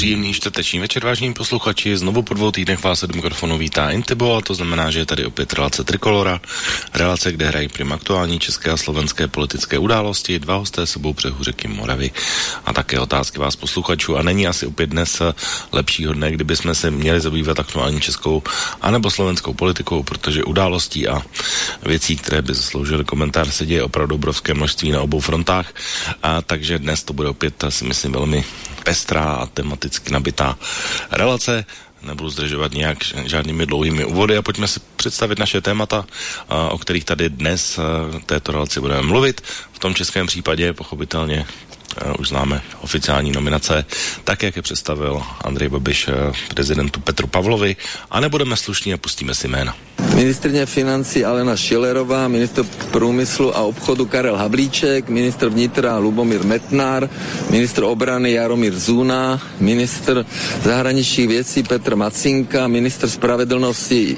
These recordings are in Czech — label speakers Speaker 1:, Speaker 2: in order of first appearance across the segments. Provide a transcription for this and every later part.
Speaker 1: Příjemný čtvrteční večer, vážení posluchači. Znovu po dvou týdnech vás od mikrofonu vítá Intibo a to znamená, že je tady opět relace Trikolora. Relace, kde hrají prim aktuální české a slovenské politické události, dva hosté sebou břehu řeky Moravy a také otázky vás posluchačů. A není asi opět dnes lepšího dne, kdyby jsme se měli zabývat aktuální českou anebo slovenskou politikou, protože událostí a věcí, které by zasloužily komentář, se děje opravdu obrovské množství na obou frontách. A takže dnes to bude opět, si myslím, velmi pestrá a tematicky nabitá relace. Nebudu zdržovat nějak žádnými dlouhými úvody a pojďme si představit naše témata, o kterých tady dnes této relaci budeme mluvit. V tom českém případě pochopitelně už známe oficiální nominace, tak jak je představil Andrej Babiš prezidentu Petru Pavlovi a nebudeme slušní a pustíme si jména.
Speaker 2: Ministrně financí Alena Šilerová, ministr průmyslu a obchodu Karel Havlíček, ministr vnitra Lubomír Metnár, ministr obrany Jaromír Zuna, ministr zahraničních věcí Petr Macinka, ministr spravedlnosti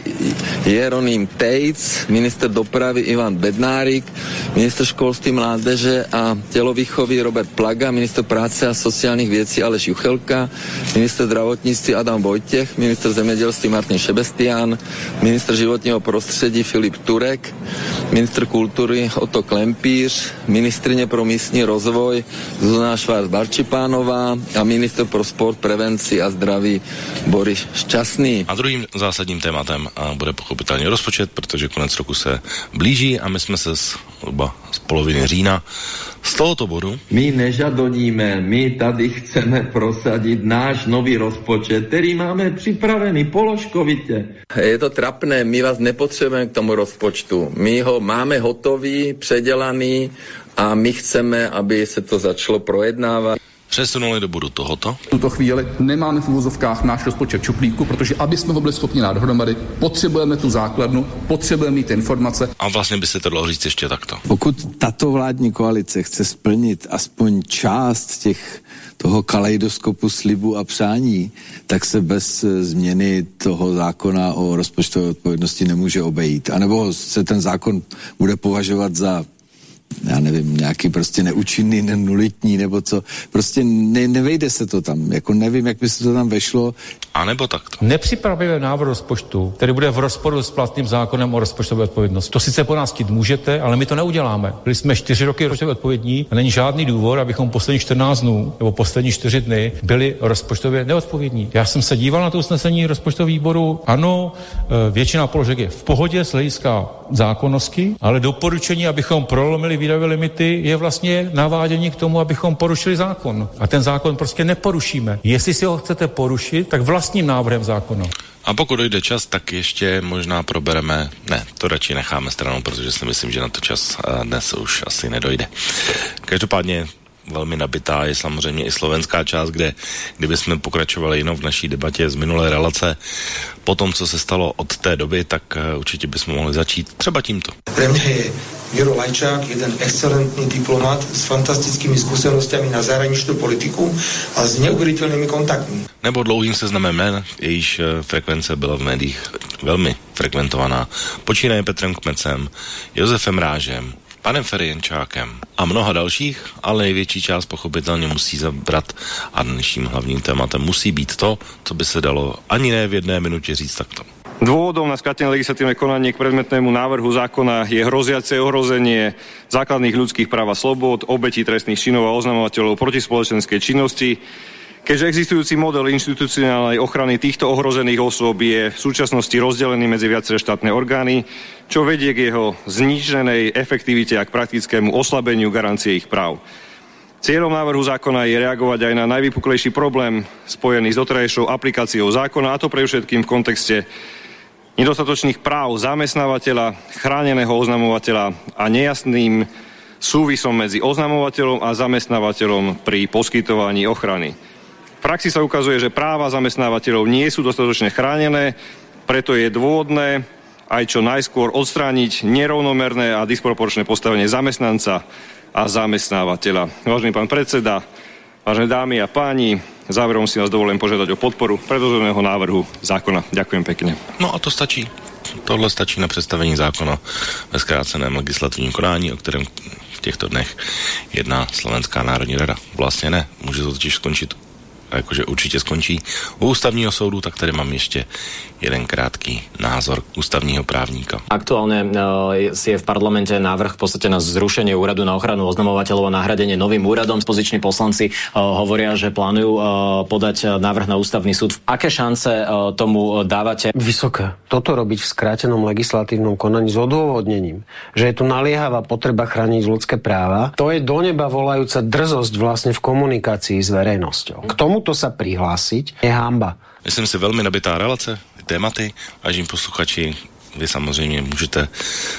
Speaker 2: Jeroným Tejc, ministr dopravy Ivan Bednárik, ministr školství mládeže a tělovýchovy Robert Plaga, ministr práce a sociálních věcí Aleš Juchelka, ministr zdravotnictví Adam Vojtěch, ministr zemědělství Martin Šebestián, ministr životního prostředí Filip Turek, ministr kultury Oto Klempíř, ministrině pro místní rozvoj Zuzana Švár Barčipánová a minister pro sport, prevenci a zdraví Boris Šťastný.
Speaker 1: A druhým zásadním tématem bude pochopitelně rozpočet, protože konec roku se blíží a my jsme se z, z poloviny října z tohoto bodu.
Speaker 2: My nežadoníme, my tady chceme prosadit náš nový rozpočet, který máme připravený položkovitě. Je to trapné, my vás nepotřebujeme k tomu rozpočtu. My ho máme hotový, předělaný a my chceme, aby se to začalo projednávat
Speaker 1: přesunuli do bodu tohoto.
Speaker 3: V tuto chvíli nemáme v úvozovkách náš rozpočet čuplíku, protože aby jsme ho byli schopni dát dohromady, potřebujeme tu základnu, potřebujeme mít informace.
Speaker 1: A vlastně by se to dalo říct ještě takto.
Speaker 4: Pokud tato vládní koalice chce splnit aspoň část těch toho kaleidoskopu slibu a přání, tak se bez změny toho zákona o rozpočtové odpovědnosti nemůže obejít. A nebo se ten zákon bude považovat za já nevím, nějaký prostě neúčinný, nulitní nebo co. Prostě ne, nevejde se to tam. Jako nevím, jak by se to tam vešlo.
Speaker 1: A nebo takto.
Speaker 5: Nepřipravujeme návrh rozpočtu, který bude v rozporu s platným zákonem o rozpočtové odpovědnosti. To sice po nás chtít můžete, ale my to neuděláme. Byli jsme čtyři roky rozpočtově odpovědní a není žádný důvod, abychom poslední 14 dnů nebo poslední čtyři dny byli rozpočtově neodpovědní. Já jsem se díval na to usnesení rozpočtového výboru. Ano, e, většina položek je v pohodě z hlediska zákonnosti, ale doporučení, abychom prolomili výdajové limity, je vlastně navádění k tomu, abychom porušili zákon. A ten zákon prostě neporušíme. Jestli si ho chcete porušit, tak vlastním návrhem zákona.
Speaker 1: A pokud dojde čas, tak ještě možná probereme, ne, to radši necháme stranou, protože si myslím, že na to čas eh, dnes už asi nedojde. Každopádně velmi nabitá je samozřejmě i slovenská část, kde kdyby jsme pokračovali jenom v naší debatě z minulé relace, po tom, co se stalo od té doby, tak uh, určitě bychom mohli začít třeba tímto.
Speaker 6: Pre mě je Miro Lajčák, jeden excelentní diplomat s fantastickými zkušenostmi na zahraničnou politiku a s neuvěřitelnými kontaktmi.
Speaker 1: Nebo dlouhým seznamem jmen, jejíž uh, frekvence byla v médiích velmi frekventovaná. Počínaje Petrem Kmecem, Josefem Rážem, panem Ferienčákem. A mnoha dalších, ale největší část pochopitelně musí zabrat. A dnešním hlavním tématem musí být to, co by se dalo ani ne v jedné minutě říct takto.
Speaker 7: Dôvodom na skratené legislatívne konanie k predmetnému návrhu zákona je hroziace ohrozenie základných ľudských práv a slobod, obetí trestných činov a oznamovateľov protispoločenskej činnosti, Keďže existujúci model institucionálnej ochrany týchto ohrozených osôb je v súčasnosti rozdelený medzi viaceré štátne orgány, čo vedie k jeho zníženej efektivite a k praktickému oslabeniu garancie ich práv. Cieľom návrhu zákona je reagovať aj na najvypuklejší problém spojený s doterajšou aplikáciou zákona, a to pre všetkým v kontexte nedostatočných práv zamestnávateľa, chráneného oznamovateľa a nejasným súvisom medzi oznamovateľom a zamestnávateľom pri poskytovaní ochrany. Praxi sa ukazuje, že práva zamestnávateľov nie sú dostatočne chránené, preto je dôvodné aj čo najskôr odstrániť nerovnomerné a disproporčné postavenie zamestnanca a zamestnávateľa. Vážený pán predseda, vážené dámy a páni, záverom si vás dovolím požiadať o podporu predloženého návrhu zákona. Ďakujem pekne.
Speaker 1: No a to stačí. Tohle stačí na představení zákona ve zkráceném legislativním konání, o kterém v těchto dnech jedná Slovenská národní rada. Vlastně ne, může to totiž skončit jakože určitě skončí u ústavního soudu, tak tady mám ještě jeden krátký názor ústavního právníka.
Speaker 8: Aktuálne uh, je v parlamente návrh v podstate na zrušenie úradu na ochranu oznamovateľov a nahradenie novým úradom. Spoziční poslanci uh, hovoria, že plánujú uh, podať návrh na ústavný súd. Aké šance uh, tomu dávate?
Speaker 9: Vysoké. Toto robiť v skrátenom legislatívnom konaní s odôvodnením, že je tu naliehavá potreba chrániť ľudské práva, to je do neba volajúca drzosť vlastne v komunikácii s verejnosťou. K tomuto sa prihlásiť je hamba.
Speaker 1: Myslím si velmi nabitá relace, tématy. Vážení posluchači, vy samozřejmě můžete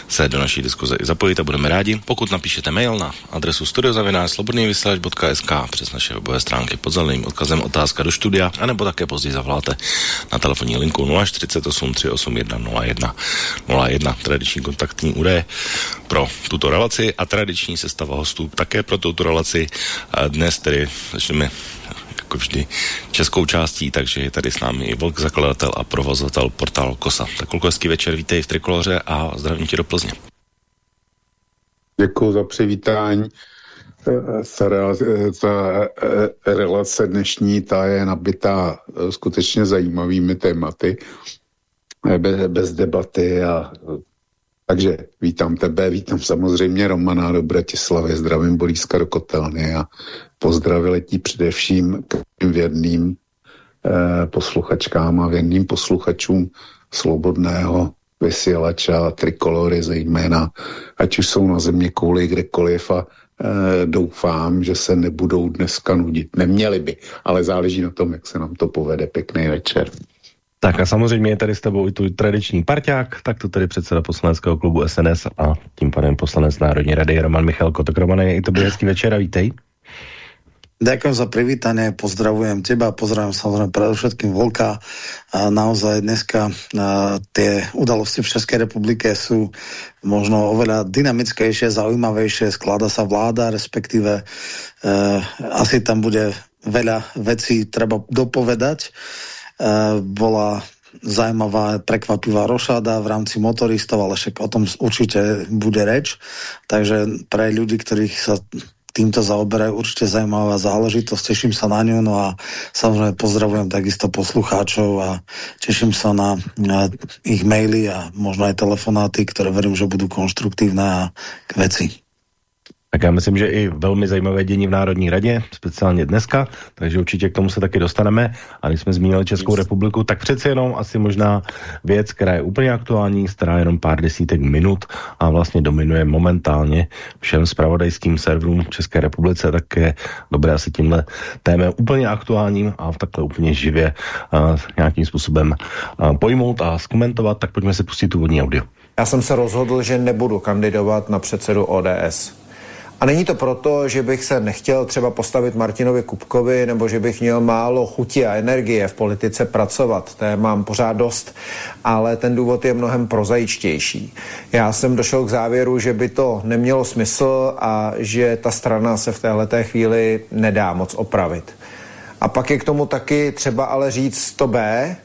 Speaker 1: se do naší diskuze i zapojit a budeme rádi. Pokud napíšete mail na adresu studiozavinářslobodnývysílač.sk přes naše webové stránky pod zeleným odkazem otázka do studia, anebo také později zavoláte na telefonní linku 048 381 01 01 tradiční kontaktní údaje pro tuto relaci a tradiční sestava hostů také pro tuto relaci. A dnes tedy začneme jako vždy českou částí, takže je tady s námi i Volk, zakladatel a provozovatel portálu KOSA. Tak kolko hezký večer, vítej v Trikoloře a zdravím tě do Plzně.
Speaker 10: Děkuji za přivítání. Ta relace dnešní, ta je nabitá skutečně zajímavými tématy, bez, bez debaty a takže vítám tebe, vítám samozřejmě Romana do Bratislavy, zdravím Boríska do Kotelny a pozdravy letí především k věrným eh, posluchačkám a věrným posluchačům slobodného vysílača trikolory zejména, ať už jsou na země kouli kdekoliv a e, doufám, že se nebudou dneska nudit. Neměli by, ale záleží na tom, jak se nám to povede. Pěkný večer.
Speaker 1: Tak a samozřejmě je tady s tebou i tu tradiční parťák, tak to tedy předseda poslaneckého klubu SNS a tím pádem poslanec Národní rady Roman Michalko. Tak Romane, i to bude hezký večer a vítej.
Speaker 11: Ďakujem za privítanie, pozdravujem teba, pozdravujem samozrejme predovšetkým Volka. A naozaj dneska a, tie udalosti v Českej republike sú možno oveľa dynamickejšie, zaujímavejšie, sklada sa vláda, respektíve e, asi tam bude veľa vecí treba dopovedať. E, bola zajímavá, prekvapivá rošáda v rámci motoristov, ale však o tom určite bude reč. Takže pre ľudí, ktorých sa týmto zaoberajú určite zaujímavá záležitosť, teším sa na ňu, no a samozrejme pozdravujem takisto poslucháčov a teším sa na, na ich maily a možno aj telefonáty, ktoré verím, že budú konštruktívne a k veci.
Speaker 1: Tak já myslím, že i velmi zajímavé dění v Národní radě, speciálně dneska, takže určitě k tomu se taky dostaneme. A když jsme zmínili Českou republiku, tak přeci jenom asi možná věc, která je úplně aktuální, stará jenom pár desítek minut a vlastně dominuje momentálně všem spravodajským serverům v České republice, tak je dobré asi tímhle témem úplně aktuálním a v takhle úplně živě uh, nějakým způsobem uh, pojmout a zkomentovat, tak pojďme si pustit tu vodní audio.
Speaker 12: Já jsem se rozhodl, že nebudu kandidovat na předsedu ODS. A není to proto, že bych se nechtěl třeba postavit Martinovi Kupkovi, nebo že bych měl málo chuti a energie v politice pracovat. To mám pořád dost, ale ten důvod je mnohem prozajičtější. Já jsem došel k závěru, že by to nemělo smysl a že ta strana se v této chvíli nedá moc opravit. A pak je k tomu taky třeba ale říct to B,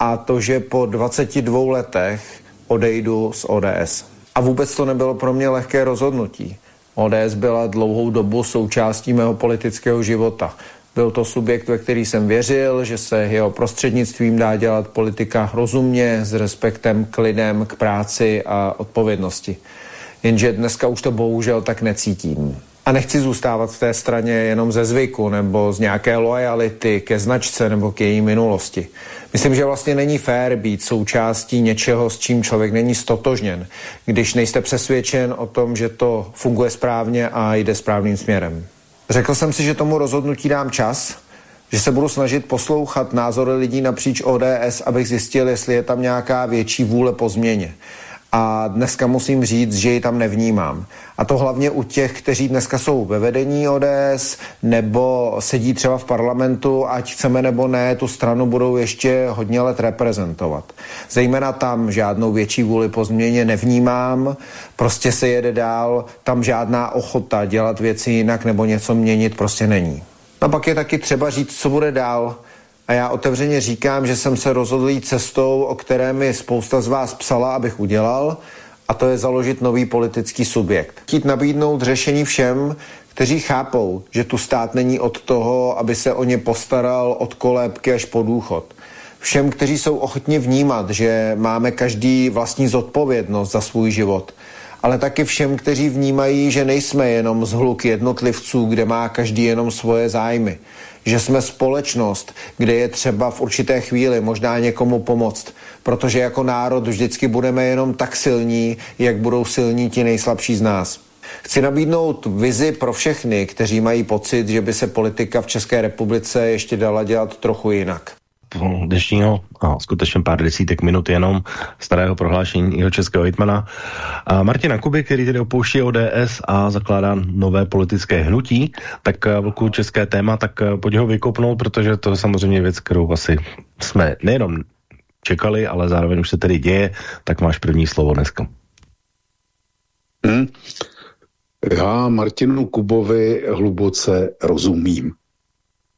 Speaker 12: a to, že po 22 letech odejdu z ODS. A vůbec to nebylo pro mě lehké rozhodnutí. ODS byla dlouhou dobu součástí mého politického života. Byl to subjekt, ve který jsem věřil, že se jeho prostřednictvím dá dělat politika rozumně, s respektem k lidem, k práci a odpovědnosti. Jenže dneska už to bohužel tak necítím. A nechci zůstávat v té straně jenom ze zvyku nebo z nějaké lojality ke značce nebo k její minulosti. Myslím, že vlastně není fér být součástí něčeho, s čím člověk není stotožněn, když nejste přesvědčen o tom, že to funguje správně a jde správným směrem. Řekl jsem si, že tomu rozhodnutí dám čas, že se budu snažit poslouchat názory lidí napříč ODS, abych zjistil, jestli je tam nějaká větší vůle po změně. A dneska musím říct, že ji tam nevnímám. A to hlavně u těch, kteří dneska jsou ve vedení ODS nebo sedí třeba v parlamentu, ať chceme nebo ne, tu stranu budou ještě hodně let reprezentovat. Zejména tam žádnou větší vůli po změně nevnímám, prostě se jede dál, tam žádná ochota dělat věci jinak nebo něco měnit prostě není. A pak je taky třeba říct, co bude dál. A já otevřeně říkám, že jsem se rozhodl jít cestou, o které mi spousta z vás psala, abych udělal, a to je založit nový politický subjekt. Chtít nabídnout řešení všem, kteří chápou, že tu stát není od toho, aby se o ně postaral od kolébky až po důchod. Všem, kteří jsou ochotni vnímat, že máme každý vlastní zodpovědnost za svůj život – ale taky všem, kteří vnímají, že nejsme jenom zhluk jednotlivců, kde má každý jenom svoje zájmy. Že jsme společnost, kde je třeba v určité chvíli možná někomu pomoct, protože jako národ vždycky budeme jenom tak silní, jak budou silní ti nejslabší z nás. Chci nabídnout vizi pro všechny, kteří mají pocit, že by se politika v České republice ještě dala dělat trochu jinak
Speaker 1: dnešního, a skutečně pár desítek minut jenom starého prohlášení jeho českého hitmana. A Martina Kuby, který tedy opouští ODS a zakládá nové politické hnutí, tak eh, vlku české téma, tak eh, pojď ho vykopnout, protože to je samozřejmě věc, kterou asi jsme nejenom čekali, ale zároveň už se tedy děje, tak máš první slovo dneska.
Speaker 10: Hmm. Já Martinu Kubovi hluboce rozumím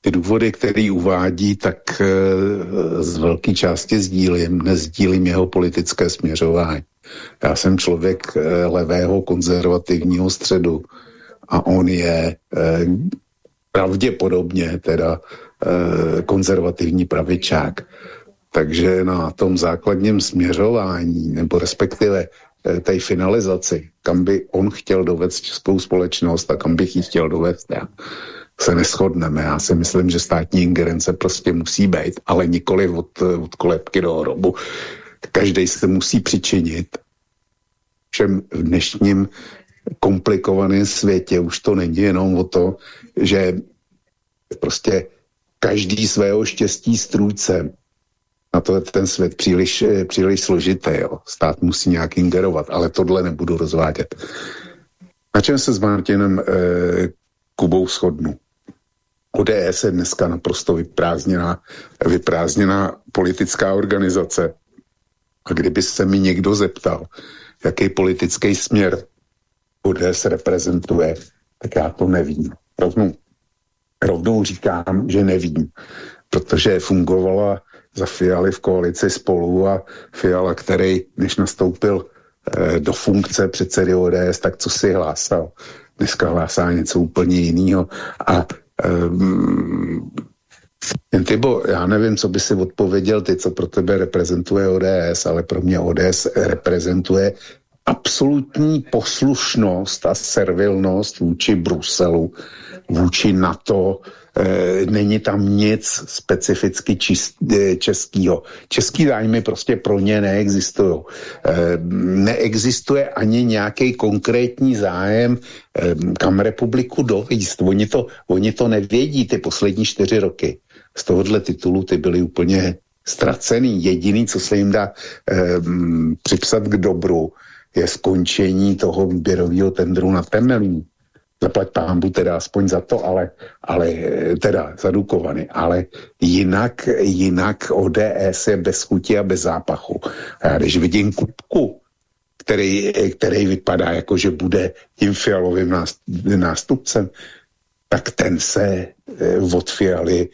Speaker 10: ty důvody, který uvádí, tak eh, z velké části sdílím, nezdílím jeho politické směřování. Já jsem člověk eh, levého konzervativního středu a on je eh, pravděpodobně teda konzervativní pravičák. Takže na tom základním směřování, nebo respektive té finalizaci, kam by on chtěl dovést českou společnost a kam bych ji chtěl dovést já, se neschodneme. Já si myslím, že státní ingerence prostě musí být, ale nikoli od, od kolebky do hrobu. Každý se musí přičinit. Všem v dnešním komplikovaném světě už to není jenom o to, že prostě každý svého štěstí strůjcem. Na to je ten svět příliš, příliš složitý. Jo. Stát musí nějak ingerovat, ale tohle nebudu rozvádět. Na čem se s Martinem eh, Kubou shodnu? ODS je dneska naprosto vyprázdněná, vyprázdněná politická organizace. A kdyby se mi někdo zeptal, jaký politický směr ODS reprezentuje, tak já to nevím. Rovnou, rovnou říkám, že nevím, protože fungovala za Fialy v koalici spolu a Fiala, který než nastoupil eh, do funkce předsedy ODS, tak co si hlásal? Dneska hlásá něco úplně jiného. A Um, Tybo, já nevím, co by si odpověděl ty, co pro tebe reprezentuje ODS, ale pro mě ODS reprezentuje absolutní poslušnost a servilnost vůči Bruselu, vůči NATO, e, není tam nic specificky čist, e, českýho. Český zájmy prostě pro ně neexistují. E, neexistuje ani nějaký konkrétní zájem, e, kam republiku dovíst. Oni to, oni to nevědí ty poslední čtyři roky. Z tohohle titulu ty byly úplně ztracený. Jediný, co se jim dá připsat k dobru, je skončení toho výběrového tendru na Temelín zaplať pámbu teda aspoň za to, ale, ale teda zadukovaný, ale jinak, jinak ODS je bez chuti a bez zápachu. A já když vidím kupku, který, který vypadá jako, že bude tím fialovým nástupcem, tak ten se eh, od fialy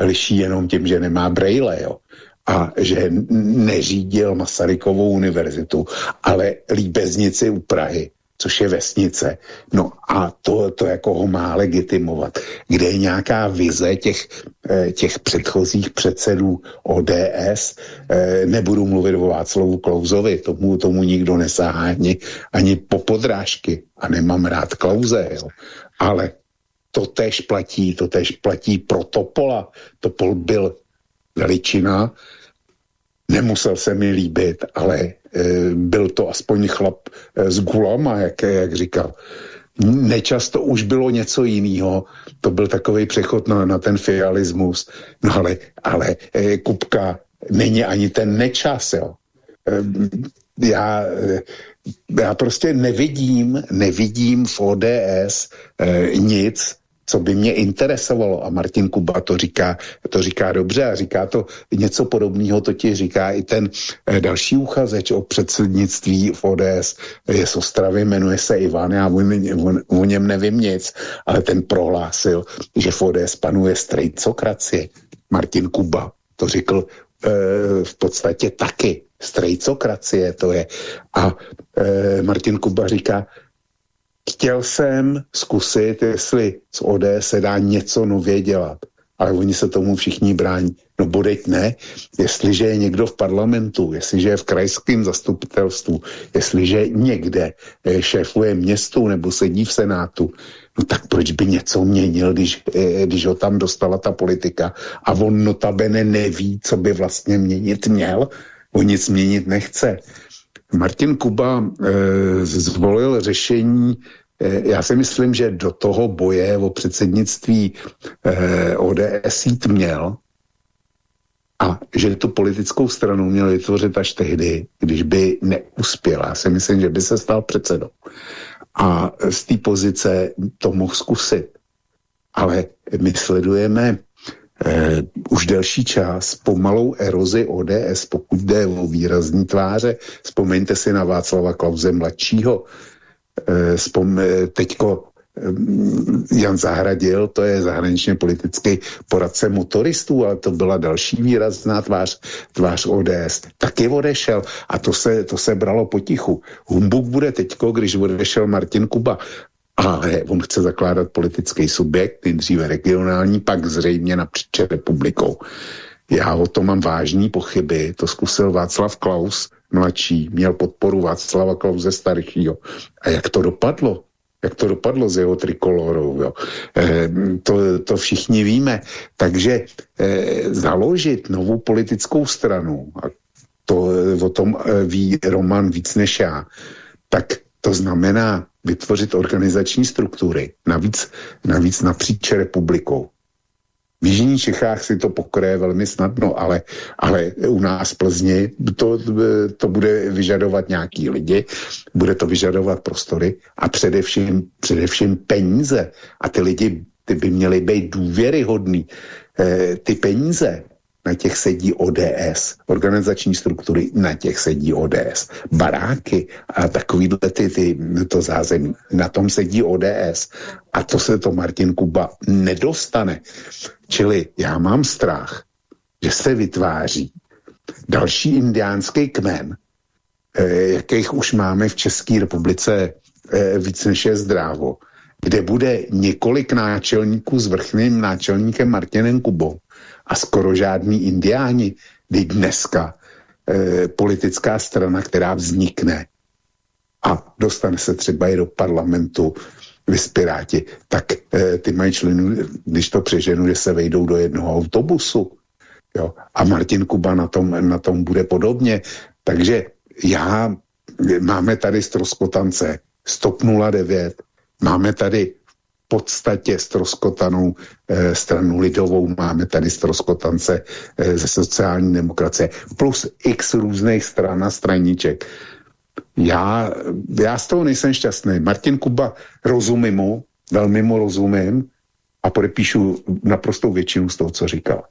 Speaker 10: liší jenom tím, že nemá brejle, jo. A že neřídil Masarykovou univerzitu, ale líbeznici u Prahy což je vesnice. No a to, to jako ho má legitimovat. Kde je nějaká vize těch, eh, těch předchozích předsedů ODS, eh, nebudu mluvit o Václavu Klauzovi, tomu, tomu nikdo nesáhá ani, ani po podrážky a nemám rád Klauze, jo. ale to tež platí, to tež platí pro Topola. Topol byl veličina, nemusel se mi líbit, ale Eh, byl to aspoň chlap eh, s gulama, jak, jak říkal. Nečasto už bylo něco jiného. To byl takový přechod na, na ten fialismus. No ale, ale eh, Kupka není ani ten nečas, jo. já, já prostě nevidím, nevidím v ODS eh, nic, co by mě interesovalo. A Martin Kuba to říká, to říká dobře a říká to něco podobného, to ti říká i ten eh, další uchazeč o předsednictví v ODS je z Ostravy, jmenuje se Ivan, já o, o, o něm nevím nic, ale ten prohlásil, že v ODS panuje strejcokracie. Martin Kuba to řekl e, v podstatě taky. Strejcokracie to je. A e, Martin Kuba říká, chtěl jsem zkusit, jestli z ODS se dá něco nově dělat. Ale oni se tomu všichni brání. No bodeť ne, jestliže je někdo v parlamentu, jestliže je v krajském zastupitelstvu, jestliže někde eh, šéfuje městu nebo sedí v senátu, no tak proč by něco měnil, když, eh, když ho tam dostala ta politika a on notabene neví, co by vlastně měnit měl, on nic měnit nechce. Martin Kuba e, zvolil řešení, e, já si myslím, že do toho boje o předsednictví e, ODS jít měl a že tu politickou stranu měl vytvořit až tehdy, když by neuspěl. Já si myslím, že by se stal předsedou. A z té pozice to mohl zkusit. Ale my sledujeme eh, už delší čas pomalou erozi ODS, pokud jde o výrazní tváře. Vzpomeňte si na Václava Klauze mladšího. Eh, vzpom, eh, teďko eh, Jan Zahradil, to je zahraničně politický poradce motoristů, ale to byla další výrazná tvář, tvář ODS. Taky odešel a to se, to se bralo potichu. Humbuk bude teďko, když odešel Martin Kuba ale on chce zakládat politický subjekt, nejdříve regionální, pak zřejmě napříč republikou. Já o tom mám vážný pochyby, to zkusil Václav Klaus, mladší, měl podporu Václava Klause staršího. A jak to dopadlo? Jak to dopadlo s jeho trikolorou? Jo? E, to, to všichni víme. Takže e, založit novou politickou stranu, a to o tom ví Roman víc než já, tak to znamená vytvořit organizační struktury, navíc, navíc napříč republikou. V Jižních Čechách si to pokryje velmi snadno, ale, ale u nás v Plzni to, to bude vyžadovat nějaký lidi, bude to vyžadovat prostory a především, především peníze. A ty lidi ty by měly být důvěryhodný. E, ty peníze na těch sedí ODS, organizační struktury, na těch sedí ODS, baráky a takovýhle ty, ty, to zázemí, na tom sedí ODS a to se to Martin Kuba nedostane. Čili já mám strach, že se vytváří další indiánský kmen, eh, jakých už máme v České republice eh, víc než je zdrávo, kde bude několik náčelníků s vrchným náčelníkem Martinem Kubou a skoro žádní indiáni. Kdy dneska e, politická strana, která vznikne a dostane se třeba i do parlamentu vyspiráti, tak e, ty mají členů, když to přeženu, že se vejdou do jednoho autobusu. Jo? A Martin Kuba na tom, na tom bude podobně. Takže já, máme tady stroskotance Stop 09, máme tady podstatě stroskotanou e, stranu lidovou, máme tady stroskotance e, ze sociální demokracie, plus x různých stran a straníček. Já, já z toho nejsem šťastný. Martin Kuba, rozumím mu, velmi mu rozumím a podepíšu naprostou většinu z toho, co říkal.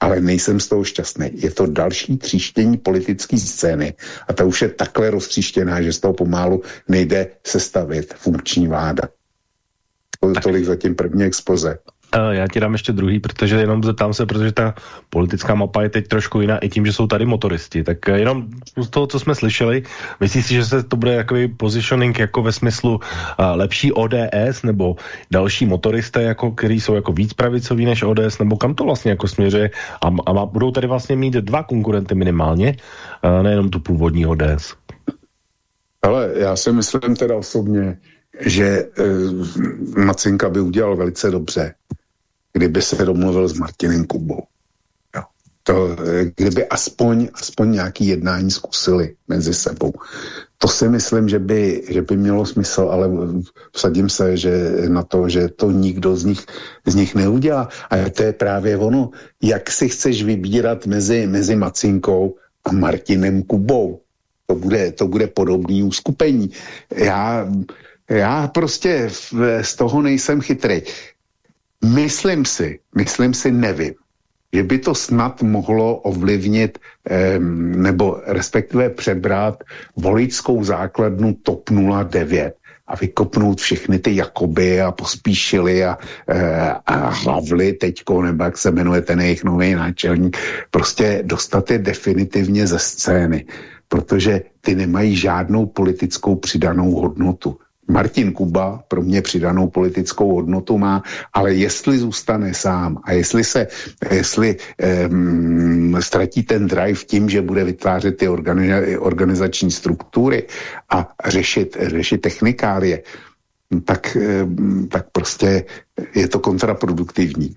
Speaker 10: Ale nejsem z toho šťastný. Je to další tříštění politické scény a ta už je takhle roztříštěná, že z toho pomálu nejde sestavit funkční vláda. Tolik zatím první expoze.
Speaker 1: Já ti dám ještě druhý, protože jenom zeptám se, protože ta politická mapa je teď trošku jiná i tím, že jsou tady motoristi. Tak jenom z toho, co jsme slyšeli, myslíš si, že se to bude takový positioning jako ve smyslu uh, lepší ODS nebo další motoristé, jako, který jsou jako víc pravicoví než ODS, nebo kam to vlastně jako směřuje a, a budou tady vlastně mít dva konkurenty minimálně, uh, nejenom tu původní ODS?
Speaker 10: Ale já si myslím teda osobně, že e, Macinka by udělal velice dobře, kdyby se domluvil s Martinem Kubou. Jo. To, e, kdyby aspoň, aspoň nějaký jednání zkusili mezi sebou. To si myslím, že by, že by mělo smysl, ale vsadím se že na to, že to nikdo z nich, z nich neudělá. A to je právě ono, jak si chceš vybírat mezi, mezi Macinkou a Martinem Kubou. To, bude, to bude podobný uskupení. Já, já prostě z toho nejsem chytrý. Myslím si, myslím si, nevím, že by to snad mohlo ovlivnit nebo respektive přebrat voličskou základnu TOP 09 a vykopnout všechny ty Jakoby a pospíšili a, eh, a hlavli teďko, nebo jak se jmenuje ten jejich nový náčelník, prostě dostat je definitivně ze scény, protože ty nemají žádnou politickou přidanou hodnotu. Martin Kuba pro mě přidanou politickou hodnotu má, ale jestli zůstane sám a jestli se, jestli um, ztratí ten drive tím, že bude vytvářet ty organizační struktury a řešit, řešit technikálie, tak, tak prostě je to kontraproduktivní.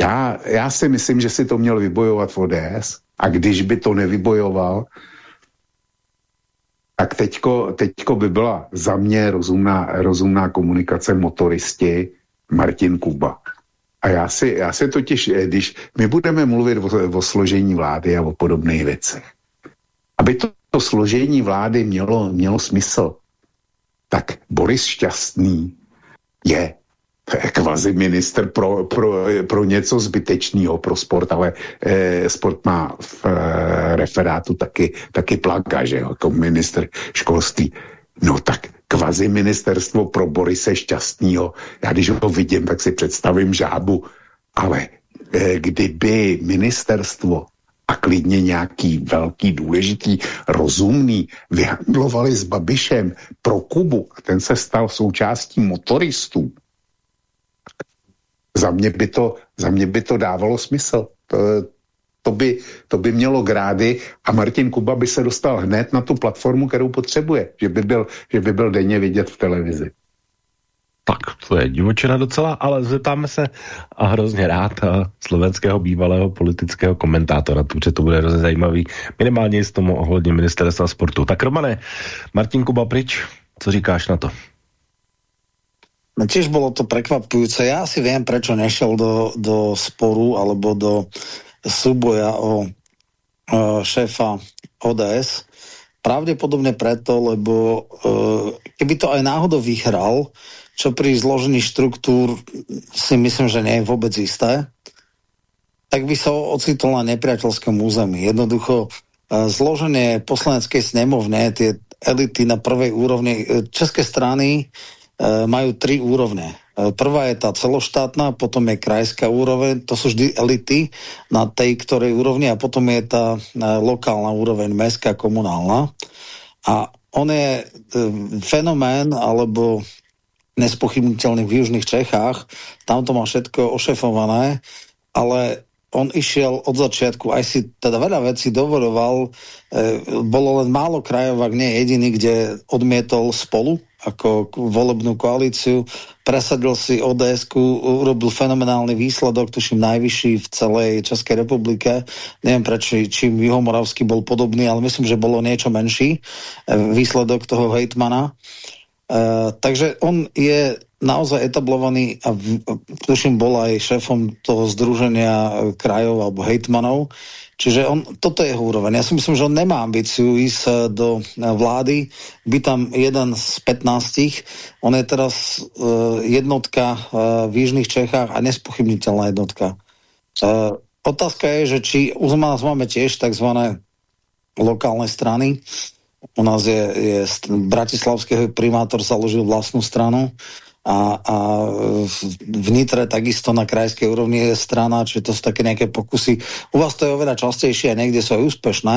Speaker 10: Já, já si myslím, že si to měl vybojovat v ODS a když by to nevybojoval, tak teďko, teďko by byla za mě rozumná, rozumná komunikace motoristi Martin Kuba. A já si, já si totiž, eh, když my budeme mluvit o, o složení vlády a o podobných věcech, aby to, to složení vlády mělo, mělo smysl, tak Boris Šťastný je kvazi minister pro, pro, pro něco zbytečného pro sport, ale eh, sport má v eh, referátu taky, taky plaka, že jo, jako minister školství. No tak kvazi ministerstvo pro Borise Šťastného. Já když ho vidím, tak si představím žábu, ale eh, kdyby ministerstvo a klidně nějaký velký, důležitý, rozumný vyhandlovali s Babišem pro Kubu a ten se stal součástí motoristů, za mě by to, za mě by to dávalo smysl. To, to, by, to by mělo grády a Martin Kuba by se dostal hned na tu platformu, kterou potřebuje, že by byl, že by byl denně vidět v televizi.
Speaker 1: Tak, to je divočina docela, ale zeptáme se a hrozně rád a slovenského bývalého politického komentátora, protože to bude hrozně zajímavý, minimálně z tomu ohledně ministerstva sportu. Tak Romane, Martin Kuba pryč, co říkáš na to?
Speaker 11: No tiež bolo to prekvapujúce. Ja si viem, prečo nešiel do, do sporu alebo do súboja o, o šéfa ODS. Pravdepodobne preto, lebo e, keby to aj náhodou vyhral, čo pri zložení štruktúr si myslím, že nie je vôbec isté, tak by sa ocitol na nepriateľskom území. Jednoducho e, zloženie poslaneckej snemovne, tie elity na prvej úrovni, e, české strany majú tri úrovne. E, prvá je tá celoštátna, potom je krajská úroveň, to sú vždy elity na tej ktorej úrovni a potom je tá e, lokálna úroveň, mestská, komunálna. A on je fenomén, alebo nespochybniteľný v Južných Čechách, tam to má všetko ošefované, ale on išiel od začiatku, aj si teda veľa vecí dovoloval, bolo len málo krajov, ak nie jediný, kde odmietol spolu ako volebnú koalíciu, presadil si ods urobil fenomenálny výsledok, tuším najvyšší v celej Českej republike. Neviem prečo, či Juhomoravský bol podobný, ale myslím, že bolo niečo menší e, výsledok toho hejtmana. Uh, takže on je naozaj etablovaný a tuším bol aj šéfom toho združenia krajov alebo hejtmanov. Čiže on, toto je jeho úroveň. Ja si myslím, že on nemá ambíciu ísť eh, do eh, vlády, by tam jeden z 15. On je teraz uh, jednotka uh, v Jižných Čechách a nespochybniteľná jednotka. Uh, otázka je, že či u nás máme tiež tzv. lokálne strany. U nás je, je bratislavský primátor založil vlastnú stranu a, a v Nitre takisto na krajskej úrovni je strana, čiže to sú také nejaké pokusy. U vás to je oveľa častejšie niekde sú aj úspešné,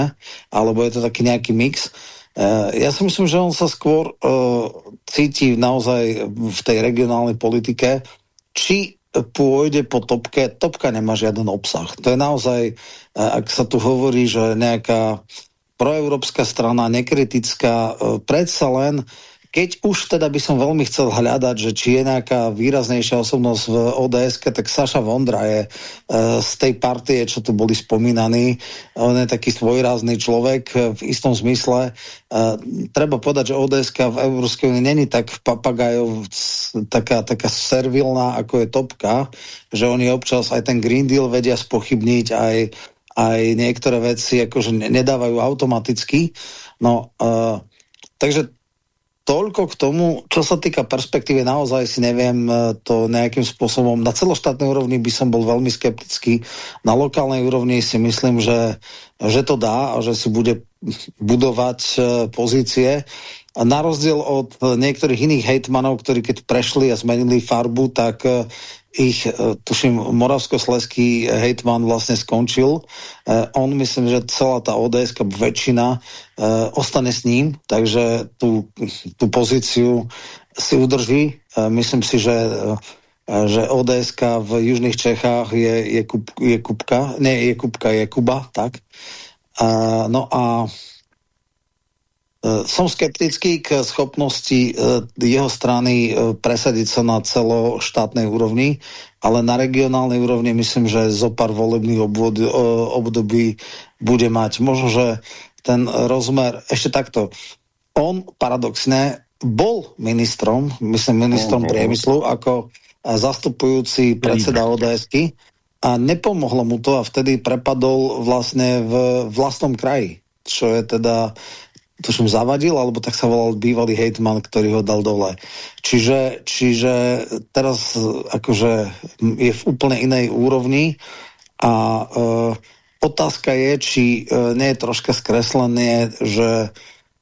Speaker 11: alebo je to taký nejaký mix. Uh, ja si myslím, že on sa skôr uh, cíti naozaj v tej regionálnej politike, či pôjde po topke, topka nemá žiaden obsah. To je naozaj, uh, ak sa tu hovorí, že nejaká proeurópska strana, nekritická, predsa len keď už teda by som veľmi chcel hľadať, že či je nejaká výraznejšia osobnosť v ODS, tak Saša Vondra je e, z tej partie, čo tu boli spomínaní. On je taký svojrázný človek v istom zmysle. E, treba povedať, že ODS v Európskej únii není tak papagajov taká, taká servilná, ako je topka, že oni občas aj ten Green Deal vedia spochybniť, aj, aj niektoré veci akože nedávajú automaticky. No, uh, takže toľko k tomu, čo sa týka perspektívy, naozaj si neviem e, to nejakým spôsobom, na celoštátnej úrovni by som bol veľmi skeptický, na lokálnej úrovni si myslím, že, že to dá a že si bude budovať e, pozície. Na rozdiel od niektorých iných hejtmanov, ktorí keď prešli a zmenili farbu, tak e, ich, tuším, moravskosleský hejtman vlastne skončil. On myslím, že celá tá ODS, väčšina, ostane s ním, takže tú, tú pozíciu si udrží. Myslím si, že že ODS v Južných Čechách je, je, kup, je Kupka, nie je Kupka, je Kuba, tak. no a som skeptický k schopnosti jeho strany presadiť sa na celoštátnej úrovni ale na regionálnej úrovni myslím, že zo pár volebných obvod, období bude mať. Možno, že ten rozmer, ešte takto, on paradoxne bol ministrom, myslím ministrom priemyslu, ako zastupujúci predseda ODSky a nepomohlo mu to a vtedy prepadol vlastne v vlastnom kraji, čo je teda tuším zavadil, alebo tak sa volal bývalý hejtman, ktorý ho dal dole. Čiže, čiže teraz akože je v úplne inej úrovni a e, otázka je, či e, nie je troška skreslené, že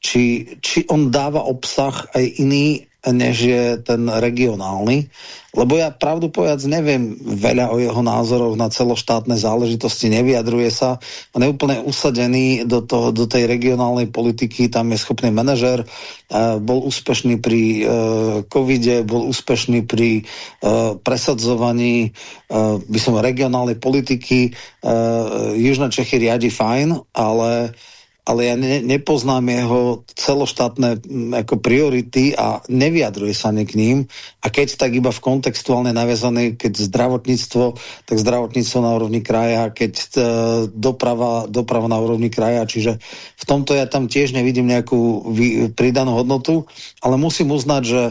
Speaker 11: či, či on dáva obsah aj iný než je ten regionálny. Lebo ja pravdu povedať neviem veľa o jeho názoroch na celoštátne záležitosti, nevyjadruje sa. On je úplne usadený do, toho, do tej regionálnej politiky, tam je schopný manažer, bol úspešný pri uh, covide, bol úspešný pri uh, presadzovaní uh, by som regionálnej politiky. Južné Čechy riadi fajn, ale uh, ale ja ne, nepoznám jeho celoštátne ako priority a nevyjadruje sa ne k ním. A keď tak iba v kontextuálne naviazané, keď zdravotníctvo, tak zdravotníctvo na úrovni kraja, keď e, doprava, doprava na úrovni kraja. Čiže v tomto ja tam tiež nevidím nejakú pridanú hodnotu, ale musím uznať, že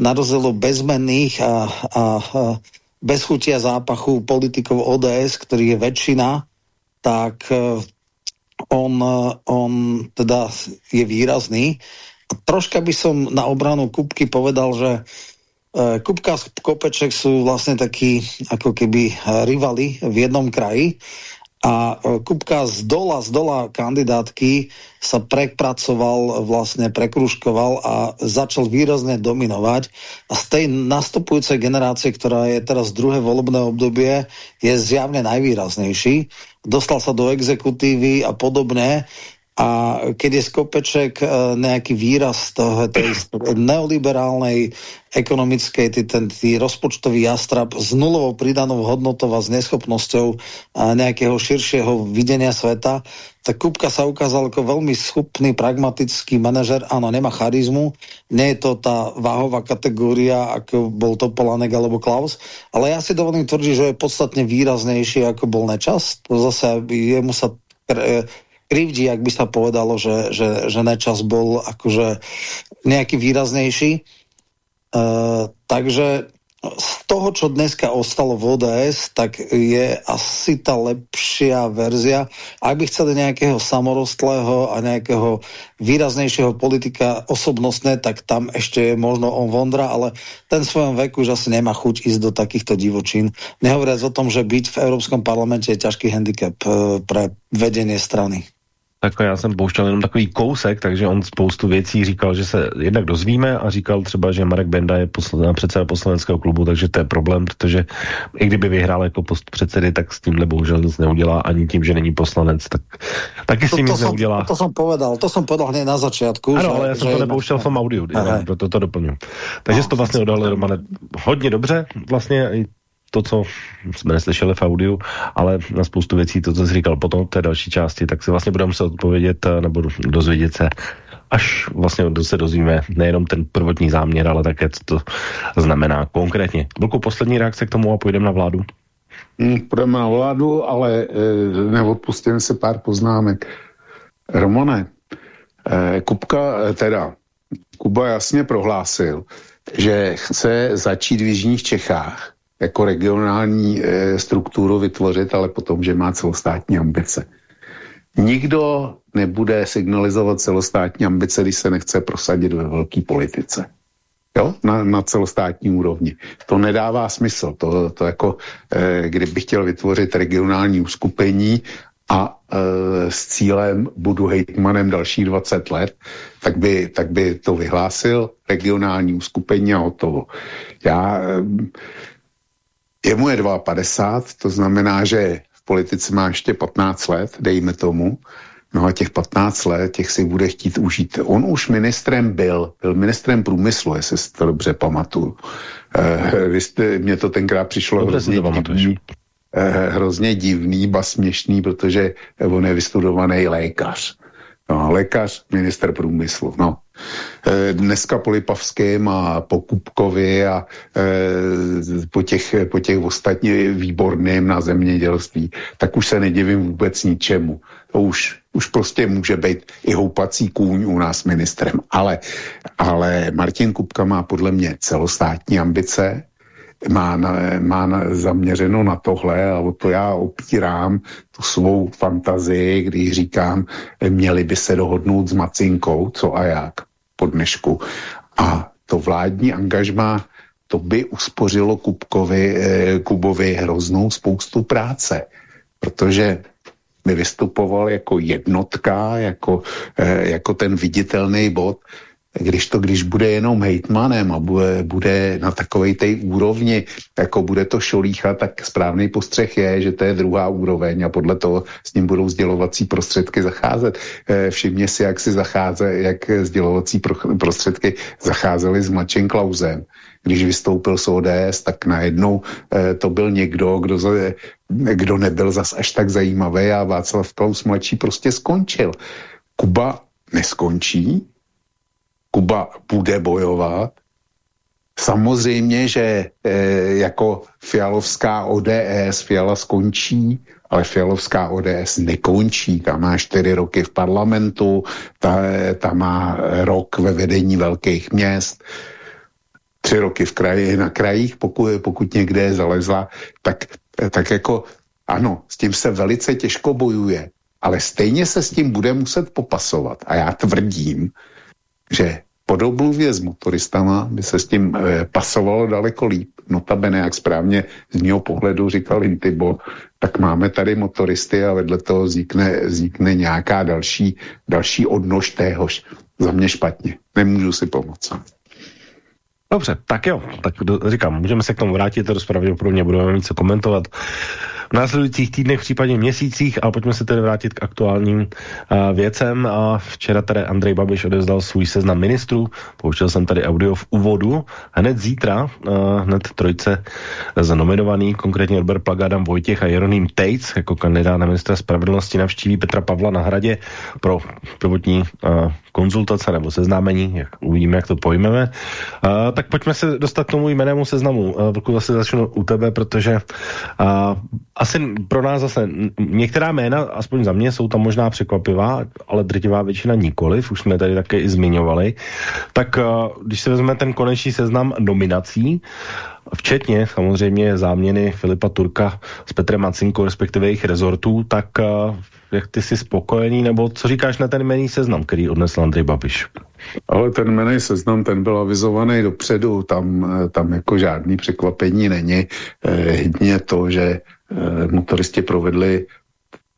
Speaker 11: na rozdiel bezmenných a, a, a bez chutia zápachu politikov ODS, ktorých je väčšina, tak e, on, on teda je výrazný. A troška by som na obranu Kupky povedal, že e, Kupka a Kopeček sú vlastne takí ako keby rivali v jednom kraji a e, Kupka z dola, z dola kandidátky sa prepracoval, vlastne prekruškoval a začal výrazne dominovať. A z tej nastupujúcej generácie, ktorá je teraz druhé volebné obdobie, je zjavne najvýraznejší. Dostal sa do exekutívy a podobne a keď je Skopeček e, nejaký výraz toho, tej neoliberálnej ekonomickej, tý, ten tý rozpočtový jastrab s nulovou pridanou hodnotou a s neschopnosťou e, nejakého širšieho videnia sveta, tak Kupka sa ukázal ako veľmi schopný, pragmatický manažer. Áno, nemá charizmu, nie je to tá váhová kategória, ako bol Topolanek alebo Klaus, ale ja si dovolím tvrdiť, že je podstatne výraznejší, ako bol Nečas. To zase jemu sa krivdí, ak by sa povedalo, že, že, že nečas bol akože nejaký výraznejší. Uh, takže z toho, čo dneska ostalo v ODS, tak je asi tá lepšia verzia. Ak by chceli nejakého samorostlého a nejakého výraznejšieho politika osobnostné, tak tam ešte je možno on Vondra, ale ten svojom veku už asi nemá chuť ísť do takýchto divočín. Nehovoriac o tom, že byť v Európskom parlamente je ťažký handicap eh, pre vedenie strany
Speaker 13: tak já jsem pouštěl jenom takový kousek, takže on spoustu věcí říkal, že se jednak dozvíme a říkal třeba, že Marek Benda je posl předseda poslaneckého klubu, takže to je problém, protože i kdyby vyhrál jako post předsedy, tak s tímhle bohužel nic neudělá ani tím, že není poslanec, tak taky s tím to, to nic neudělá.
Speaker 11: To jsem povedal, to jsem povedal hned na začátku.
Speaker 13: Ano, že, ale já jsem to nepouštěl v tom audiu, proto to doplňu. Takže no, to vlastně odhalil Romane hodně dobře, vlastně to, co jsme neslyšeli v audiu, ale na spoustu věcí, to, co jsi říkal potom v té další části, tak si vlastně budeme se odpovědět eh, nebo dozvědět se až vlastně se dozvíme nejenom ten prvotní záměr, ale také, co to znamená konkrétně. Bylo poslední reakce k tomu a půjdeme na vládu?
Speaker 10: Hmm, půjdeme na vládu, ale e, neodpustím se pár poznámek. Romane, e, Kupka, teda Kuba jasně prohlásil, že chce začít v Jižních Čechách jako regionální e, strukturu vytvořit, ale potom, že má celostátní ambice. Nikdo nebude signalizovat celostátní ambice, když se nechce prosadit ve velké politice. Jo? Na, na celostátní úrovni. To nedává smysl. To, to jako, eh, kdybych chtěl vytvořit regionální uskupení a e, s cílem budu hejtmanem další 20 let, tak by, tak by to vyhlásil regionální uskupení a hotovo. Já, e, jemu je 52, to znamená, že v politice má ještě 15 let, dejme tomu, No a těch 15 let, těch si bude chtít užít. On už ministrem byl, byl ministrem průmyslu, jestli si to dobře pamatuju. Eh, vy jste, mně to tenkrát přišlo dobře hrozně divný, eh, hrozně divný, ba směšný, protože on je vystudovaný lékař. No, lékař, minister průmyslu, no. E, dneska po Lipavském a po Kupkovi a e, po, těch, po těch ostatní výborným na zemědělství, tak už se nedivím vůbec ničemu. To už, už prostě může být i houpací kůň u nás ministrem. Ale, ale Martin Kupka má podle mě celostátní ambice, má, na, má na, zaměřeno na tohle a o to já opírám tu svou fantazii, když říkám, měli by se dohodnout s Macinkou, co a jak po dnešku. A to vládní angažma, to by uspořilo Kubkovi, eh, Kubovi hroznou spoustu práce, protože by vystupoval jako jednotka, jako, eh, jako ten viditelný bod, když to, když bude jenom hejtmanem a bude, bude na takové té úrovni, jako bude to šolíchat, tak správný postřeh je, že to je druhá úroveň a podle toho s ním budou sdělovací prostředky zacházet. Eh, všimně si, jak si zacháze, jak sdělovací prostředky zacházely s mladším Klausem. Když vystoupil z ODS, tak najednou eh, to byl někdo, kdo, kdo nebyl zas až tak zajímavý a Václav Klaus mladší prostě skončil. Kuba neskončí, Kuba bude bojovat. Samozřejmě, že e, jako Fialovská ODS Fiala skončí, ale Fialovská ODS nekončí. Ta má čtyři roky v parlamentu, ta, ta má rok ve vedení velkých měst, tři roky v kraji, na krajích, pokud, pokud někde je zalezla, tak, tak jako ano, s tím se velice těžko bojuje, ale stejně se s tím bude muset popasovat. A já tvrdím, že po domluvě s motoristama by se s tím e, pasovalo daleko líp. Notabene, jak správně z mého pohledu říkal Intibo, tak máme tady motoristy a vedle toho vznikne, vznikne nějaká další, další odnož téhož. Za mě špatně. Nemůžu si pomoct.
Speaker 13: Dobře, tak jo, tak do, říkám, můžeme se k tomu vrátit, to pravděpodobně budeme mít co komentovat v následujících týdnech, případně měsících a pojďme se tedy vrátit k aktuálním uh, věcem. A včera tady Andrej Babiš odevzdal svůj seznam ministrů, pouštěl jsem tady audio v úvodu. Hned zítra, uh, hned trojce zanominovaný, konkrétně Albert Plagadam Vojtěch a Jeroným Tejc jako kandidát na ministra spravedlnosti navštíví Petra Pavla na hradě pro prvotní uh, konzultace nebo seznámení, jak uvidíme, jak to pojmeme. Uh, tak pojďme se dostat k tomu jmenému seznamu. Uh, Vlku, zase začnu u tebe, protože uh, asi pro nás zase některá jména, aspoň za mě, jsou tam možná překvapivá, ale drtivá většina nikoliv, už jsme tady také i zmiňovali. Tak uh, když se vezme ten konečný seznam nominací, včetně samozřejmě záměny Filipa Turka s Petrem Macinkou, respektive jejich rezortů, tak uh, jak ty jsi spokojený, nebo co říkáš na ten jmený seznam, který odnesl Andrej Babiš?
Speaker 10: Ale ten jmený seznam, ten byl avizovaný dopředu, tam, eh, tam jako žádný překvapení není. Jedině to, že motoristi provedli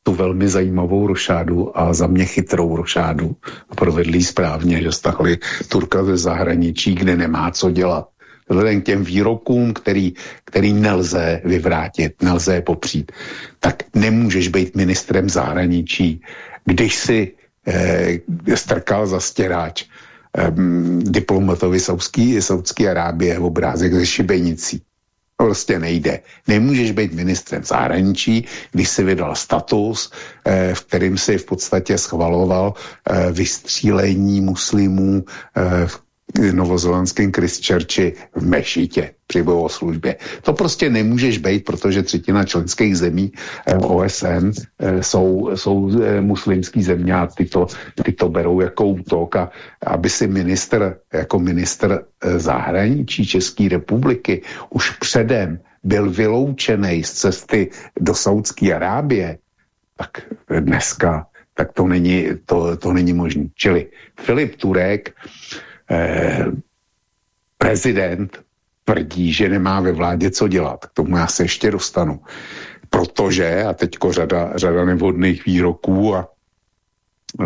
Speaker 10: tu velmi zajímavou rošádu a za mě chytrou rošádu a provedli správně, že stahli Turka ze zahraničí, kde nemá co dělat vzhledem k těm výrokům, který, který nelze vyvrátit, nelze popřít, tak nemůžeš být ministrem zahraničí, když si eh, strkal za stěráč eh, diplomatovi Saudské Arábie obrázek ze šibenicí. Prostě nejde. Nemůžeš být ministrem zahraničí, když si vydal status, eh, v kterým si v podstatě schvaloval eh, vystřílení muslimů eh, v novozelandském Christchurchi v Mešitě při bohoslužbě. To prostě nemůžeš být, protože třetina členských zemí eh, OSN eh, jsou, jsou eh, muslimský země a ty to, ty to berou jako útok a aby si minister, jako minister zahraničí České republiky už předem byl vyloučený z cesty do Saudské Arábie, tak dneska tak to není, to, to není možné. Čili Filip Turek, eh, prezident, tvrdí, že nemá ve vládě co dělat. K tomu já se ještě dostanu. Protože, a teďko řada, řada nevhodných výroků a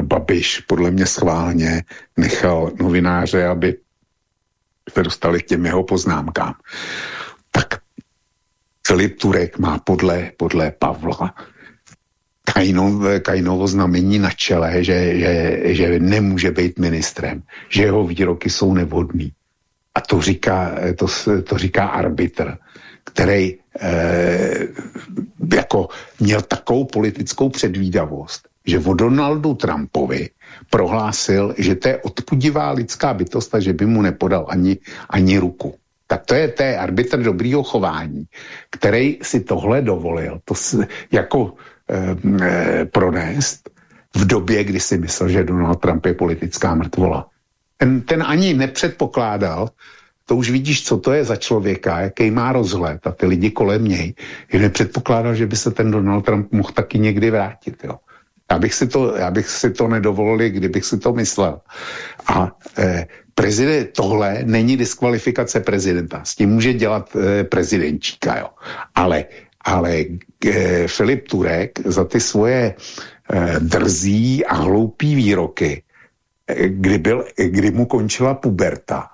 Speaker 10: Babiš podle mě schválně nechal novináře, aby se dostali k těm jeho poznámkám. Tak Filip Turek má podle, podle Pavla Kajnov, Kajnovo znamení na čele, že, že, že nemůže být ministrem, že jeho výroky jsou nevhodný. A to říká, to, to říká arbitr, který eh, jako měl takovou politickou předvídavost, že o Donaldu Trumpovi prohlásil, že to je odpudivá lidská bytost a že by mu nepodal ani, ani ruku. Tak to je, je arbitr dobrýho chování, který si tohle dovolil to si, jako eh, eh, pronést v době, kdy si myslel, že Donald Trump je politická mrtvola. Ten, ten ani nepředpokládal, to už vidíš, co to je za člověka, jaký má rozhled a ty lidi kolem něj. Je nepředpokládal, že by se ten Donald Trump mohl taky někdy vrátit. Jo. Já bych si to, já bych si to nedovolil, kdybych si to myslel. A eh, prezident, tohle není diskvalifikace prezidenta. S tím může dělat eh, prezidentčíka, jo. Ale, ale eh, Filip Turek za ty svoje eh, drzí a hloupý výroky, eh, kdy, byl, kdy mu končila puberta,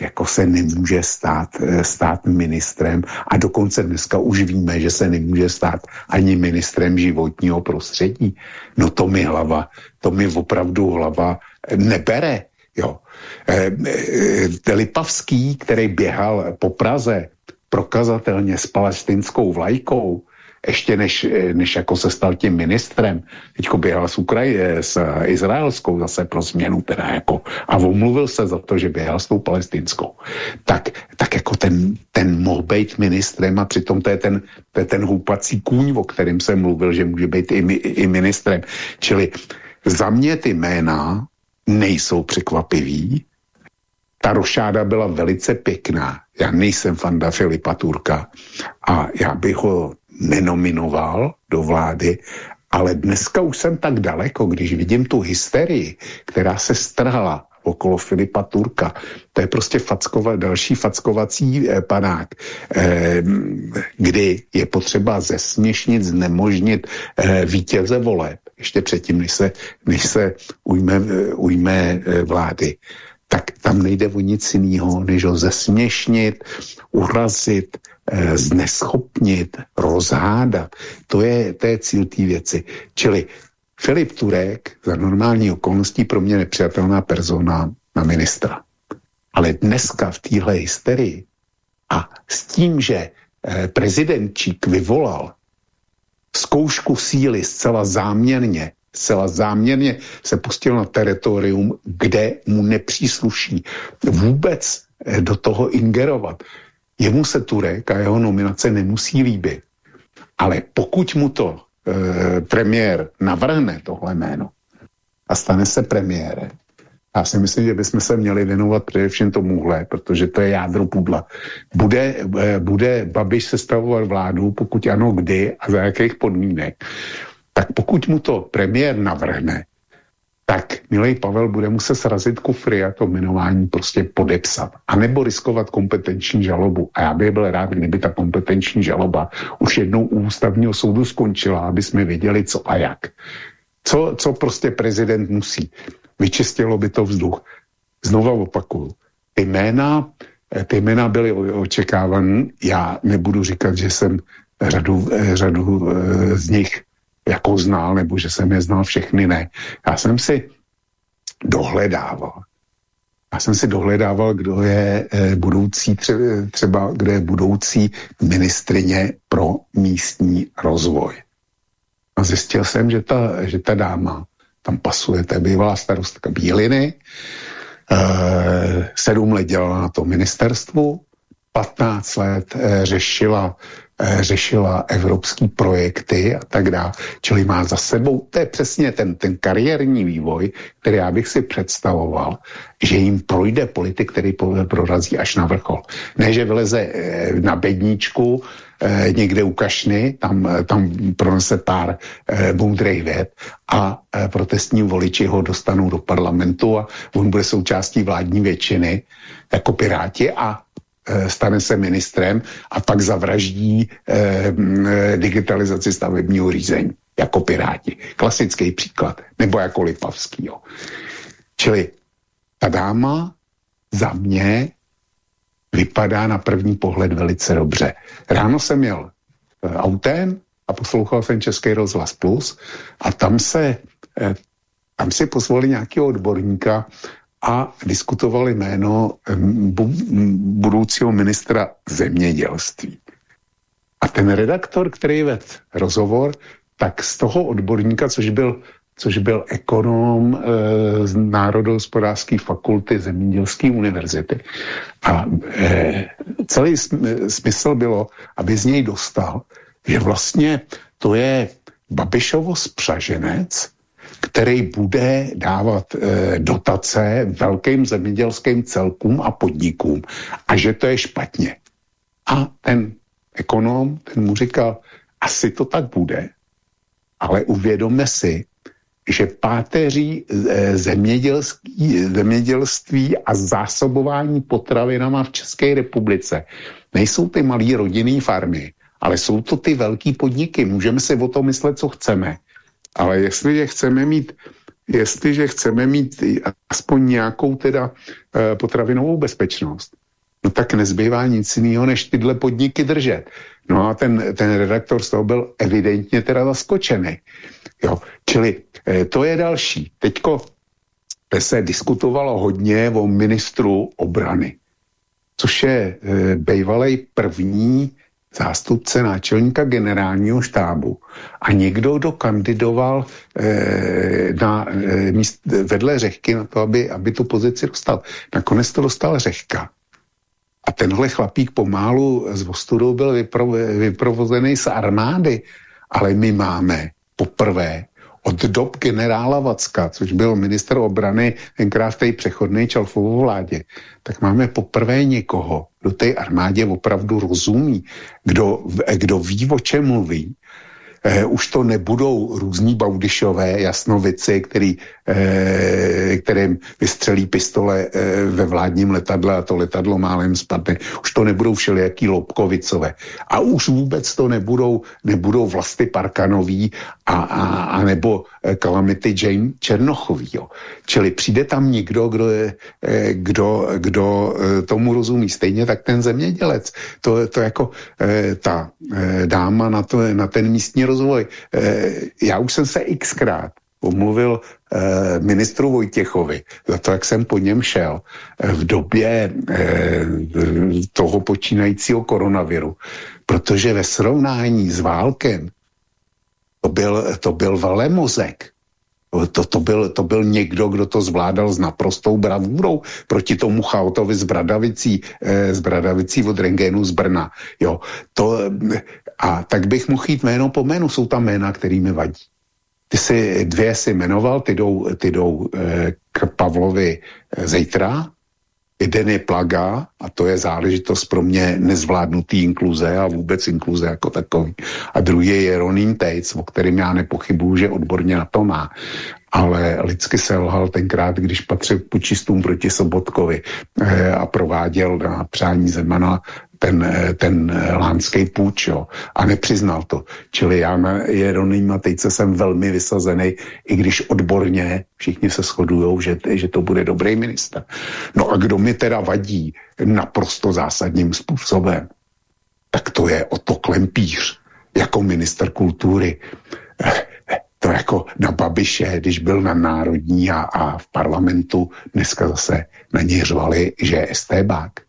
Speaker 10: jako se nemůže stát, stát ministrem a dokonce dneska už víme, že se nemůže stát ani ministrem životního prostředí. No to mi hlava, to mi opravdu hlava nebere. Jo. E, e, Lipavský, který běhal po Praze prokazatelně s palestinskou vlajkou, ještě než, než jako se stal tím ministrem, teďko běhal s, Ukraj, s izraelskou zase pro změnu teda jako a omluvil se za to, že běhal s tou palestinskou. Tak, tak jako ten, ten mohl být ministrem a přitom to je ten, to je ten houpací kůň, o kterém jsem mluvil, že může být i, i ministrem. Čili za mě ty jména nejsou překvapivý, ta rošáda byla velice pěkná. Já nejsem fanda Filipa Turka a já bych ho nenominoval do vlády, ale dneska už jsem tak daleko, když vidím tu hysterii, která se strhla okolo Filipa Turka. To je prostě fackova, další fackovací eh, panák, eh, kdy je potřeba zesměšnit, znemožnit eh, vítěze voleb, ještě předtím, než se, než se ujme, eh, ujme eh, vlády tak tam nejde o nic jiného, než ho zesměšnit, urazit, eh, zneschopnit, rozhádat. To je, to je cíl té věci. Čili Filip Turek za normální okolností pro mě nepřijatelná persona na ministra. Ale dneska v téhle hysterii a s tím, že eh, prezidentčík vyvolal zkoušku síly zcela záměrně zcela záměrně se pustil na teritorium, kde mu nepřísluší vůbec eh, do toho ingerovat. Jemu se Turek a jeho nominace nemusí líbit. Ale pokud mu to e, premiér navrhne tohle jméno a stane se premiérem, já si myslím, že bychom se měli věnovat především tomuhle, protože to je jádro pudla. Bude, e, bude Babiš sestavovat vládu, pokud ano, kdy a za jakých podmínek tak pokud mu to premiér navrhne, tak milý Pavel bude muset srazit kufry a to jmenování prostě podepsat. A nebo riskovat kompetenční žalobu. A já bych byl rád, kdyby ta kompetenční žaloba už jednou u ústavního soudu skončila, aby jsme věděli, co a jak. Co, co prostě prezident musí. Vyčistilo by to vzduch. Znova opakuju. Ty jména, ty jména byly očekávané. Já nebudu říkat, že jsem řadu, řadu eh, z nich jako znal, nebo že jsem je znal všechny, ne. Já jsem si dohledával. Já jsem si dohledával, kdo je eh, budoucí, třeba kdo je budoucí ministrině pro místní rozvoj. A zjistil jsem, že ta, že ta dáma tam pasuje, to je bývalá starostka Bíliny, eh, sedm let dělala na tom ministerstvu, 15 let eh, řešila řešila evropský projekty a tak dále. Čili má za sebou, to je přesně ten, ten kariérní vývoj, který já bych si představoval, že jim projde politik, který prorazí až na vrchol. Ne, že vyleze eh, na bedníčku, eh, někde u Kašny, tam, tam pronese pár eh, věd a eh, protestní voliči ho dostanou do parlamentu a on bude součástí vládní většiny jako piráti a eh, stane se ministrem a pak zavraždí eh, digitalizaci stavebního řízení jako piráti. Klasický příklad. Nebo jako Lipavský. Jo. Čili ta dáma za mě vypadá na první pohled velice dobře. Ráno jsem eh, autem a poslouchal jsem Český rozhlas Plus a tam se eh, tam si pozvali nějakého odborníka a diskutovali jméno budoucího ministra zemědělství. A ten redaktor, který vedl rozhovor, tak z toho odborníka, což byl což byl ekonom e, z Národohospodářské fakulty Zemědělské univerzity. A e, celý smysl bylo, aby z něj dostal, že vlastně to je Babišovo spřaženec, který bude dávat e, dotace velkým zemědělským celkům a podnikům a že to je špatně. A ten ekonom, ten mu říkal, asi to tak bude, ale uvědomme si, že páteří e, zemědělství, zemědělství a zásobování potravinama v České republice nejsou ty malé rodinné farmy, ale jsou to ty velký podniky. Můžeme si o tom myslet, co chceme. Ale jestliže chceme mít jestliže chceme mít aspoň nějakou teda e, potravinovou bezpečnost, no tak nezbývá nic jiného, než tyhle podniky držet. No a ten, ten redaktor z toho byl evidentně teda zaskočený. Jo, čili e, to je další. Teďko se diskutovalo hodně o ministru obrany, což je e, bývalý první zástupce náčelníka generálního štábu a někdo, kdo kandidoval e, na, e, míst, vedle Řehky na to, aby, aby tu pozici dostal. Nakonec to dostal Řehka. A tenhle chlapík pomálu z Vostudu byl vypro, vyprovozený z armády, ale my máme poprvé od dob generála Vacka, což byl minister obrany tenkrát v té přechodné Čalfovou vládě, tak máme poprvé někoho, kdo té armádě opravdu rozumí, kdo, kdo ví, o čem mluví eh, už to nebudou různí baudišové jasnovici, který, eh, kterým vystřelí pistole eh, ve vládním letadle a to letadlo málem spadne. Už to nebudou všelijaký Lobkovicové. A už vůbec to nebudou, nebudou vlasty Parkanový a, a, a nebo Kalamity eh, Jane Černochový. Jo. Čili přijde tam někdo, kdo, je, eh, kdo, kdo eh, tomu rozumí. Stejně tak ten zemědělec. To, to jako ta dáma na, to, na ten místní rozvoj. Já už jsem se xkrát omluvil eh, ministru Vojtěchovi za to, jak jsem po něm šel v době eh, toho počínajícího koronaviru. Protože ve srovnání s válkem to byl, to byl velemozek. To, to, byl, to byl někdo, kdo to zvládal s naprostou bravůrou proti tomu chaotovi z Bradavicí, eh, z Bradavicí od Rengenu z Brna. Jo, to, a tak bych mohl jít jméno po jménu. Jsou tam jména, který mi vadí. Ty si, dvě si jmenoval, ty jdou, ty jdou eh, k Pavlovi eh, zítra, Jeden je plaga a to je záležitost pro mě nezvládnutý inkluze a vůbec inkluze jako takový. A druhý je Jeroným Tejc, o kterým já nepochybuju, že odborně na to má. Ale lidsky selhal tenkrát, když patřil počistům proti Sobotkovi eh, a prováděl na přání Zemana ten, ten lánský půjč, jo, a nepřiznal to. Čili já na Jeronýma Tejce jsem velmi vysazený, i když odborně všichni se shodují, že, že to bude dobrý minister. No a kdo mi teda vadí naprosto zásadním způsobem, tak to je Oto Klempíř jako minister kultury. To jako na Babiše, když byl na národní a, a v parlamentu, dneska zase na něj řvali, že je estébák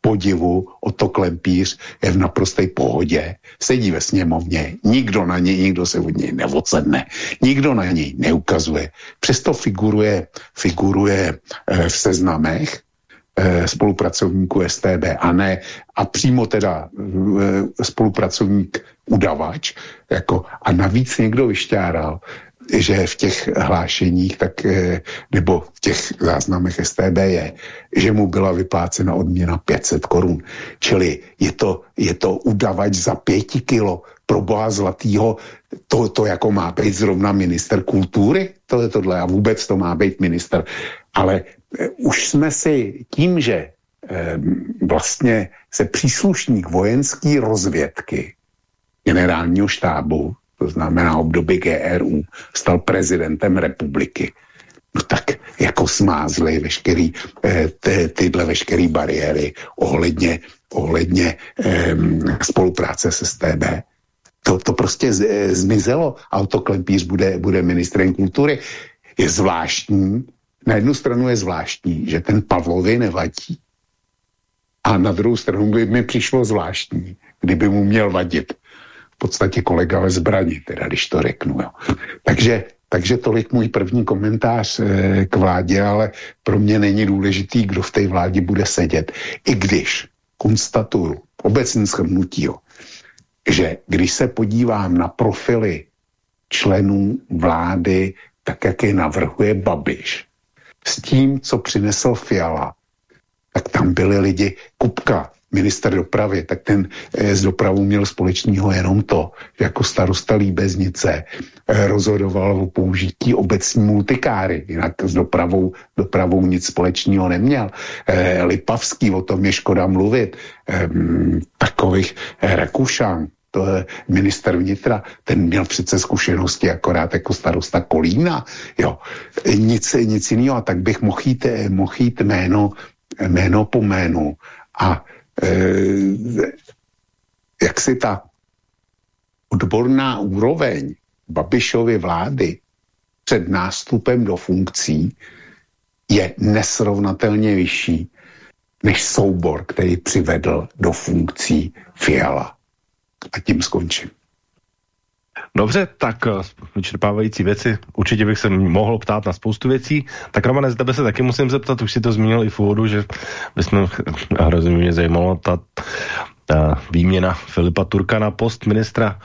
Speaker 10: podivu o to klempíř je v naprosté pohodě, sedí ve sněmovně, nikdo na něj, nikdo se od něj neocedne, nikdo na něj neukazuje. Přesto figuruje, figuruje eh, v seznamech e, spolupracovníků STB a ne a přímo teda e, spolupracovník udavač. Jako, a navíc někdo vyšťáral, že v těch hlášeních, tak, e, nebo v těch záznamech STB je, že mu byla vyplácena odměna 500 korun. Čili je to, je to udavač za pěti kilo pro boha zlatýho, to, to jako má být zrovna minister kultury, to je tohle a vůbec to má být minister. Ale e, už jsme si tím, že e, vlastně se příslušník vojenské rozvědky generálního štábu, to znamená období GRU, stal prezidentem republiky, no tak jako smázli veškerý, e, ty, tyhle veškeré bariéry ohledně, ohledně e, spolupráce se STB. To, to prostě z, e, zmizelo. Autoklempíř bude, bude ministrem kultury. Je zvláštní, na jednu stranu je zvláštní, že ten Pavlovi nevadí. A na druhou stranu by mi přišlo zvláštní, kdyby mu měl vadit podstatě kolega ve zbraní, teda když to řeknu. Jo. Takže, takže tolik můj první komentář e, k vládě, ale pro mě není důležitý, kdo v té vládě bude sedět. I když konstatuju, obecně shrnutí, že když se podívám na profily členů vlády, tak jak je navrhuje Babiš, s tím, co přinesl Fiala, tak tam byli lidi, Kupka, minister dopravy, tak ten eh, s dopravou měl společného jenom to, že jako starosta Líbeznice eh, rozhodoval o použití obecní multikáry, jinak s dopravou, dopravou nic společného neměl. Eh, Lipavský, o tom je škoda mluvit, ehm, takových Rakušan, to je minister vnitra, ten měl přece zkušenosti akorát jako starosta Kolína, jo. Nic, nic jiného, a tak bych mohl jít, mohl jít jméno, jméno po jménu a jak si ta odborná úroveň Babišovy vlády před nástupem do funkcí je nesrovnatelně vyšší než soubor, který přivedl do funkcí Fiala. A tím skončím.
Speaker 13: Dobře, tak eh, vyčerpávající věci. Určitě bych se mohl ptát na spoustu věcí. Tak Romane, z tebe se taky musím zeptat, už si to zmínil i v úvodu, že bychom, hrozně mě zajímalo ta, ta výměna Filipa Turka na post ministra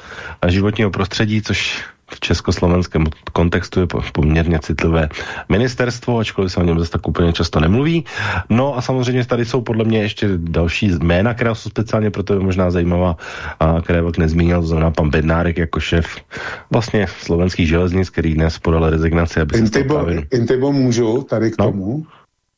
Speaker 13: životního prostředí, což v československém kontextu je poměrně citlivé ministerstvo, ačkoliv se o něm zase tak úplně často nemluví. No a samozřejmě tady jsou podle mě ještě další jména, která jsou speciálně pro tebe možná zajímavá, a které bych nezmínil, to znamená pan Bednárek jako šéf vlastně slovenských železnic, který dnes podal rezignaci, aby se
Speaker 10: Intibo, Intibo můžu tady k no. tomu?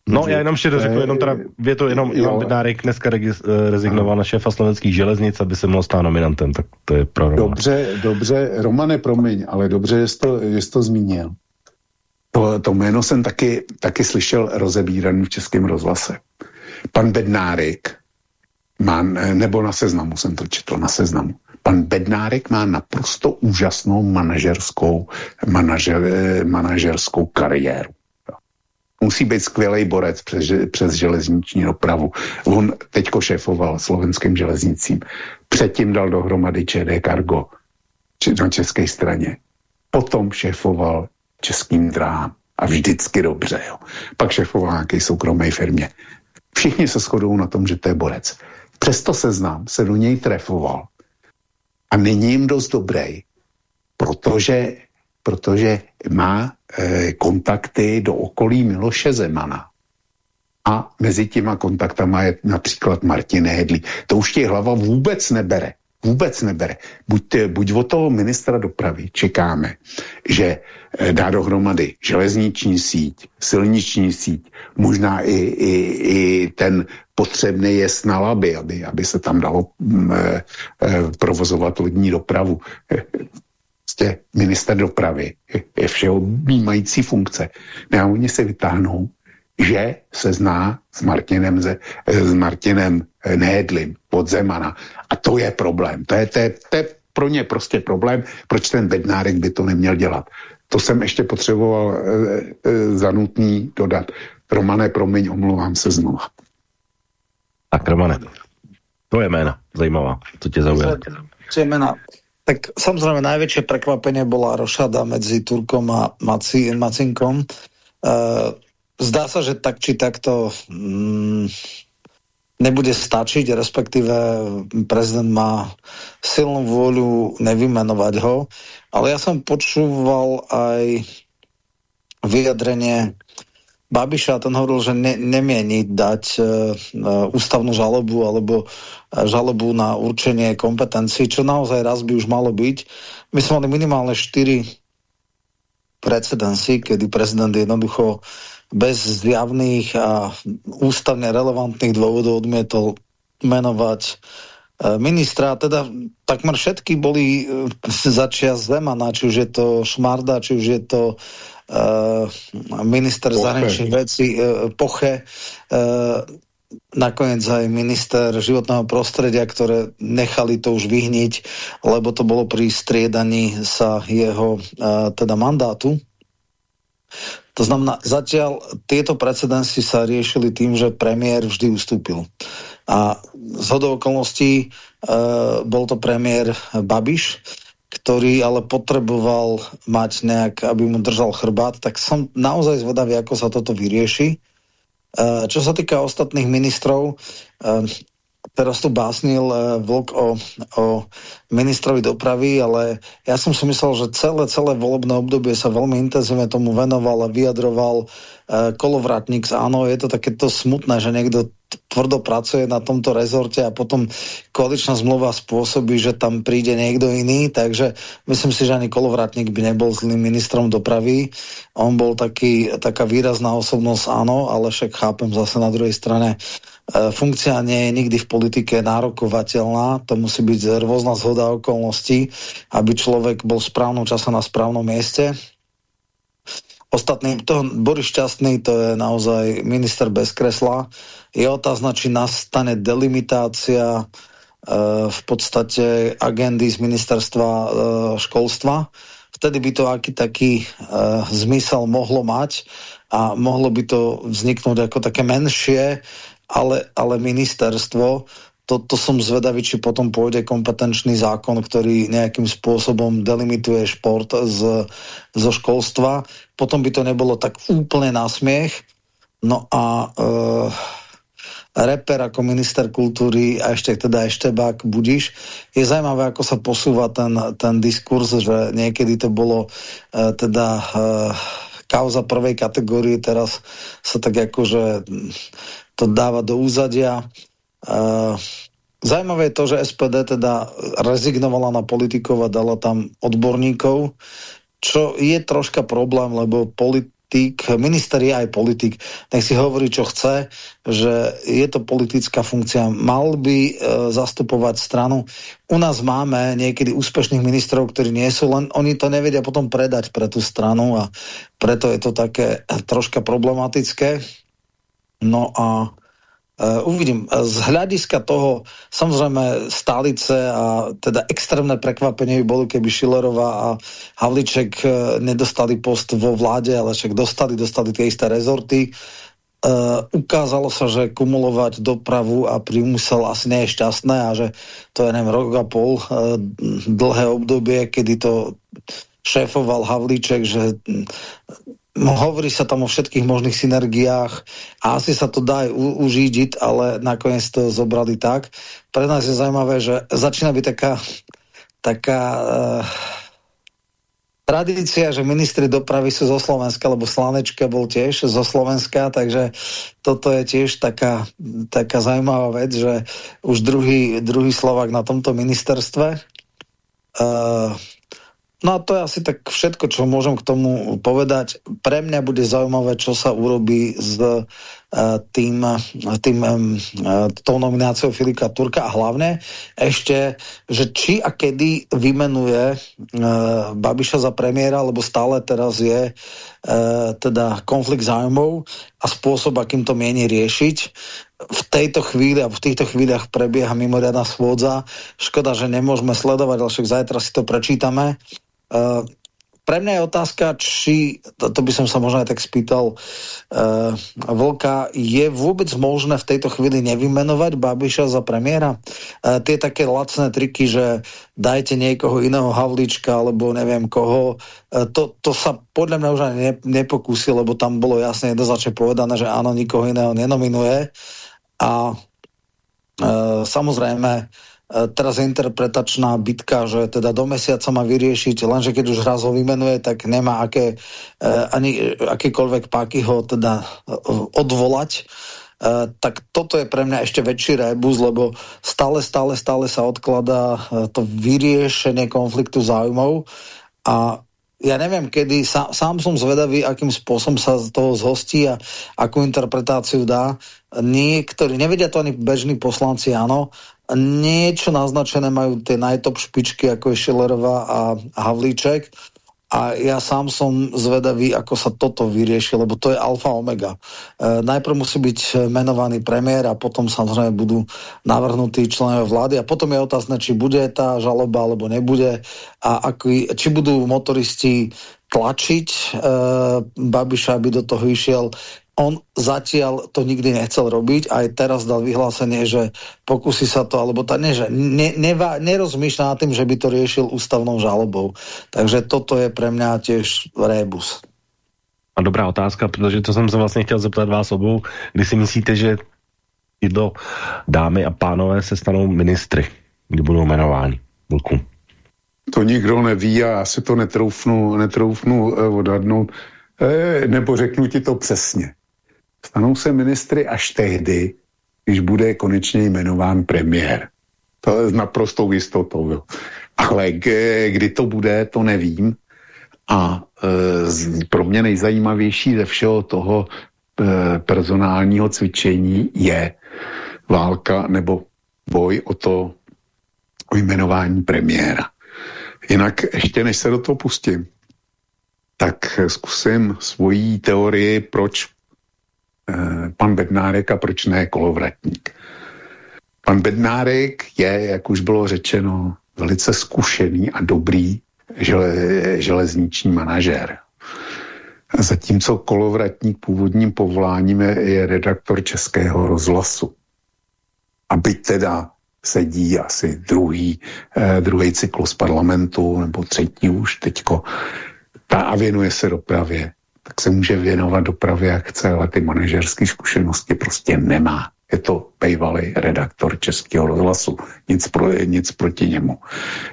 Speaker 13: No, já jenom ještě řeknu, jenom teda to jenom Ivan Bednárek dneska eh, rezignoval na šéfa slovenských železnic, aby se mohl stát nominantem, tak to je pro Romana.
Speaker 10: Dobře, dobře, Romane, promiň, ale dobře, že jsi to, že jsi to zmínil. To, to jméno jsem taky, taky slyšel rozebíraný v českém rozhlase. Pan Bednárek má, nebo na seznamu jsem to četl, na seznamu. Pan Bednárek má naprosto úžasnou manažerskou, manažer, eh, manažerskou kariéru musí být skvělý borec přes, přes železniční dopravu. On teďko šéfoval slovenským železnicím. Předtím dal dohromady ČD Cargo na české straně. Potom šéfoval českým dráhám. A vždycky dobře. Jo. Pak šéfoval nějaké soukromé firmě. Všichni se shodují na tom, že to je borec. Přesto seznam se do něj trefoval. A není jim dost dobrý, protože protože má e, kontakty do okolí Miloše Zemana. A mezi těma kontaktama je například Martin Hedlí. To už tě hlava vůbec nebere. Vůbec nebere. Buď, buď od toho ministra dopravy čekáme, že e, dá dohromady železniční síť, silniční síť, možná i, i, i ten potřebný je na laby, aby, aby se tam dalo mm, e, e, provozovat lodní dopravu prostě minister dopravy je všeobjímající funkce. No a oni se vytáhnou, že se zná s Martinem, ze, s Martinem Nejedlim od Zemana. A to je problém. To je, to, je, to je pro ně prostě problém, proč ten bednárek by to neměl dělat. To jsem ještě potřeboval e, e, za nutný dodat. Romane, promiň, omlouvám se znovu.
Speaker 13: Tak Romane, to je jména zajímavá, co tě zaujalo.
Speaker 11: Co je jména? Tak samozrejme najväčšie prekvapenie bola rošada medzi Turkom a Maci, Macinkom. Uh, zdá sa, že tak či takto mm, nebude stačiť, respektíve prezident má silnú vôľu nevymenovať ho, ale ja som počúval aj vyjadrenie Babiša, ten hovoril, že ne, nemieni dať e, ústavnú žalobu alebo e, žalobu na určenie kompetencií, čo naozaj raz by už malo byť. My sme mali minimálne 4 precedensy, kedy prezident jednoducho bez zjavných a ústavne relevantných dôvodov odmietol menovať ministra, teda takmer všetky boli e, začia Zemana, či už je to Šmarda, či už je to uh, minister Poche. zahraničných vecí uh, Poche, uh, nakoniec aj minister životného prostredia, ktoré nechali to už vyhniť, lebo to bolo pri striedaní sa jeho uh, teda mandátu. To znamená, zatiaľ tieto precedensy sa riešili tým, že premiér vždy ustúpil. A z hodou okolností e, bol to premiér Babiš, ktorý ale potreboval mať nejak, aby mu držal chrbát, tak som naozaj zvedavý, ako sa toto vyrieši. E, čo sa týka ostatných ministrov, e, teraz tu básnil uh, Vlk o, o ministrovi dopravy, ale ja som si myslel, že celé, celé volebné obdobie sa veľmi intenzívne tomu venoval a vyjadroval uh, kolovratník áno, je to takéto smutné, že niekto tvrdo pracuje na tomto rezorte a potom koaličná zmluva spôsobí, že tam príde niekto iný, takže myslím si, že ani kolovratník by nebol zlým ministrom dopravy. On bol taký, taká výrazná osobnosť, áno, ale však chápem zase na druhej strane, E, funkcia nie je nikdy v politike nárokovateľná, to musí byť rôzna zhoda okolností, aby človek bol v správnom čase na správnom mieste. Ostatný, to, Boris Šťastný, to je naozaj minister bez kresla. Je otázna, či nastane delimitácia e, v podstate agendy z ministerstva e, školstva. Vtedy by to aký taký e, zmysel mohlo mať a mohlo by to vzniknúť ako také menšie ale, ale ministerstvo, to, to som zvedavý, či potom pôjde kompetenčný zákon, ktorý nejakým spôsobom delimituje šport z, zo školstva. Potom by to nebolo tak úplne na smiech. No a e, reper ako minister kultúry a ešte teda Eštebák Budiš. Je zaujímavé, ako sa posúva ten, ten diskurs, že niekedy to bolo e, teda e, kauza prvej kategórie, teraz sa tak akože to dáva do úzadia. Uh, Zajímavé je to, že SPD teda rezignovala na politikov a dala tam odborníkov, čo je troška problém, lebo politik, minister je aj politik, nech si hovorí, čo chce, že je to politická funkcia. Mal by e, zastupovať stranu. U nás máme niekedy úspešných ministrov, ktorí nie sú, len oni to nevedia potom predať pre tú stranu a preto je to také troška problematické. No a Uh, uvidím. Z hľadiska toho, samozrejme, stálice a teda extrémne prekvapenie by bolo, keby Šilerová a Havliček uh, nedostali post vo vláde, ale však dostali, dostali tie isté rezorty. Uh, ukázalo sa, že kumulovať dopravu a priemysel asi nie je šťastné a že to je, neviem, rok a pol uh, dlhé obdobie, kedy to šéfoval Havlíček, že No, hovorí sa tam o všetkých možných synergiách a asi sa to dá aj užídiť, ale nakoniec to zobrali tak. Pre nás je zaujímavé, že začína byť taká, taká uh, tradícia, že ministri dopravy sú zo Slovenska, lebo Slanečka bol tiež zo Slovenska, takže toto je tiež taká, taká zaujímavá vec, že už druhý, druhý Slovak na tomto ministerstve. Uh, No a to je asi tak všetko, čo môžem k tomu povedať. Pre mňa bude zaujímavé, čo sa urobí s uh, tým, tým um, tou nomináciou Filika Turka a hlavne ešte, že či a kedy vymenuje uh, Babiša za premiéra, lebo stále teraz je teda konflikt zájmov a spôsob, akým to mieni riešiť v tejto chvíli a v týchto chvíľach prebieha mimoriadná schôdza. Škoda, že nemôžeme sledovať, ale však zajtra si to prečítame. Uh, pre mňa je otázka, či, to, to by som sa možno aj tak spýtal uh, Vlka, je vôbec možné v tejto chvíli nevymenovať Babiša za premiéra? Uh, tie také lacné triky, že dajte niekoho iného Havlička, alebo neviem koho, uh, to, to sa podľa mňa už ani ne, nepokúsi, lebo tam bolo jasne jednoznačne povedané, že áno, nikoho iného nenominuje. A uh, samozrejme, E, teraz je interpretačná bitka, že teda do mesiaca má vyriešiť, lenže keď už raz ho vymenuje, tak nemá aké, e, ani akýkoľvek páky ho teda e, odvolať. tak toto je pre mňa ešte väčší rebus, lebo stále, stále, stále sa odkladá to vyriešenie konfliktu záujmov a ja neviem, kedy, sám, sám som zvedavý, akým spôsobom sa z toho zhostí a akú interpretáciu dá. Niektorí, nevedia to ani bežní poslanci, áno, niečo naznačené majú tie najtop špičky, ako je Schillerová a Havlíček. A ja sám som zvedavý, ako sa toto vyrieši, lebo to je alfa omega. E, najprv musí byť menovaný premiér a potom samozrejme budú navrhnutí členovia vlády a potom je otázne, či bude tá žaloba alebo nebude a aký, či budú motoristi tlačiť e, Babiša, aby do toho išiel on zatiaľ to nikdy nechcel robiť, aj teraz dal vyhlásenie, že pokusí sa to, alebo tá, nie, že ne, neva, nerozmýšľa nad tým, že by to riešil ústavnou žalobou. Takže toto je pre mňa tiež rébus.
Speaker 13: A dobrá otázka, protože to jsem se vlastně chtěl zeptat vás obou, kdy si myslíte, že tyto dámy a pánové se stanou ministry, kdy budou jmenováni? Vlku.
Speaker 10: To nikdo neví a já si to netroufnu, netroufnu uh, odhadnout, e, nebo řeknu ti to přesně. Stanou se ministry až tehdy, když bude konečně jmenován premiér. To je naprostou jistotou. Jo. Ale kdy to bude, to nevím. A e, pro mě nejzajímavější ze všeho toho e, personálního cvičení je válka nebo boj o to o jmenování premiéra. Jinak ještě než se do toho pustím, tak zkusím svoji teorii, proč pan Bednárek a proč ne Kolovratník. Pan Bednárek je, jak už bylo řečeno, velice zkušený a dobrý žele, železniční manažér. Zatímco Kolovratník původním povoláním je, je redaktor Českého rozhlasu. A byť teda sedí asi druhý, eh, druhý cyklus parlamentu, nebo třetí už teďko, ta a věnuje se dopravě, tak se může věnovat dopravě, jak chce, ale ty manažerské zkušenosti prostě nemá. Je to bývalý redaktor Českého rozhlasu. Nic, pro, nic proti němu.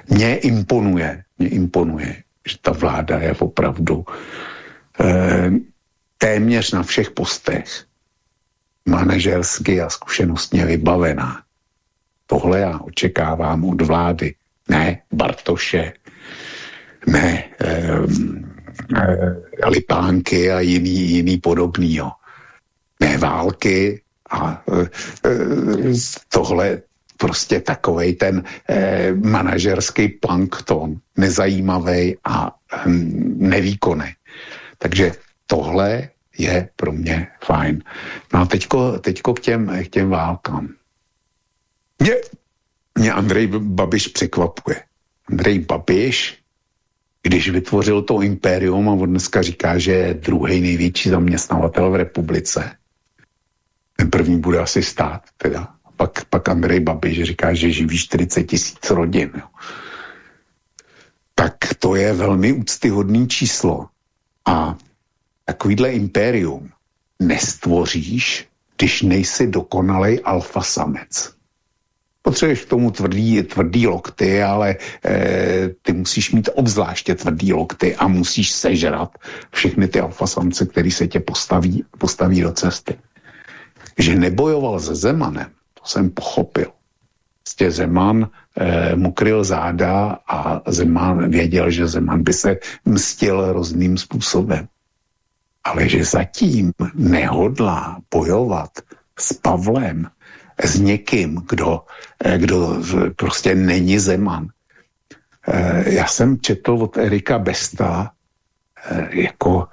Speaker 10: Mně imponuje, mě imponuje, že ta vláda je opravdu eh, téměř na všech postech manažersky a zkušenostně vybavená. Tohle já očekávám od vlády. Ne Bartoše, ne eh, e, lipánky a jiný, jiný podobný. Jo. Ne války a e, tohle prostě takovej ten manažerský plankton, nezajímavý a hm, nevýkonný. Takže tohle je pro mě fajn. No a teďko, teďko k, těm, k těm válkám. Mě, mě Andrej Babiš překvapuje. Andrej Babiš když vytvořil to impérium a on dneska říká, že je druhý největší zaměstnavatel v republice. Ten první bude asi stát, teda. A pak, pak Andrej Babiš říká, že živí 40 tisíc rodin. Jo. Tak to je velmi úctyhodný číslo. A takovýhle impérium nestvoříš, když nejsi dokonalej alfa samec. Potřebuješ k tomu tvrdý, tvrdý lokty, ale e, ty musíš mít obzvláště tvrdý lokty a musíš sežrat všechny ty alfasamce, který se tě postaví, postaví do cesty. Že nebojoval se Zemanem, to jsem pochopil. Prostě Zeman e, mu kryl záda a Zeman věděl, že Zeman by se mstil rozným způsobem. Ale že zatím nehodlá bojovat s Pavlem, s někým, kdo, eh, kdo prostě není Zeman. Eh, já jsem četl od Erika Besta eh, jako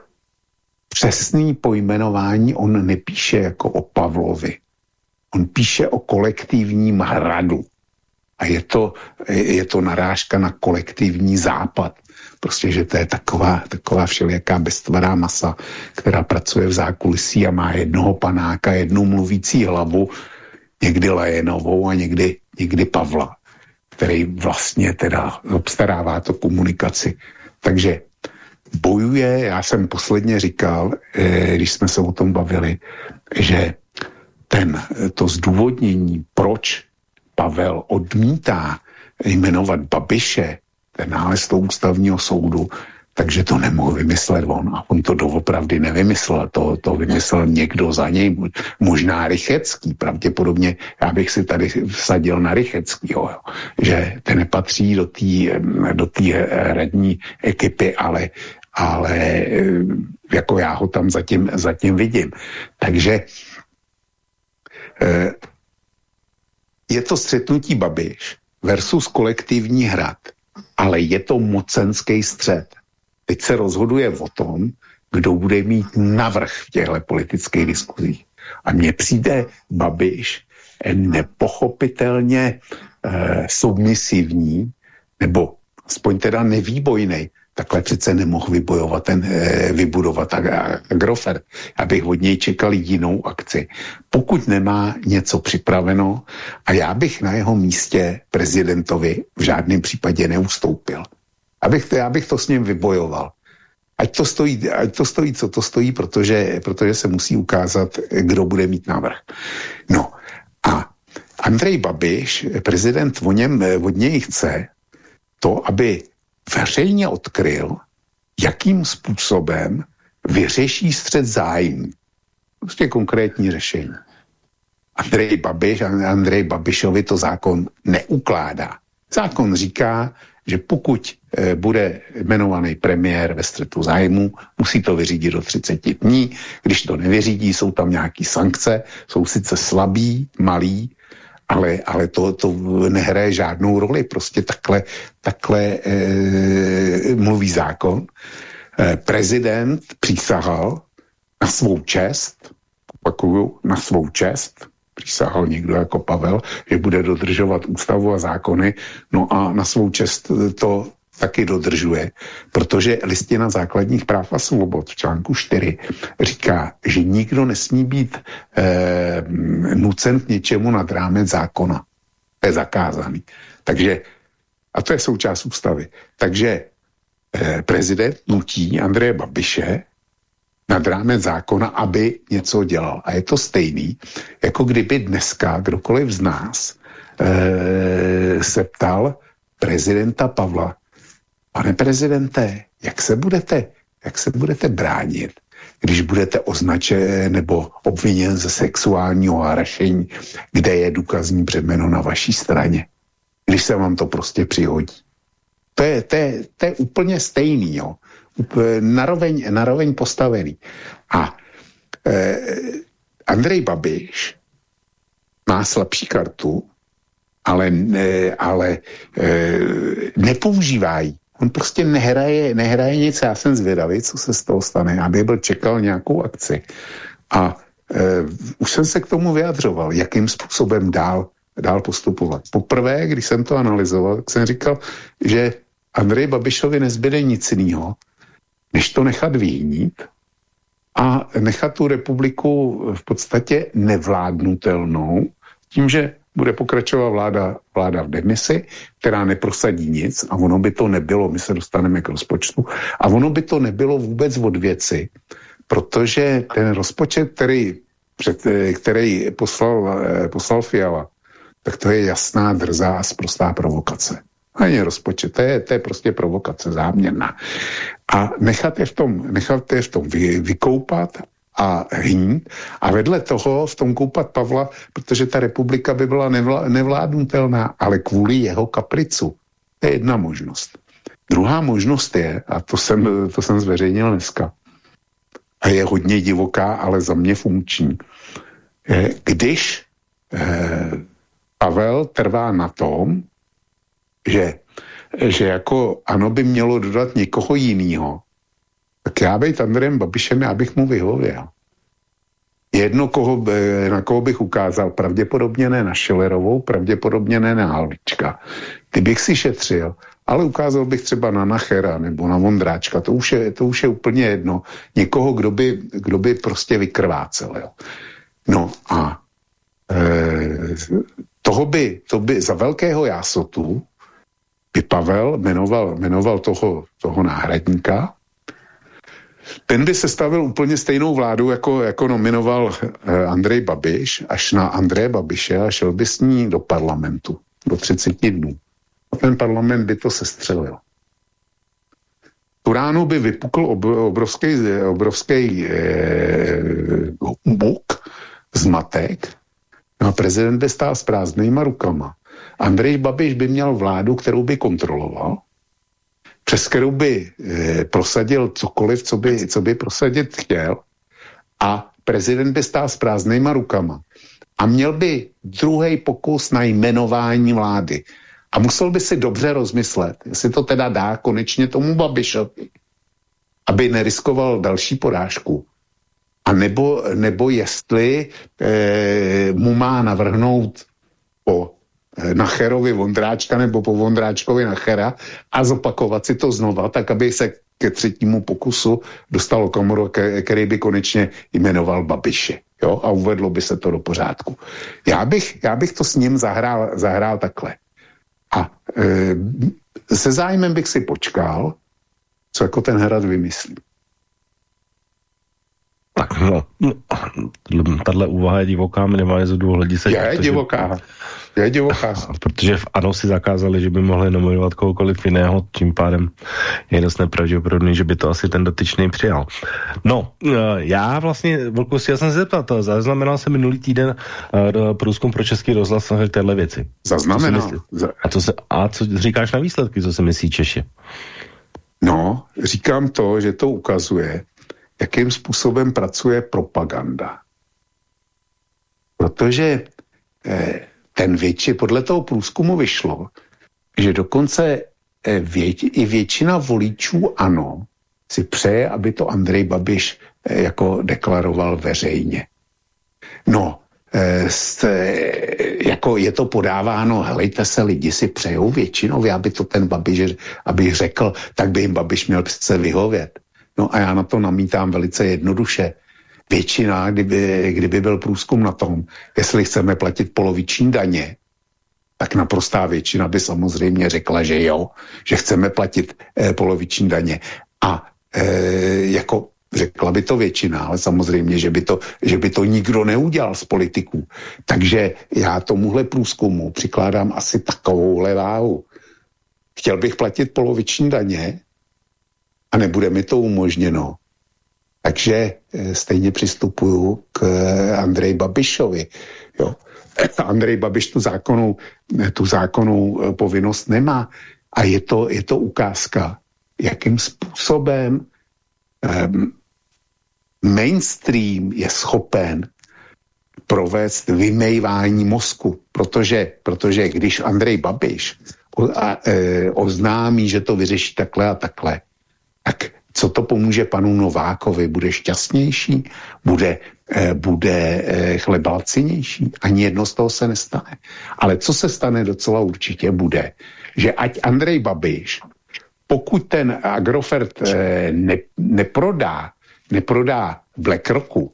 Speaker 10: přesný pojmenování, on nepíše jako o Pavlovi. On píše o kolektivním hradu. a je to, je to narážka na kolektivní západ. Prostě, že to je taková, taková všelijaká bestvará masa, která pracuje v zákulisí a má jednoho panáka, jednu mluvící hlavu, někdy Lajenovou a někdy, někdy Pavla, který vlastně teda obstarává to komunikaci. Takže bojuje, já jsem posledně říkal, eh, když jsme se o tom bavili, že ten, to zdůvodnění, proč Pavel odmítá jmenovat Babiše, ten nález toho ústavního soudu, takže to nemohl vymyslet on. A on to doopravdy nevymyslel, to, to vymyslel někdo za něj, možná Rychecký, pravděpodobně já bych si tady vsadil na Rycheckýho, jo. že ten nepatří do té do tý radní ekipy, ale, ale jako já ho tam zatím, zatím vidím. Takže eh, je to střetnutí Babiš versus kolektivní hrad, ale je to mocenský střed. Teď se rozhoduje o tom, kdo bude mít navrh v těchto politických diskuzích. A mně přijde Babiš nepochopitelně eh, submisivní, nebo aspoň teda nevýbojný, takhle přece nemohl vybojovat ten, e, vybudovat Agrofert. Já bych od něj čekal jinou akci. Pokud nemá něco připraveno a já bych na jeho místě prezidentovi v žádném případě neustoupil. Abych, já bych to s ním vybojoval. Ať to stojí, ať to stojí co to stojí, protože, protože se musí ukázat, kdo bude mít návrh. No a Andrej Babiš, prezident o něm, od něj chce to, aby veřejně odkryl, jakým způsobem vyřeší střed zájmu. Prostě konkrétní řešení. Andrej Babiš, Andrej Babišovi to zákon neukládá. Zákon říká, že pokud bude jmenovaný premiér ve střetu zájmu, musí to vyřídit do 30 dní. Když to nevyřídí, jsou tam nějaké sankce, jsou sice slabý, malý, ale, ale to, to nehraje žádnou roli. Prostě takhle, takhle e, mluví zákon. E, prezident přísahal na svou čest, opakuju, na svou čest, přísahal někdo jako Pavel, že bude dodržovat ústavu a zákony, no a na svou čest to taky dodržuje, protože listina základních práv a svobod v článku 4 říká, že nikdo nesmí být eh, nucen k něčemu nad rámec zákona. To je zakázaný. Takže, a to je součást ústavy. Takže eh, prezident nutí Andreje Babiše nad rámec zákona, aby něco dělal. A je to stejný, jako kdyby dneska kdokoliv z nás eh, se ptal prezidenta Pavla, Pane prezidente, jak se budete, jak se budete bránit, když budete označen nebo obviněn ze sexuálního harašení, kde je důkazní břemeno na vaší straně, když se vám to prostě přihodí. To je, to je, to je úplně stejný, jo. Naroveň, naroveň postavený. A eh, Andrej Babiš má slabší kartu, ale, ne, ale eh, nepoužívá ji. On prostě nehraje, nehraje nic, já jsem zvědavý, co se z toho stane, aby byl čekal nějakou akci. A e, už jsem se k tomu vyjadřoval, jakým způsobem dál, dál postupovat. Poprvé, když jsem to analyzoval, tak jsem říkal, že Andrej Babišovi nezbyde nic jiného, než to nechat vyhnít a nechat tu republiku v podstatě nevládnutelnou, tím, že bude pokračovat vláda, vláda v demisi, která neprosadí nic a ono by to nebylo, my se dostaneme k rozpočtu, a ono by to nebylo vůbec od věci, protože ten rozpočet, který, před, který poslal, poslal Fiala, tak to je jasná, drzá a sprostá provokace. Ani rozpočet, to je, to je prostě provokace záměrná. A nechat je v tom, nechat je v tom vy, vykoupat a hýn a vedle toho v tom koupat Pavla, protože ta republika by byla nevlá, nevládnutelná, ale kvůli jeho kapricu. To je jedna možnost. Druhá možnost je, a to jsem, to jsem zveřejnil dneska, a je hodně divoká, ale za mě funkční. Když eh, Pavel trvá na tom, že, že jako ano by mělo dodat někoho jiného, tak já být Andrejem Babišem, já bych mu vyhověl. Jedno, koho, na koho bych ukázal, pravděpodobně ne na Schillerovou, pravděpodobně ne na Halvička. Ty bych si šetřil, ale ukázal bych třeba na Nachera nebo na Vondráčka, to už je, to už je úplně jedno. Někoho, kdo by, kdo by prostě vykrvácel. Jo. No a e, toho by, to by za velkého jásotu by Pavel jmenoval, jmenoval toho, toho náhradníka ten by se stavil úplně stejnou vládu, jako, jako nominoval eh, Andrej Babiš, až na Andreje Babiše a šel by s ní do parlamentu do 30 dnů. A ten parlament by to sestřelil. Tu ránu by vypukl ob, obrovský, obrovský eh, buk, zmatek, no a prezident by stál s prázdnýma rukama. Andrej Babiš by měl vládu, kterou by kontroloval, přes kterou by e, prosadil cokoliv, co by, co by prosadit chtěl a prezident by stál s prázdnýma rukama a měl by druhý pokus na jmenování vlády. A musel by si dobře rozmyslet, jestli to teda dá konečně tomu Babišovi, aby neriskoval další porážku. A nebo, nebo jestli e, mu má navrhnout Eh, Nacherovi Vondráčka nebo po Vondráčkovi Nachera a zopakovat si to znova, tak aby se ke třetímu pokusu dostalo komoru, který by konečně jmenoval Babiše. Jo? A uvedlo by se to do pořádku. Já bych, já bych to s ním zahrál, zahrál takhle. A e, se zájmem bych si počkal, co jako ten hrad vymyslí.
Speaker 13: Tak no, no tahle úvaha je divoká minimálně z důvodu hlediska.
Speaker 10: Je divoká. Je divoká.
Speaker 13: Protože v ANO si zakázali, že by mohli nominovat kohokoliv jiného, tím pádem je dost nepravděpodobný, že by to asi ten dotyčný přijal. No, eh, já vlastně, Volku, já jsem se zeptal, to zaznamenal jsem minulý týden uh, průzkum pro Český rozhlas na téhle věci.
Speaker 10: Zaznamenal.
Speaker 13: A co, se, a co říkáš na výsledky, co se myslí Češi?
Speaker 10: No, říkám to, že to ukazuje, jakým způsobem pracuje propaganda. Protože eh, ten větši, podle toho průzkumu vyšlo, že dokonce eh, vět, i většina voličů ano si přeje, aby to Andrej Babiš eh, jako deklaroval veřejně. No, s, jako je to podáváno, helejte se, lidi si přejou většinou, aby to ten Babiš, aby řekl, tak by jim Babiš měl přece vyhovět. No a já na to namítám velice jednoduše. Většina, kdyby, kdyby byl průzkum na tom, jestli chceme platit poloviční daně, tak naprostá většina by samozřejmě řekla, že jo, že chceme platit eh, poloviční daně. A eh, jako řekla by to většina, ale samozřejmě, že by to, že by to nikdo neudělal z politiků. Takže já tomuhle průzkumu přikládám asi takovou váhu. Chtěl bych platit poloviční daně, a nebude mi to umožněno. Takže eh, stejně přistupuju k eh, Andrej Babišovi. Jo. Andrej Babiš tu zákonu, eh, tu zákonu povinnost nemá. A je to, je to ukázka, jakým způsobem um, mainstream je schopen provést vymejvání mozku. Protože, protože když Andrej Babiš o, a, e, oznámí, že to vyřeší takhle a takhle, tak co to pomůže panu Novákovi? Bude šťastnější? Bude, eh, bude eh, chlebalcinější? Ani jedno z toho se nestane. Ale co se stane docela určitě bude, že ať Andrej Babiš, pokud ten Agrofert eh, ne, neprodá, neprodá BlackRocku,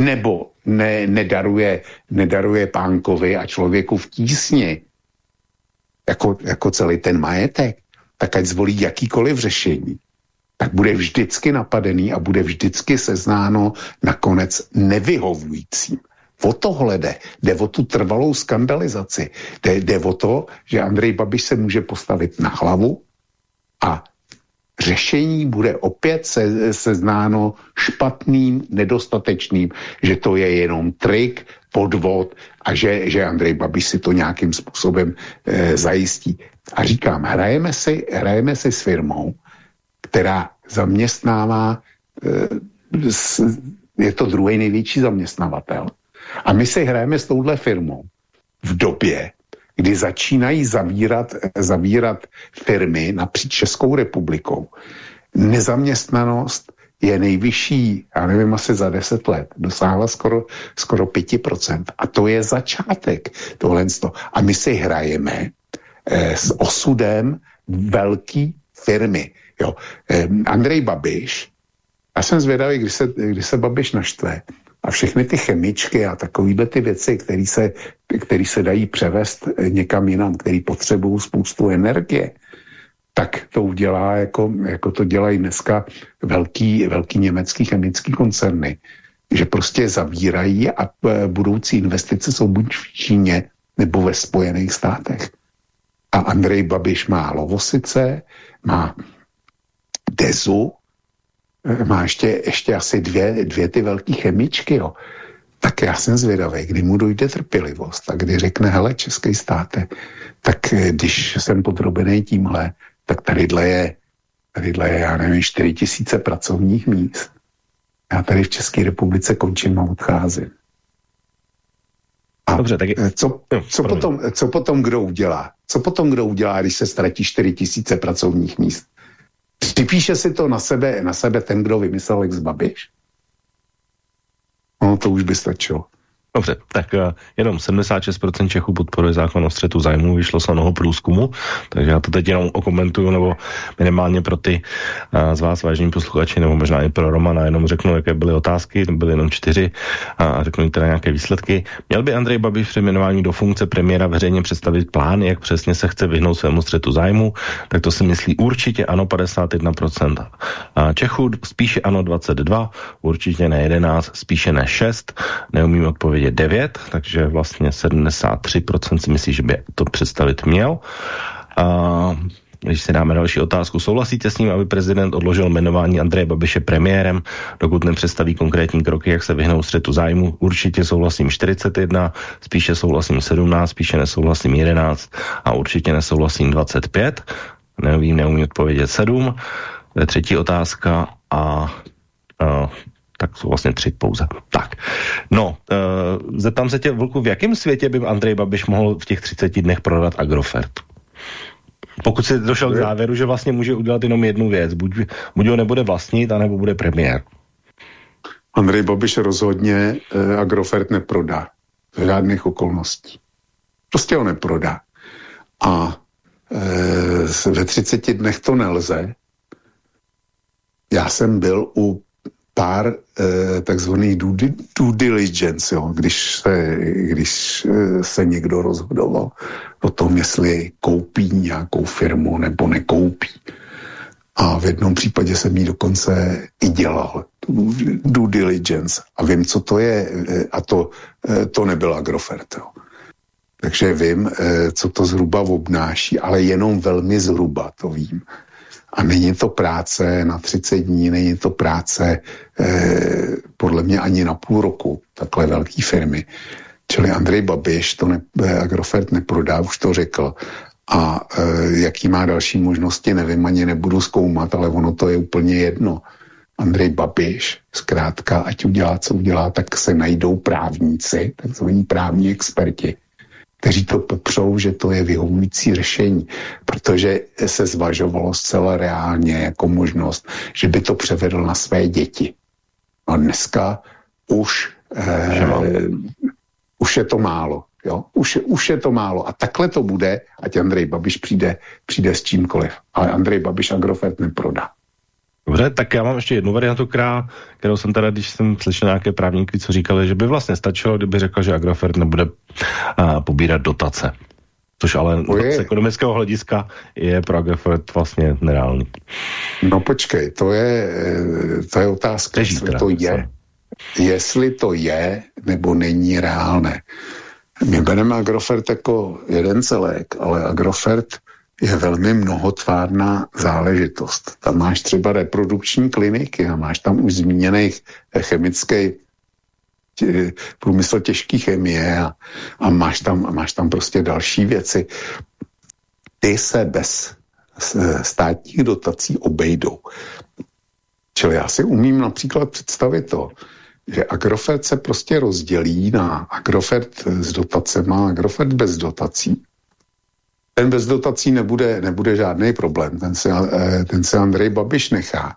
Speaker 10: nebo ne, nedaruje, nedaruje pánkovi a člověku v tísni, jako, jako celý ten majetek, tak ať zvolí jakýkoliv řešení, tak bude vždycky napadený a bude vždycky seznáno nakonec nevyhovujícím. O tohle jde. Jde o tu trvalou skandalizaci. Jde, jde o to, že Andrej Babiš se může postavit na hlavu a řešení bude opět se, seznáno špatným, nedostatečným, že to je jenom trik, podvod a že, že Andrej Babiš si to nějakým způsobem e, zajistí. A říkám, hrajeme si, hrajeme si s firmou, která zaměstnává, e, s, je to druhý největší zaměstnavatel. A my si hrajeme s touhle firmou v době, kdy začínají zavírat, zavírat firmy napříč Českou republikou. Nezaměstnanost je nejvyšší, já nevím, asi za 10 let. Dosáhla skoro, skoro 5%. A to je začátek tohle. A my si hrajeme eh, s osudem velký firmy. Jo. Eh, Andrej Babiš, já jsem zvědavý, když se, když se Babiš naštve, a všechny ty chemičky a takovýhle ty věci, které se, který se dají převést někam jinam, který potřebují spoustu energie, tak to udělá, jako, jako to dělají dneska velký, velký německý chemický koncerny, že prostě zavírají a e, budoucí investice jsou buď v Číně nebo ve Spojených státech. A Andrej Babiš má Lovosice, má Dezu, má ještě, ještě asi dvě, dvě ty velké chemičky, jo. Tak já jsem zvědavý, kdy mu dojde trpělivost a kdy řekne, hele, český státe, tak e, když jsem podrobený tímhle, tak tadyhle je, tadyhle je, já nevím, 4 tisíce pracovních míst. Já tady v České republice končím a odcházím. A Dobře, tak je... co, co, potom, co potom kdo udělá? Co potom kdo udělá, když se ztratí 4 tisíce pracovních míst? Připíše si to na sebe, na sebe ten, kdo vymyslel Lex Babiš? No, to už by stačilo.
Speaker 13: Dobře, tak uh, jenom 76% Čechů podporuje zákon o střetu zájmu, vyšlo se mnoho průzkumu, takže já to teď jenom okomentuju, nebo minimálně pro ty uh, z vás vážní posluchači, nebo možná i pro Romana, jenom řeknu, jaké byly otázky, byly jenom čtyři a řeknu teda nějaké výsledky. Měl by Andrej Babiš při jmenování do funkce premiéra veřejně představit plán, jak přesně se chce vyhnout svému střetu zájmu, tak to si myslí určitě ano 51%. A Čechů spíše ano 22, určitě ne 11, spíše ne 6, neumím odpovědět je 9, takže vlastně 73% si myslí, že by to představit měl. A když si dáme další otázku, souhlasíte s ním, aby prezident odložil jmenování Andreje Babiše premiérem, dokud nepředstaví konkrétní kroky, jak se vyhnout střetu zájmu? Určitě souhlasím 41, spíše souhlasím 17, spíše nesouhlasím 11 a určitě nesouhlasím 25. Nevím, neumím odpovědět 7. To je třetí otázka a, a tak jsou vlastně tři pouze. Tak, no, uh, zeptám se tě, Vlku, v jakém světě by Andrej Babiš mohl v těch 30 dnech prodat Agrofert? Pokud si došel k závěru, že vlastně může udělat jenom jednu věc, buď, buď ho nebude vlastnit, anebo bude premiér.
Speaker 10: Andrej Babiš rozhodně eh, Agrofert neprodá. V žádných okolností. Prostě ho neprodá. A eh, ve 30 dnech to nelze. Já jsem byl u pár eh, takzvaných due, due diligence, jo, když, se, když eh, se někdo rozhodoval o tom, jestli koupí nějakou firmu nebo nekoupí. A v jednom případě jsem jí dokonce i dělal, due diligence. A vím, co to je. Eh, a to, eh, to nebyl Agrofert. Jo. Takže vím, co to zhruba obnáší, ale jenom velmi zhruba to vím. A není to práce na 30 dní, není to práce eh, podle mě ani na půl roku, takhle velké firmy. Čili Andrej Babiš to ne, eh, Agrofert neprodá, už to řekl. A eh, jaký má další možnosti, nevím, ani nebudu zkoumat, ale ono to je úplně jedno. Andrej Babiš, zkrátka, ať udělá, co udělá, tak se najdou právníci, takzvaní právní experti, kteří to popřou, že to je vyhovující řešení, protože se zvažovalo zcela reálně jako možnost, že by to převedl na své děti. A dneska už, eh, už je to málo. Jo? Už, už je to málo. A takhle to bude, ať Andrej Babiš přijde, přijde s čímkoliv. Ale Andrej Babiš Agrofert neprodá.
Speaker 13: Dobře, tak já mám ještě jednu variantu, která, kterou jsem teda, když jsem slyšel nějaké právníky, co říkali, že by vlastně stačilo, kdyby řekl, že Agrofert nebude a, pobírat dotace. Což ale je... z ekonomického hlediska je pro Agrofert vlastně nereálný.
Speaker 10: No počkej, to je, to je otázka, Teží jestli teda, to je. Jestli to je, nebo není reálné. My bereme Agrofert jako jeden celek, ale Agrofert je velmi mnohotvárná záležitost. Tam máš třeba reprodukční kliniky a máš tam už zmíněných chemický průmysl těžké chemie a, a máš, tam, máš tam prostě další věci. Ty se bez státních dotací obejdou. Čili já si umím například představit to, že Agrofert se prostě rozdělí na Agrofert s dotacema, Agrofert bez dotací ten bez dotací nebude, nebude žádný problém. Ten se, eh, ten se Andrej Babiš nechá.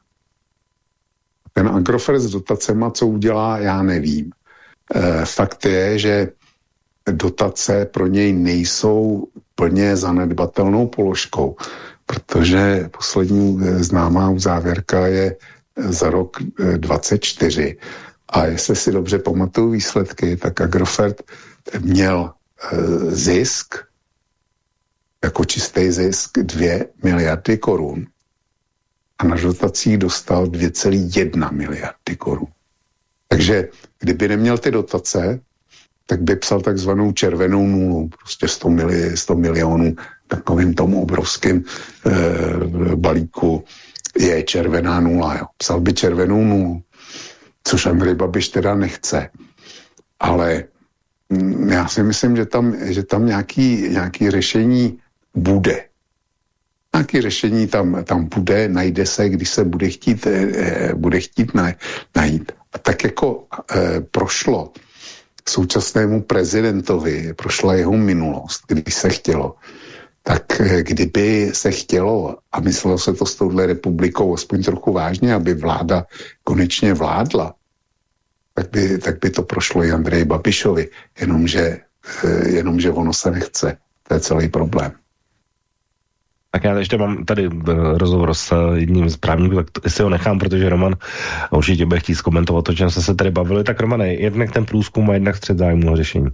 Speaker 10: Ten Agrofert s dotacema, co udělá, já nevím. E, fakt je, že dotace pro něj nejsou plně zanedbatelnou položkou, protože poslední eh, známá závěrka je eh, za rok 24 a jestli si dobře pamatuju výsledky, tak Agrofert měl zisk, jako čistý zisk 2 miliardy korun a na dotacích dostal 2,1 miliardy korun. Takže kdyby neměl ty dotace, tak by psal takzvanou červenou nulu, prostě 100, mili, 100 milionů takovým tomu obrovským e, balíku je červená nula. Jo. Psal by červenou nulu, což Andrej Babiš teda nechce. Ale mm, já si myslím, že tam, že tam nějaký, nějaký řešení bude. Nějaké řešení tam, tam bude, najde se, když se bude chtít, e, bude chtít na, najít. A tak jako e, prošlo současnému prezidentovi, prošla jeho minulost, kdy se chtělo, tak kdyby se chtělo a myslelo se to s touhle republikou aspoň trochu vážně, aby vláda konečně vládla, tak by, tak by to prošlo i Andreji Babišovi, jenomže, jenomže ono se nechce. To je celý problém.
Speaker 13: Tak já ještě mám tady eh, rozhovor s eh, jedním z právníků, tak si ho nechám, protože Roman určitě bude chtít zkomentovat to, čem jsme se tady bavili. Tak Romane, jednak ten průzkum a jednak střed zájmu řešení.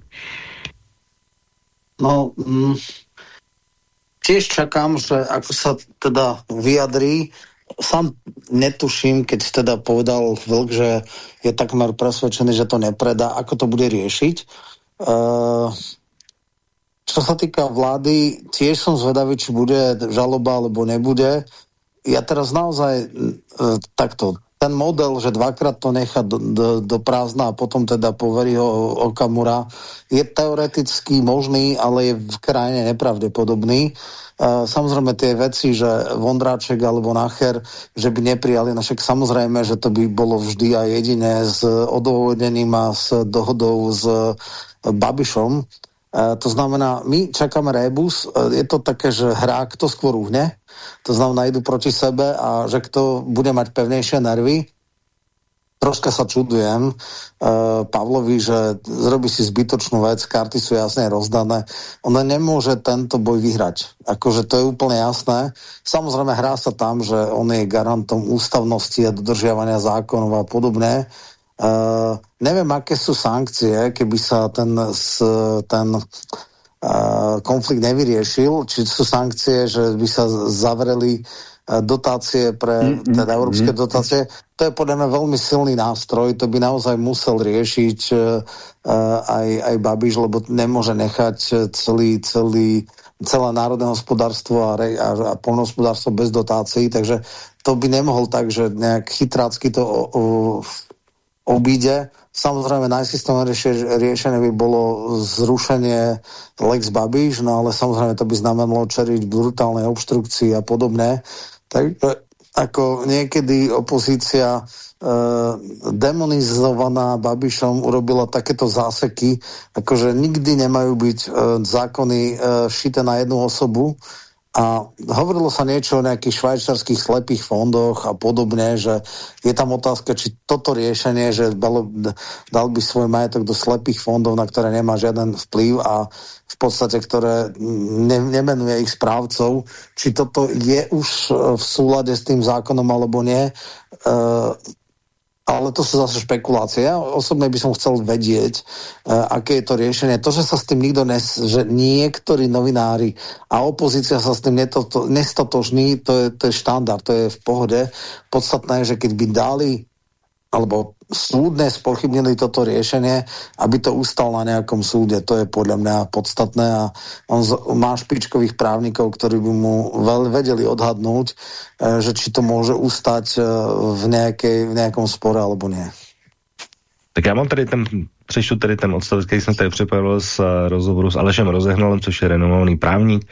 Speaker 11: No, mm, tiež čakám, že ako sa teda vyjadrí, sám netuším, keď teda povedal Vlk, že je takmer presvedčený, že to nepredá, ako to bude riešiť. Uh, čo sa týka vlády, tiež som zvedavý, či bude žaloba alebo nebude. Ja teraz naozaj e, takto, ten model, že dvakrát to nechá do, do, do prázdna a potom teda poverí ho Okamura, je teoreticky možný, ale je v krajine nepravdepodobný. Uh, samozrejme tie veci, že Vondráček alebo Nacher, že by neprijali, no však že to by bolo vždy a jediné s odôvodnením a s dohodou s Babišom, E, to znamená, my čakáme rebus, e, je to také, že hrá, kto skôr uhne, to znamená, idú proti sebe a že kto bude mať pevnejšie nervy, troška sa čudujem uh, Pavlovi, že zrobí si zbytočnú vec, karty sú jasne rozdané. On nemôže tento boj vyhrať. Akože to je úplne jasné. Samozrejme hrá sa tam, že on je garantom ústavnosti a dodržiavania zákonov a podobne. Uh, neviem, aké sú sankcie, keby sa ten, ten uh, konflikt nevyriešil, či sú sankcie, že by sa zavreli uh, dotácie pre mm, mm teda európske mm, dotácie. To je podľa mňa veľmi silný nástroj, to by naozaj musel riešiť uh, aj, aj Babiš, lebo nemôže nechať celý, celý celé národné hospodárstvo a, re, a, a polnohospodárstvo bez dotácií, takže to by nemohol tak, že nejak chytrácky to o, o, obíde. Samozrejme najsystémovejšie riešenie by bolo zrušenie Lex Babiš, no ale samozrejme to by znamenalo čeriť brutálnej obštrukcii a podobné. Tak ako niekedy opozícia e, demonizovaná Babišom urobila takéto záseky, akože nikdy nemajú byť e, zákony e, šité na jednu osobu, a hovorilo sa niečo o nejakých švajčarských slepých fondoch a podobne, že je tam otázka, či toto riešenie, že dalo, dal by svoj majetok do slepých fondov, na ktoré nemá žiaden vplyv a v podstate, ktoré ne, nemenuje ich správcov, či toto je už v súlade s tým zákonom alebo nie. Uh, ale to sú zase špekulácie. Ja osobne by som chcel vedieť, uh, aké je to riešenie. To, že sa s tým nikto nes, že niektorí novinári a opozícia sa s tým nestotožní, to je, to je štandard, to je v pohode. Podstatné je, že keď by dali alebo súdne spochybnili toto riešenie, aby to ustal na nejakom súde. To je podľa mňa podstatné a on má špičkových právnikov, ktorí by mu veľ vedeli odhadnúť, e, že či to môže ustať e, v, nejakej, v nejakom spore alebo nie.
Speaker 13: Tak já mám tady ten přečtu tedy ten odstavec, který jsem tady připravil z uh, rozhovoru s Alešem Rozehnalem, což je renomovaný právník,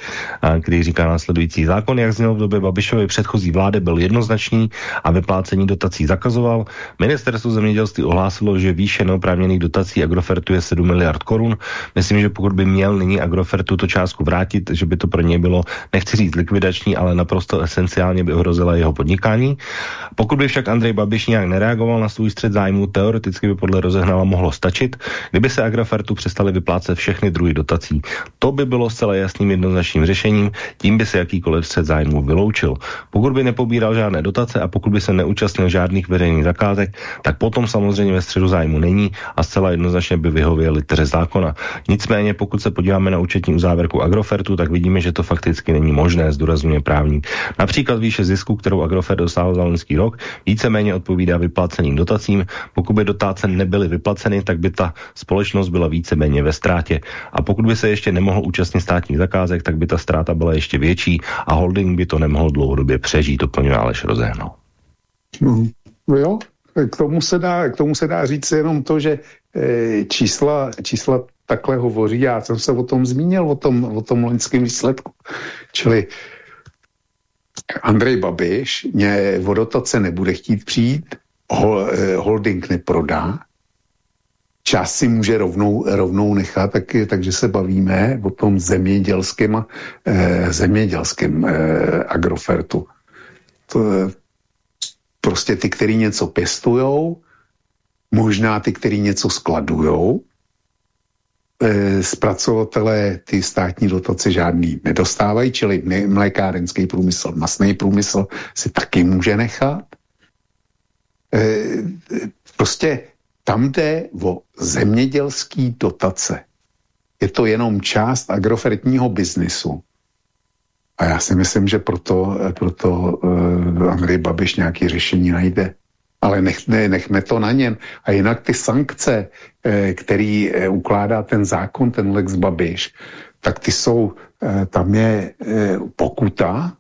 Speaker 13: který říká následující zákon, jak zněl v době Babišovy předchozí vlády, byl jednoznačný a vyplácení dotací zakazoval. Ministerstvo zemědělství ohlásilo, že výše neoprávněných dotací Agrofertu je 7 miliard korun. Myslím, že pokud by měl nyní Agrofertu tu částku vrátit, že by to pro něj bylo, nechci říct likvidační, ale naprosto esenciálně by ohrozila jeho podnikání. Pokud by však Andrej Babiš nějak nereagoval na svůj střed zájmu, teoreticky by podle rozehnala mohlo stačit, kdyby se Agrofertu přestali vyplácet všechny druhy dotací. To by bylo zcela jasným jednoznačným řešením, tím by se jakýkoliv střed zájmu vyloučil. Pokud by nepobíral žádné dotace a pokud by se neúčastnil žádných veřejných zakázek, tak potom samozřejmě ve středu zájmu není a zcela jednoznačně by vyhověl liteře zákona. Nicméně, pokud se podíváme na účetní uzávěrku Agrofertu, tak vidíme, že to fakticky není možné, zdůrazňuje právník. Například výše zisku, kterou Agrofert dosáhl za loňský rok, víceméně odpovídá vyplaceným dotacím. Pokud by dotace nebyly vyplaceny, tak by ta společnost byla víceméně ve ztrátě. A pokud by se ještě nemohl účastnit státních zakázek, tak by ta ztráta byla ještě větší a holding by to nemohl dlouhodobě přežít, doplňuje Aleš Rozehnal.
Speaker 10: No, jo, k tomu se dá, k tomu se dá říct jenom to, že e, čísla, čísla takhle hovoří. Já jsem se o tom zmínil, o tom, o tom loňském výsledku. Čili Andrej Babiš mě vodotace nebude chtít přijít, eh, holding neprodá, čas si může rovnou, rovnou nechat, tak, takže se bavíme o tom zemědělském, eh, zemědělském eh, agrofertu. To, prostě ty, který něco pěstujou, možná ty, který něco skladujou, e, zpracovatelé ty státní dotace žádný nedostávají, čili mlékárenský průmysl, masný průmysl si taky může nechat. E, prostě tam jde o zemědělský dotace. Je to jenom část agrofertního biznisu. A já si myslím, že proto, proto uh, Andrej Babiš nějaké řešení najde ale nech, ne, nechme to na něm. A jinak ty sankce, eh, který eh, ukládá ten zákon, ten Lex Babiš, tak ty jsou, eh, tam je pokuta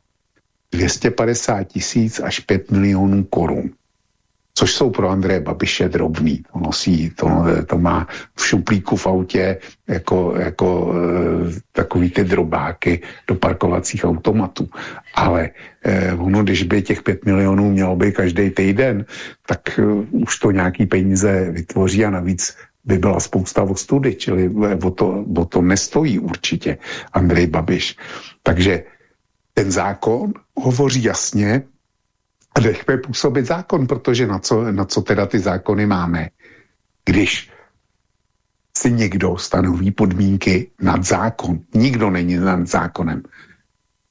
Speaker 10: 250 tisíc až 5 milionů korun což jsou pro Andreje Babiše drobný. To nosí, to, to má v šuplíku v autě jako, jako e, takový ty drobáky do parkovacích automatů. Ale e, ono, když by těch pět milionů mělo by každý týden, tak už to nějaký peníze vytvoří a navíc by byla spousta ostudy, čili o to, o to nestojí určitě Andrej Babiš. Takže ten zákon hovoří jasně, nechme působit zákon, protože na co, na co teda ty zákony máme, když si někdo stanoví podmínky nad zákon. Nikdo není nad zákonem.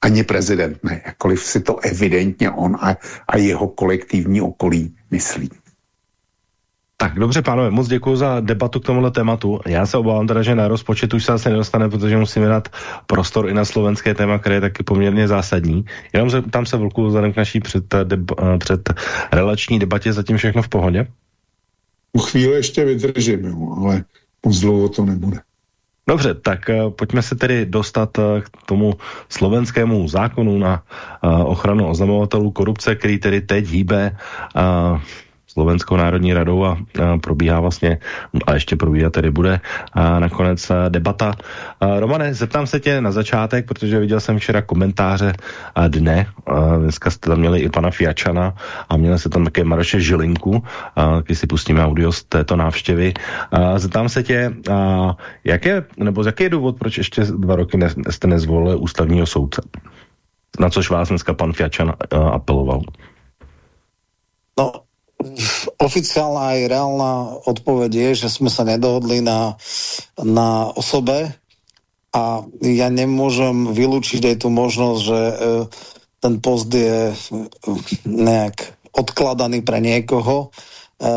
Speaker 10: Ani prezident ne, jakkoliv si to evidentně on a, a jeho kolektivní okolí myslí.
Speaker 13: Tak dobře, pánové, moc děkuji za debatu k tomuhle tématu. Já se obávám teda, že na rozpočet už se asi nedostane, protože musíme dát prostor i na slovenské téma, které je taky poměrně zásadní. Jenom se, tam se vlku vzhledem k naší před, eh, deb, eh, před relační debatě zatím všechno v pohodě?
Speaker 10: U chvíli ještě vydržím, jo, ale moc dlouho to nebude.
Speaker 13: Dobře, tak uh, pojďme se tedy dostat k tomu slovenskému zákonu na ochranu oznamovatelů korupce, který tedy teď hýbe Slovenskou národní radou a, a probíhá vlastně, a ještě probíhá tedy bude a nakonec a debata. A Romane, zeptám se tě na začátek, protože viděl jsem včera komentáře a dne, a dneska jste tam měli i pana Fiačana a měli se tam také Maroše Žilinku, a, když si pustíme audio z této návštěvy. A zeptám se tě, a, jaké, nebo z jaký je důvod, proč ještě dva roky ne, jste nezvolili ústavního soudce? Na což vás dneska pan Fiačan apeloval.
Speaker 11: Oficiálna aj reálna odpoveď je, že sme sa nedohodli na, na osobe a ja nemôžem vylúčiť aj tú možnosť, že e, ten post je e, nejak odkladaný pre niekoho, e,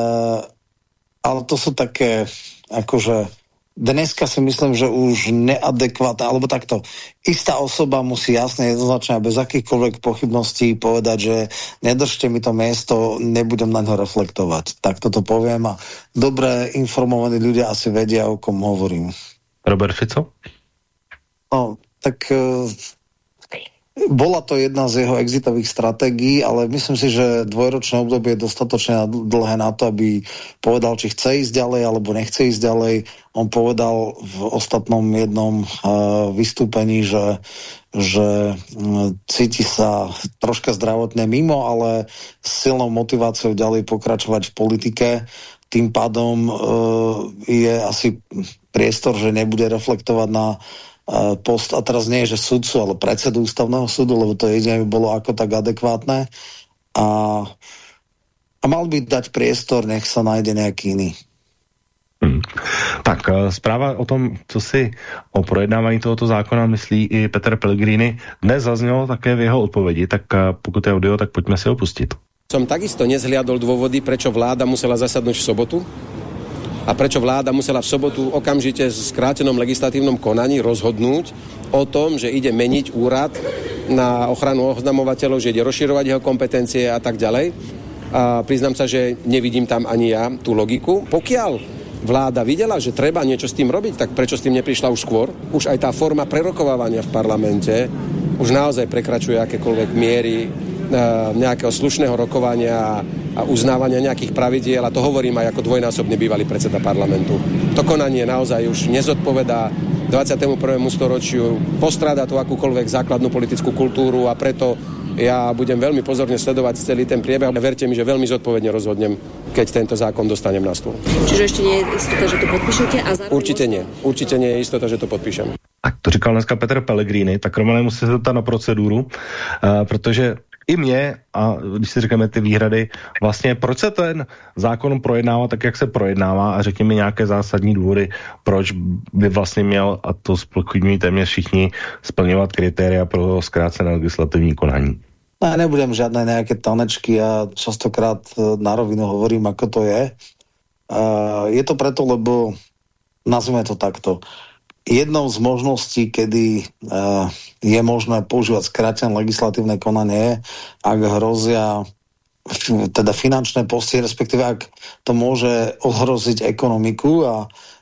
Speaker 11: ale to sú také akože dneska si myslím, že už neadekvátne, alebo takto, istá osoba musí jasne, jednoznačne a bez akýchkoľvek pochybností povedať, že nedržte mi to miesto, nebudem na ňo reflektovať. Tak toto poviem a dobre informovaní ľudia asi vedia, o kom hovorím.
Speaker 13: Robert Fico?
Speaker 11: No, tak uh, bola to jedna z jeho exitových stratégií, ale myslím si, že dvojročné obdobie je dostatočne dlhé na to, aby povedal, či chce ísť ďalej alebo nechce ísť ďalej. On povedal v ostatnom jednom uh, vystúpení, že, že um, cíti sa troška zdravotne mimo, ale s silnou motiváciou ďalej pokračovať v politike. Tým pádom uh, je asi priestor, že nebude reflektovať na post, a teraz nie je, že sudcu, ale predsedu ústavného súdu, lebo to jediné by bolo ako tak adekvátne. A, a mal by dať priestor, nech sa nájde nejaký iný.
Speaker 13: Hmm. Tak zpráva o tom, co si o projednávání tohoto zákona myslí i Petr Pellegrini, dnes zaznělo také v jeho odpovědi, tak eh, pokud je audio, tak pojďme si ho pustit.
Speaker 14: Som takisto nezhliadol dôvody, prečo vláda musela zasadnúť v sobotu a prečo vláda musela v sobotu okamžite v skrátenom legislatívnom konaní rozhodnúť o tom, že ide meniť úrad na ochranu oznamovateľov, že ide rozširovať jeho kompetencie a tak ďalej. A priznám sa, že nevidím tam ani ja tú logiku. Pokiaľ vláda videla, že treba niečo s tým robiť, tak prečo s tým neprišla už skôr? Už aj tá forma prerokovávania v parlamente už naozaj prekračuje akékoľvek miery nejakého slušného rokovania a uznávania nejakých pravidiel a to hovorím aj ako dvojnásobne bývalý predseda parlamentu. To konanie naozaj už nezodpovedá 21. storočiu, postráda tu akúkoľvek základnú politickú kultúru a preto ja budem veľmi pozorne sledovať celý ten priebeh a verte mi, že veľmi zodpovedne rozhodnem, keď tento zákon dostanem na stôl.
Speaker 15: Čiže ešte nie je istota, že to podpíšete? A zároveň...
Speaker 14: Určite nie. Určite nie je istota, že to podpíšem.
Speaker 13: Tak to říkal dneska Petr Pellegrini, tak Romane musí se zeptat na proceduru, uh, protože i mě, a když si říkáme ty výhrady, vlastně proč se ten zákon projednává tak, jak se projednává a řekněme nějaké zásadní důvody, proč by vlastně měl, a to spochybňují téměř všichni, splňovat kritéria pro zkrácené legislativní konání.
Speaker 11: Ja nebudem žiadne nejaké tanečky, ja častokrát e, na rovinu hovorím, ako to je. Uh, je to preto, lebo nazvime to takto jednou z možností, kedy uh, je možné používať skrátené legislatívne konanie, ak hrozia teda finančné posty, respektíve ak to môže ohroziť ekonomiku a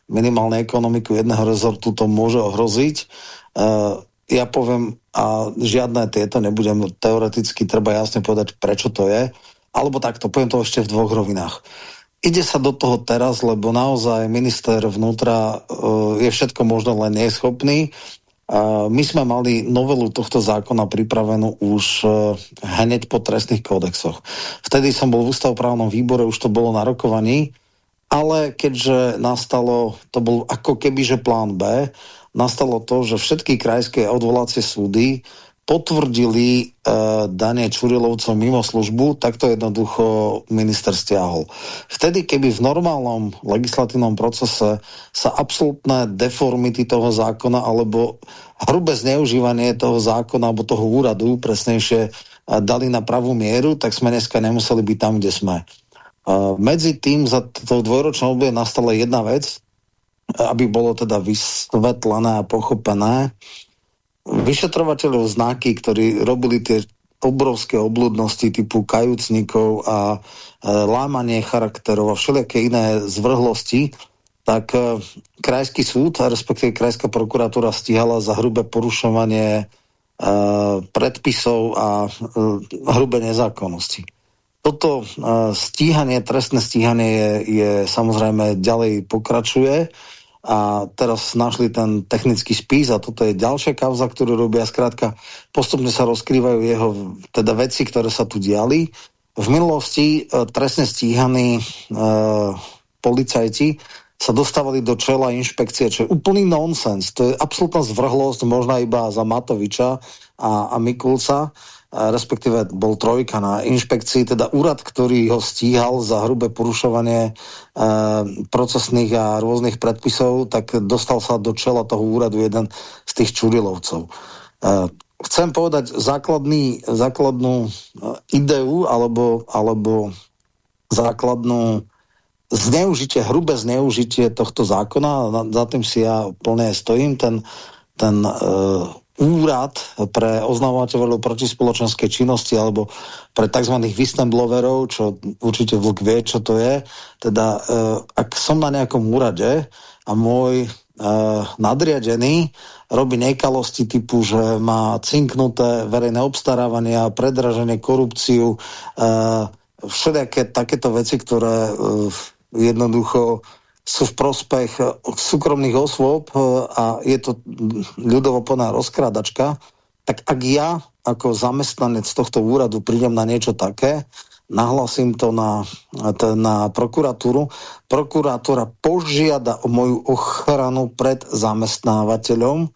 Speaker 11: minimálne ekonomiku jedného rezortu to môže ohroziť. Uh, ja poviem, a žiadne tieto nebudem teoreticky, treba jasne povedať, prečo to je, alebo takto, poviem to ešte v dvoch rovinách. Uh, ide sa do toho teraz, lebo naozaj minister vnútra uh, je všetko možno len neschopný. Uh, my sme mali novelu tohto zákona pripravenú už uh, hneď po trestných kódexoch. Vtedy som bol v ústavprávnom výbore, už to bolo na rokovaní, ale keďže nastalo, to bol ako keby, že plán B, nastalo to, že všetky krajské odvolacie súdy potvrdili uh, danie Čurilovcov mimo službu, tak to jednoducho minister stiahol. Vtedy, keby v normálnom legislatívnom procese sa absolútne deformity toho zákona alebo hrubé zneužívanie toho zákona alebo toho úradu, presnejšie, uh, dali na pravú mieru, tak sme dneska nemuseli byť tam, kde sme. Uh, medzi tým za to dvojročné obdobie nastala jedna vec, aby bolo teda vysvetlené a pochopené, vyšetrovateľov znaky, ktorí robili tie obrovské obludnosti typu kajúcnikov a e, lámanie charakterov a všelijaké iné zvrhlosti, tak e, krajský súd, a respektíve krajská prokuratúra stíhala za hrubé porušovanie e, predpisov a e, hrubé nezákonnosti. Toto e, stíhanie, trestné stíhanie je, je samozrejme ďalej pokračuje a teraz našli ten technický spis a toto je ďalšia kauza, ktorú robia. Skrátka, postupne sa rozkrývajú jeho teda veci, ktoré sa tu diali. V minulosti e, trestne stíhaní e, policajti sa dostávali do čela inšpekcie, čo je úplný nonsens. To je absolútna zvrhlosť, možná iba za Matoviča a, a Mikulca respektíve bol trojka na inšpekcii, teda úrad, ktorý ho stíhal za hrubé porušovanie e, procesných a rôznych predpisov, tak dostal sa do čela toho úradu jeden z tých čurilovcov. E, chcem povedať základný, základnú e, ideu alebo, alebo základnú zneužitie, hrubé zneužitie tohto zákona, za tým si ja plne stojím, ten, ten e, úrad pre oznamovateľov proti spoločenskej činnosti alebo pre tzv. whistleblowerov, čo určite vlk vie, čo to je. Teda, e, ak som na nejakom úrade a môj nadriadený robí nekalosti typu, že má cinknuté verejné obstarávania, predraženie, korupciu, uh, všelijaké takéto veci, ktoré uh, jednoducho sú v prospech súkromných osôb uh, a je to ľudovo plná rozkrádačka, tak ak ja ako zamestnanec tohto úradu prídem na niečo také, nahlasím to na, na prokuratúru. Prokurátora požiada o moju ochranu pred zamestnávateľom,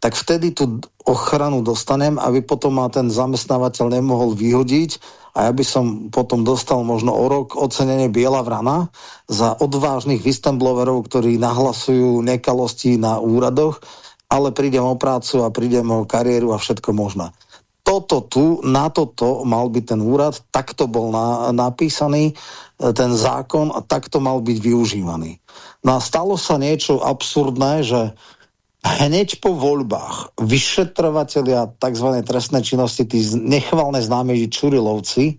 Speaker 11: tak vtedy tu ochranu dostanem, aby potom ma ten zamestnávateľ nemohol vyhodiť a ja by som potom dostal možno o rok ocenenie Biela vrana za odvážnych whistleblowerov, ktorí nahlasujú nekalosti na úradoch, ale prídem o prácu a prídem o kariéru a všetko možné toto tu, na toto mal byť ten úrad, takto bol na, napísaný e, ten zákon a takto mal byť využívaný. No a stalo sa niečo absurdné, že hneď po voľbách vyšetrovatelia tzv. trestné činnosti, tí nechvalné známe Čurilovci,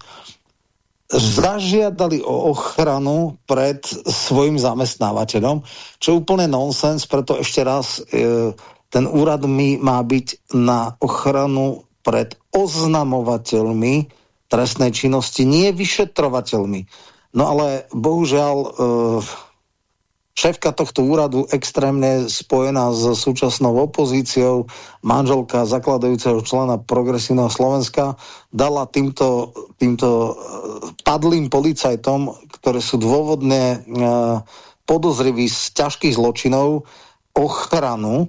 Speaker 11: zažiadali o ochranu pred svojim zamestnávateľom, čo je úplne nonsens, preto ešte raz e, ten úrad mi má byť na ochranu pred oznamovateľmi trestnej činnosti, nie vyšetrovateľmi. No ale bohužiaľ e, šéfka tohto úradu extrémne spojená s súčasnou opozíciou, manželka zakladajúceho člena Progresívneho Slovenska, dala týmto, týmto e, padlým policajtom, ktoré sú dôvodne e, podozriví z ťažkých zločinov, ochranu e,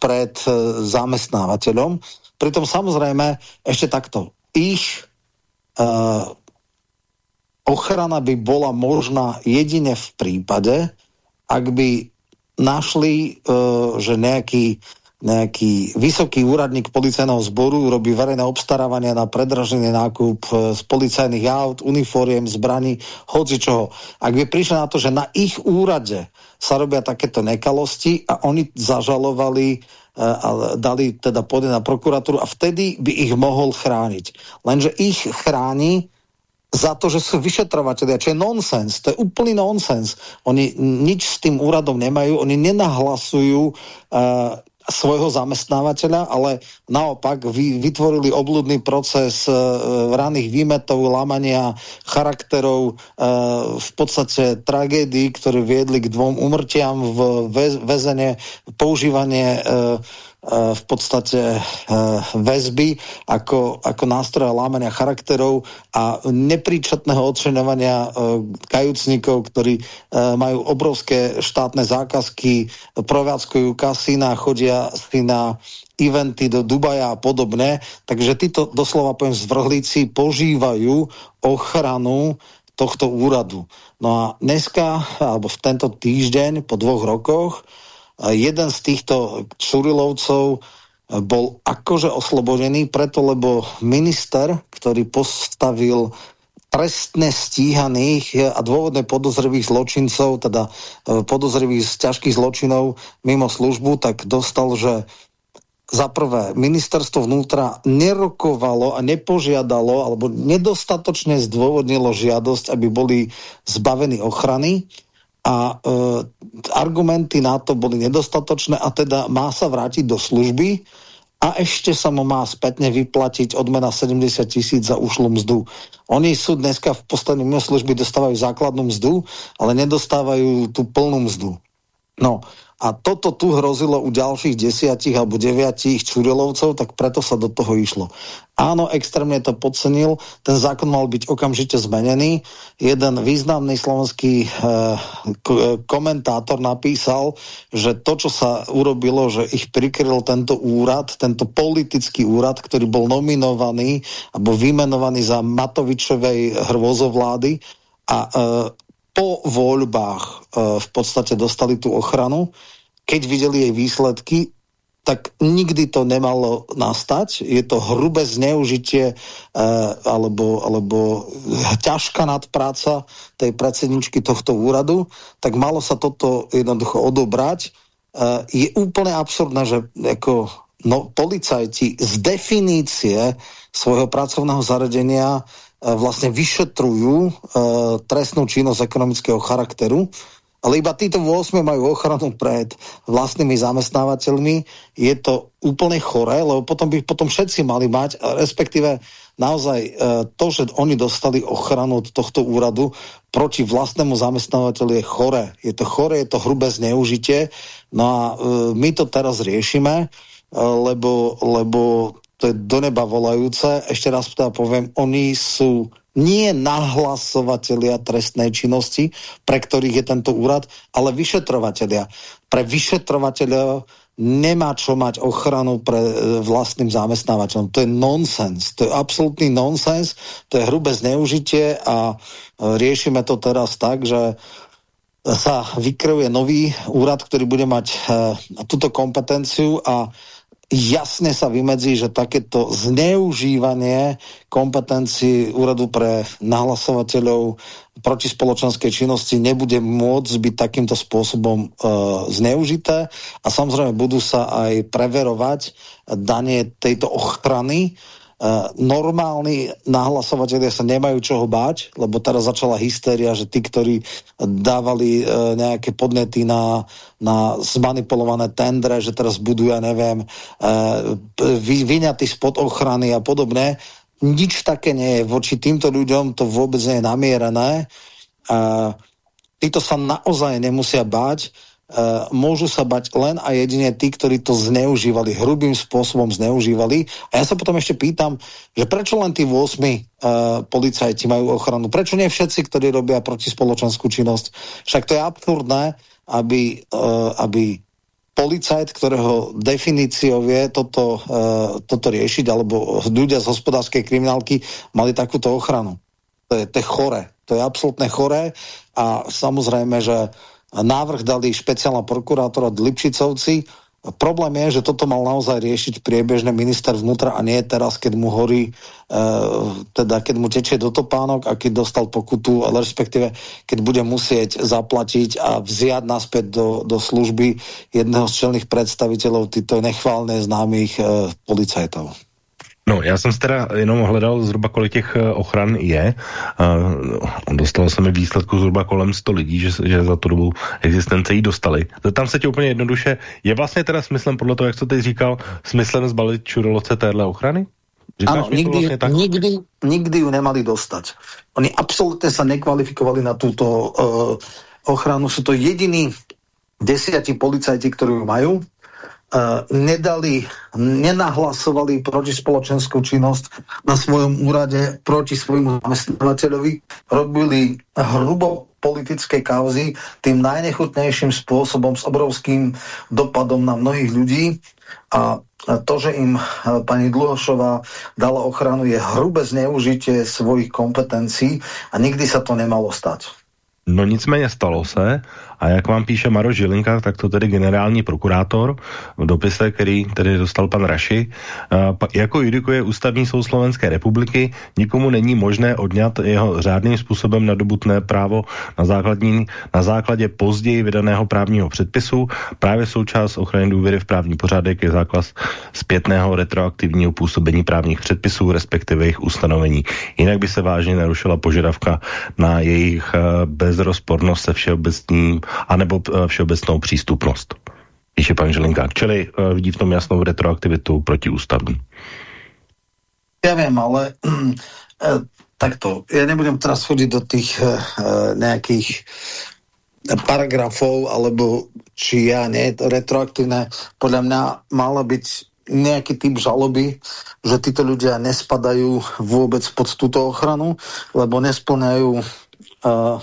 Speaker 11: pred zamestnávateľom Pritom samozrejme ešte takto. Ich ochrana by bola možná jedine v prípade, ak by našli, uh, že nejaký nejaký vysoký úradník policajného zboru robí verejné obstarávania na predražený nákup e, z policajných aut, uniforiem, zbraní, hoci čoho. Ak by prišli na to, že na ich úrade sa robia takéto nekalosti a oni zažalovali a dali teda pôjde na prokuratúru a vtedy by ich mohol chrániť. Lenže ich chráni za to, že sú vyšetrovateľia, čo je nonsens. To je úplný nonsens. Oni nič s tým úradom nemajú, oni nenahlasujú uh, svojho zamestnávateľa, ale naopak vy, vytvorili obludný proces e, raných výmetov, lámania charakterov, e, v podstate tragédií, ktoré viedli k dvom umrtiam v väzene, používanie Eh, v podstate eh, väzby ako, ako nástroja lámania charakterov a nepríčetného odšenovania eh, kajúcnikov, ktorí majú obrovské štátne zákazky, provádzkujú kasína, chodia si na eventy do Dubaja a podobné. Takže títo doslova poviem zvrhlíci požívajú ochranu tohto úradu. No a dneska, alebo v tento týždeň, po dvoch rokoch, jeden z týchto Čurilovcov bol akože oslobodený preto, lebo minister, ktorý postavil trestne stíhaných a dôvodne podozrivých zločincov, teda e, podozrivých z ťažkých zločinov mimo službu, tak dostal, že za prvé ministerstvo vnútra nerokovalo a nepožiadalo alebo nedostatočne zdôvodnilo žiadosť, aby boli zbavení ochrany a e, argumenty na to boli nedostatočné a teda má sa vrátiť do služby a ešte sa mu má spätne vyplatiť odmena 70 tisíc za ušlú mzdu. Oni sú dneska v poslední služby dostávajú základnú mzdu, ale nedostávajú tú plnú mzdu. No a toto tu hrozilo u ďalších desiatich alebo deviatich čurilovcov, tak preto sa do toho išlo. Áno, extrémne to podcenil, ten zákon mal byť okamžite zmenený. Jeden významný slovenský e, komentátor napísal, že to, čo sa urobilo, že ich prikryl tento úrad, tento politický úrad, ktorý bol nominovaný alebo vymenovaný za Matovičovej hrvozovlády a e, po voľbách v podstate dostali tú ochranu. Keď videli jej výsledky, tak nikdy to nemalo nastať. Je to hrubé zneužitie e, alebo, alebo ťažká nadpráca tej predsedničky tohto úradu, tak malo sa toto jednoducho odobrať. E, je úplne absurdné, že ako no, policajti z definície svojho pracovného zaradenia vlastne vyšetrujú trestnú činnosť ekonomického charakteru ale iba títo 8 majú ochranu pred vlastnými zamestnávateľmi. Je to úplne choré, lebo potom by potom všetci mali mať, respektíve naozaj e, to, že oni dostali ochranu od tohto úradu proti vlastnému zamestnávateľu je chore. Je to chore, je to hrubé zneužitie. No a e, my to teraz riešime, e, lebo, lebo to je do neba volajúce. Ešte raz teda poviem, oni sú nie nahlasovatelia trestnej činnosti, pre ktorých je tento úrad, ale vyšetrovatelia. Pre vyšetrovateľov nemá čo mať ochranu pre e, vlastným zamestnávateľom. To je nonsens. To je absolútny nonsens. To je hrubé zneužitie a e, riešime to teraz tak, že sa vykreuje nový úrad, ktorý bude mať e, túto kompetenciu a jasne sa vymedzí, že takéto zneužívanie kompetencií úradu pre nahlasovateľov proti spoločenskej činnosti nebude môcť byť takýmto spôsobom e, zneužité. A samozrejme budú sa aj preverovať danie tejto ochrany Uh, normálni nahlasovatelia sa nemajú čoho báť, lebo teraz začala hystéria, že tí, ktorí dávali uh, nejaké podnety na, na zmanipulované tendre, že teraz budú, ja neviem, uh, vy, vyňatí spod ochrany a podobne. Nič také nie je. Voči týmto ľuďom to vôbec nie je namierené. Títo sa naozaj nemusia báť môžu sa bať len a jedine tí, ktorí to zneužívali, hrubým spôsobom zneužívali. A ja sa potom ešte pýtam, že prečo len tí 8 uh, eh, policajti majú ochranu? Prečo nie všetci, ktorí robia proti spoločenskú činnosť? Však to je absurdné, aby, uh, aby policajt, ktorého definíciou je toto, uh, toto riešiť, alebo ľudia z hospodárskej kriminálky mali takúto ochranu. To je, to je chore. To je absolútne chore a samozrejme, že návrh dali špeciálna prokurátora Lipšicovci. Problém je, že toto mal naozaj riešiť priebežne minister vnútra a nie teraz, keď mu horí, e, teda keď mu tečie do topánok a keď dostal pokutu, ale respektíve keď bude musieť zaplatiť a vziať naspäť do, do služby jedného z čelných predstaviteľov týchto nechválne známých e, policajtov.
Speaker 13: No, já jsem teda jenom hledal zhruba, kolik těch eh, ochran je. Uh, dostalo se mi výsledku zhruba kolem 100 lidí, že, že za tu dobu existence jí dostali. Tam se tě úplně jednoduše, je vlastně teda smyslem, podle toho, jak jsi teď říkal, smyslem zbalit čuroloce téhle ochrany?
Speaker 11: Ano, nikdy, vlastně tak? nikdy, nikdy ju nemali dostať. Oni absolutně se nekvalifikovali na tuto uh, ochranu. Jsou to jediní desiatí policajti, ktorí ju majú Uh, nedali, nenahlasovali proti spoločenskú činnosť na svojom úrade proti svojmu zamestnávateľovi, robili hrubo politické kauzy tým najnechutnejším spôsobom s obrovským dopadom na mnohých ľudí a to, že im e, pani Dluhošová dala ochranu, je hrubé zneužitie svojich kompetencií a nikdy sa to nemalo stať.
Speaker 13: No nicméně stalo se a jak vám píše Maro Žilinka, tak to tedy generální prokurátor v dopise, který tedy dostal pan Raši, jako judikuje ústavní soud Slovenské republiky, nikomu není možné odňat jeho řádným způsobem nadobutné právo na, základní, na základě později vydaného právního předpisu. Právě součást ochrany důvěry v právní pořádek je základ zpětného retroaktivního působení právních předpisů, respektive jejich ustanovení. Jinak by se vážně narušila požadavka na jejich eh, bezrozpornost se všeobecným anebo eh, všeobecnou přístupnost. Píše pan Želinkák. Čili uh, vidí v tom jasnou retroaktivitu protiústavní.
Speaker 11: Ja viem, ale uh, takto, ja nebudem teraz chodiť do tých uh, nejakých paragrafov, alebo či ja to retroaktívne. Podľa mňa mala byť nejaký typ žaloby, že títo ľudia nespadajú vôbec pod túto ochranu, lebo nesplňajú uh,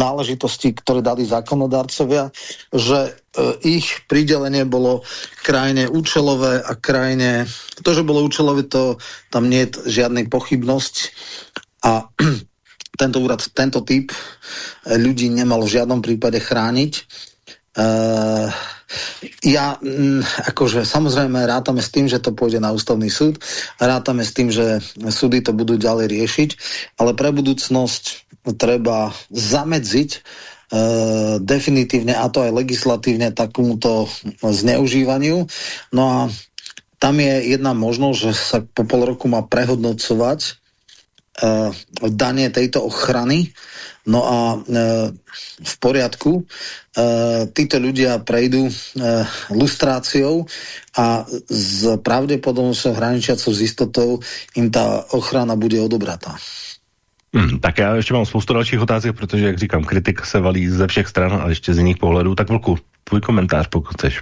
Speaker 11: náležitosti, ktoré dali zákonodárcovia, že e, ich pridelenie bolo krajine účelové a krajine, to, že bolo účelové, to tam nie je žiadnej pochybnosť a tento úrad, tento typ e, ľudí nemal v žiadnom prípade chrániť. Uh, ja mm, akože samozrejme rátame s tým, že to pôjde na ústavný súd, rátame s tým, že súdy to budú ďalej riešiť, ale pre budúcnosť treba zamedziť e, definitívne, a to aj legislatívne, takomuto zneužívaniu. No a tam je jedna možnosť, že sa po pol roku má prehodnocovať dane tejto ochrany. No a e, v poriadku, e, títo ľudia prejdú e, lustráciou a s pravdepodobnosťou hraničiacou s istotou im tá ochrana bude odobratá.
Speaker 13: Hmm, tak já ještě mám spoustu dalších otázek, protože, jak říkám, kritik se valí ze všech stran a ještě z jiných pohledů. Tak Vlku, tvůj komentář, pokud chceš.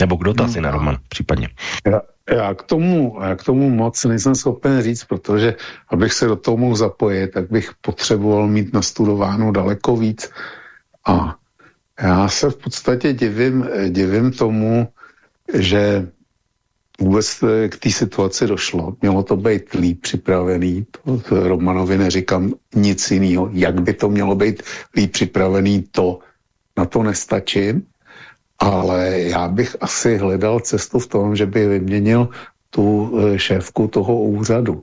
Speaker 13: Nebo kdo to asi na Roman, případně.
Speaker 10: Já, já, k tomu, já k tomu moc nejsem schopen říct, protože abych se do toho mohl zapojit, tak bych potřeboval mít nastudováno daleko víc. A já se v podstatě divím, divím tomu, že vůbec k té situaci došlo. Mělo to být líp připravený. To Romanovi neříkám nic jiného. Jak by to mělo být líp připravený, to na to nestačím ale já bych asi hledal cestu v tom, že by vyměnil tu e, šéfku toho úřadu,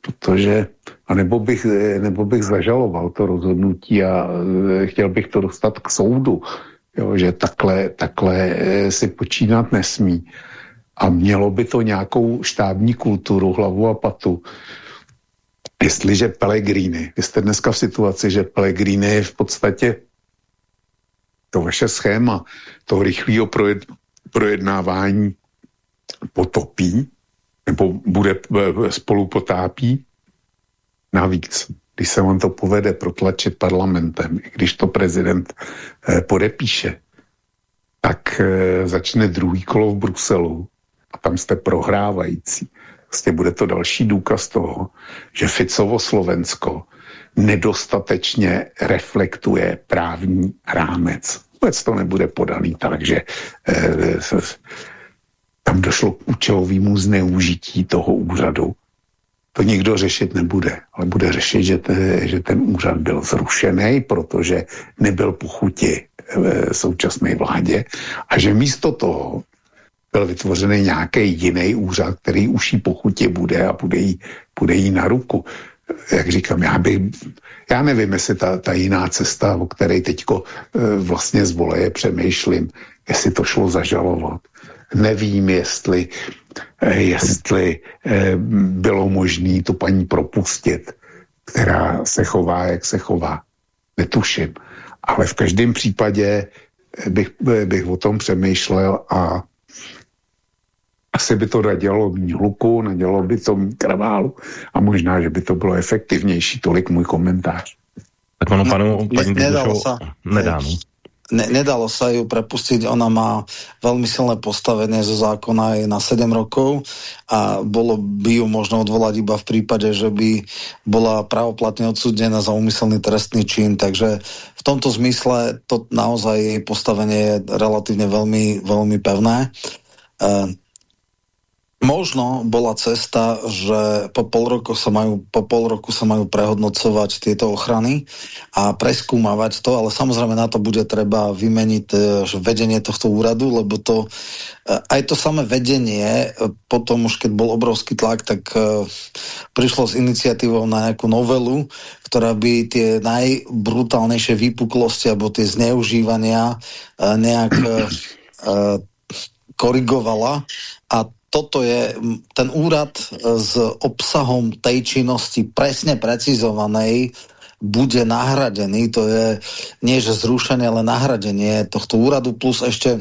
Speaker 10: protože, nebo bych, e, nebo bych zažaloval to rozhodnutí a e, chtěl bych to dostat k soudu, jo, že takhle, takhle si počínat nesmí. A mělo by to nějakou štábní kulturu, hlavu a patu. Jestliže Pellegrini, vy jste dneska v situaci, že Pellegrini je v podstatě to vaše schéma toho rychlého projed, projednávání potopí, nebo bude e, spolu potápí. Navíc, když se vám to povede protlačit parlamentem, i když to prezident eh, podepíše, tak eh, začne druhý kolo v Bruselu a tam jste prohrávající. Vlastně bude to další důkaz toho, že Ficovo Slovensko nedostatečně reflektuje právní rámec vůbec to nebude podaný, takže eh, tam došlo k účelovému zneužití toho úřadu. To nikdo řešit nebude, ale bude řešit, že, te, že ten úřad byl zrušený, protože nebyl po chuti eh, současné vládě a že místo toho byl vytvořený nějaký jiný úřad, který už jí po bude a bude jí, bude jí na ruku jak říkám, já bych, já nevím, jestli ta, ta jiná cesta, o které teďko e, vlastně zvoleje přemýšlím, jestli to šlo zažalovat. Nevím, jestli, e, jestli e, bylo možné tu paní propustit, která se chová, jak se chová. Netuším. Ale v každém případě bych, bych o tom přemýšlel a asi by to nadělalo méně hluku, nadělalo by to méně kraválu a možná, že by to bylo efektivnější. Tolik můj komentář.
Speaker 13: Tak ono panu, paní ne, nedalo sa. Nedá, no.
Speaker 11: Ne, nedalo sa ju prepustiť, ona má veľmi silné postavenie zo zákona aj na 7 rokov a bolo by ju možno odvolať iba v prípade, že by bola pravoplatne odsúdená za úmyselný trestný čin, takže v tomto zmysle to naozaj jej postavenie je relatívne veľmi, veľmi pevné. Uh, Možno bola cesta, že po pol roku sa majú, po pol roku sa majú prehodnocovať tieto ochrany a preskúmavať to, ale samozrejme na to bude treba vymeniť e, vedenie tohto úradu, lebo to e, aj to samé vedenie, e, potom už keď bol obrovský tlak, tak prišlo s iniciatívou na nejakú novelu, ktorá by tie najbrutálnejšie výpuklosti alebo tie zneužívania nejak korigovala. A toto je ten úrad e, s obsahom tej činnosti presne precizovanej bude nahradený, to je nie že zrušenie, ale nahradenie tohto úradu, plus ešte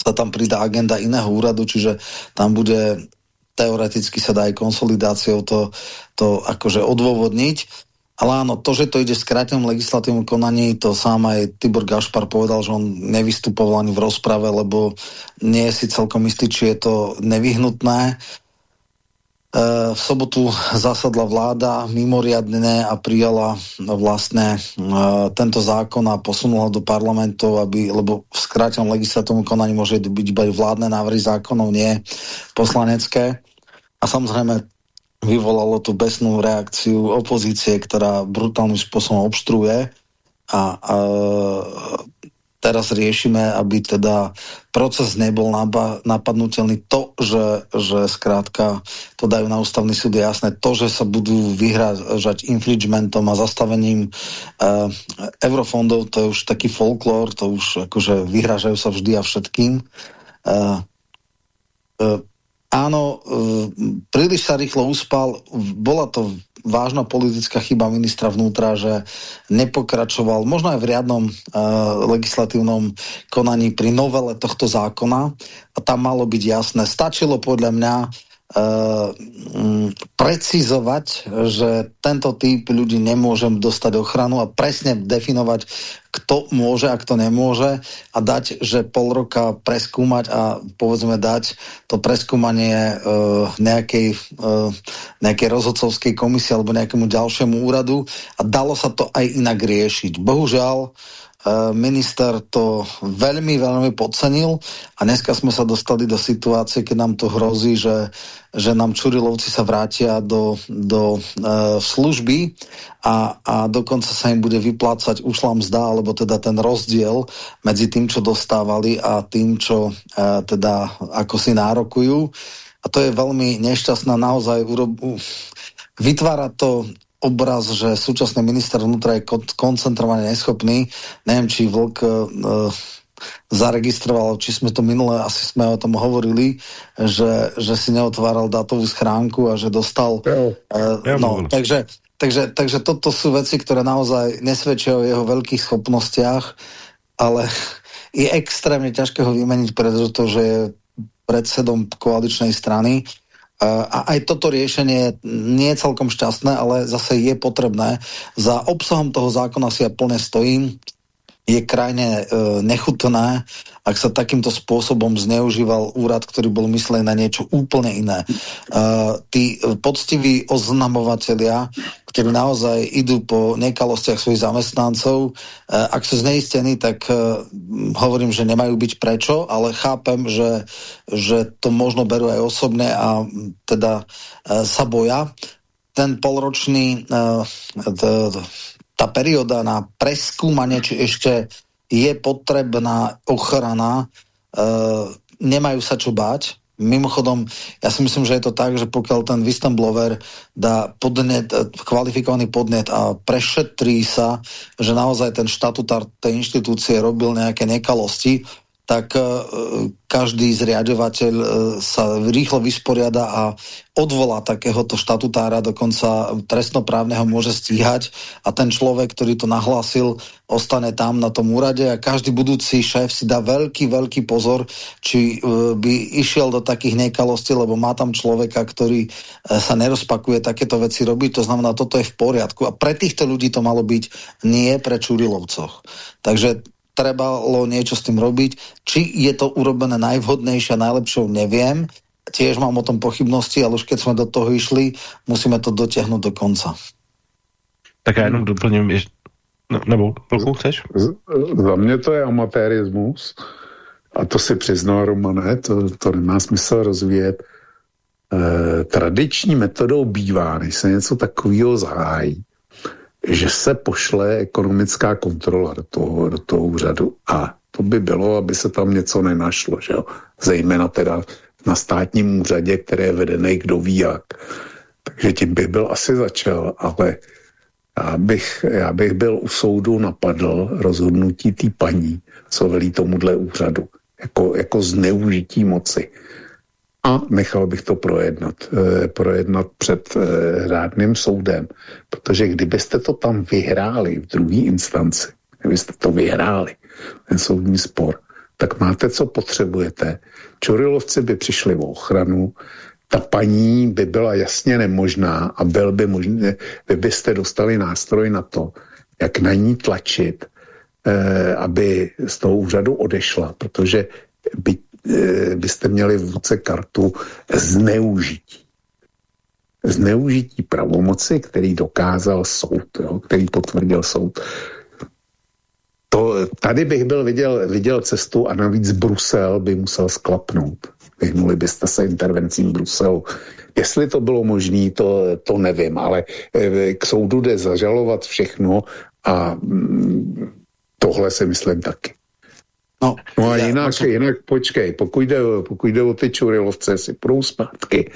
Speaker 11: sa tam pridá agenda iného úradu, čiže tam bude teoreticky sa dá aj konsolidáciou to, to akože odôvodniť. Ale áno, to, že to ide v skrátenom legislatívnom konaní, to sám aj Tibor Gašpar povedal, že on nevystupoval ani v rozprave, lebo nie je si celkom istý, či je to nevyhnutné. E, v sobotu zasadla vláda mimoriadne a prijala vlastne e, tento zákon a posunula do parlamentov, aby, lebo v skrátenom legislatívnom konaní môže byť iba vládne návrhy zákonov, nie poslanecké. A samozrejme vyvolalo tu besnú reakciu opozície, ktorá brutálnym spôsobom obštruuje a, a teraz riešime, aby teda proces nebol napadnutelný. To, že, že zkrátka to dajú na ústavný súd je jasné. To, že sa budú vyhrážať infringementom a zastavením uh, eurofondov, to je už taký folklór, to už akože vyhrážajú sa vždy a všetkým. Uh, uh, Áno, e, príliš sa rýchlo uspal. Bola to vážna politická chyba ministra vnútra, že nepokračoval možno aj v riadnom uh, legislatívnom konaní pri novele tohto zákona a tam malo byť jasné. Stačilo podľa mňa precizovať, že tento typ ľudí nemôžem dostať ochranu a presne definovať, kto môže a kto nemôže a dať, že pol roka preskúmať a povedzme dať to preskúmanie uh, nejakej, uh, nejakej rozhodcovskej komisie alebo nejakému ďalšiemu úradu a dalo sa to aj inak riešiť. Bohužiaľ, Eh, minister to veľmi, veľmi podcenil a dneska sme sa dostali do situácie, keď nám to hrozí, že, že nám Čurilovci sa vrátia do, do uh, služby a, a dokonca sa im bude vyplácať ušla mzda, alebo teda ten rozdiel medzi tým, čo dostávali a tým, čo uh, teda ako si nárokujú. A to je veľmi nešťastná naozaj vytvára to obraz, že súčasný minister vnútra je koncentrovaně neschopný. Nevím, či Vlk uh, zaregistroval, či jsme to minule, asi jsme o tom hovorili, že, že si neotváral datovou schránku a že dostal... Jo, uh, no, takže, takže, takže toto jsou věci, které naozaj nesvědčí o jeho velkých schopnostiach, ale je extrémně těžké ho vymeniť, protože je predsedom koaličnej strany a aj toto riešenie nie je celkom šťastné, ale zase je potrebné. Za obsahom toho zákona si ja plne stojím je krajne e, nechutné, ak sa takýmto spôsobom zneužíval úrad, ktorý bol myslený na niečo úplne iné. E, tí poctiví oznamovatelia, ktorí naozaj idú po nekalostiach svojich zamestnancov, e, ak sú zneistení, tak e, hovorím, že nemajú byť prečo, ale chápem, že, že to možno berú aj osobne a teda e, sa boja. Ten polročný e, ta perioda na preskúmanie, či ešte je potrebná ochrana, e, nemajú sa čo báť. Mimochodom, ja si myslím, že je to tak, že pokiaľ ten whistleblower dá podnet, kvalifikovaný podnet a prešetrí sa, že naozaj ten štatutár tej inštitúcie robil nejaké nekalosti, tak e, každý zriadovateľ e, sa rýchlo vysporiada a odvolá takéhoto štatutára, dokonca trestnoprávneho môže stíhať a ten človek, ktorý to nahlásil, ostane tam na tom úrade a každý budúci šéf si dá veľký, veľký pozor, či e, by išiel do takých nekalostí, lebo má tam človeka, ktorý sa nerozpakuje takéto veci robiť, to znamená, toto je v poriadku a pre týchto ľudí to malo byť nie pre Čurilovcoch. Takže trebalo niečo s tým robiť. Či je to urobené najvhodnejšie a najlepšou, neviem. Tiež mám o tom pochybnosti, ale už keď jsme do toho išli, musíme to dotiahnuť do konca.
Speaker 13: Tak já jenom doplním, no, nebo Vlku, chceš?
Speaker 10: Za mě to je amatérismus a to si přiznal Romane, to, to nemá smysl rozvíjet. E, tradiční metodou bývá, než se něco takového zahájí, že se pošle ekonomická kontrola do toho, do toho úřadu. A to by bylo, aby se tam něco nenašlo, že jo? Zejména teda na státním úřadě, které je vedený kdo ví jak. Takže tím bych byl asi začal, ale já bych, já bych byl u soudu napadl rozhodnutí té paní, co velí tomuhle úřadu, jako, jako zneužití moci a nechal bych to projednat, eh, projednat před eh, řádným soudem, protože kdybyste to tam vyhráli v druhé instanci, kdybyste to vyhráli, ten soudní spor, tak máte, co potřebujete. Čurilovci by přišli o ochranu, ta paní by byla jasně nemožná a byl by možný, vy byste dostali nástroj na to, jak na ní tlačit, eh, aby z toho úřadu odešla, protože by Eh, byste měli v ruce kartu zneužití. Zneužití pravomoci, který dokázal soud, jo, který potvrdil soud. To, tady bych byl viděl, viděl cestu a navíc Brusel by musel sklapnout. Vyhnuli byste se intervencím Bruselu. Jestli to bylo možné, to, to nevím, ale eh, k soudu jde zažalovat všechno a mm, tohle si myslím taky. No, no a jinak, vlastně... jinak počkej, pokud jde, pokud jde o ty čurilovce, si půjdou zpátky,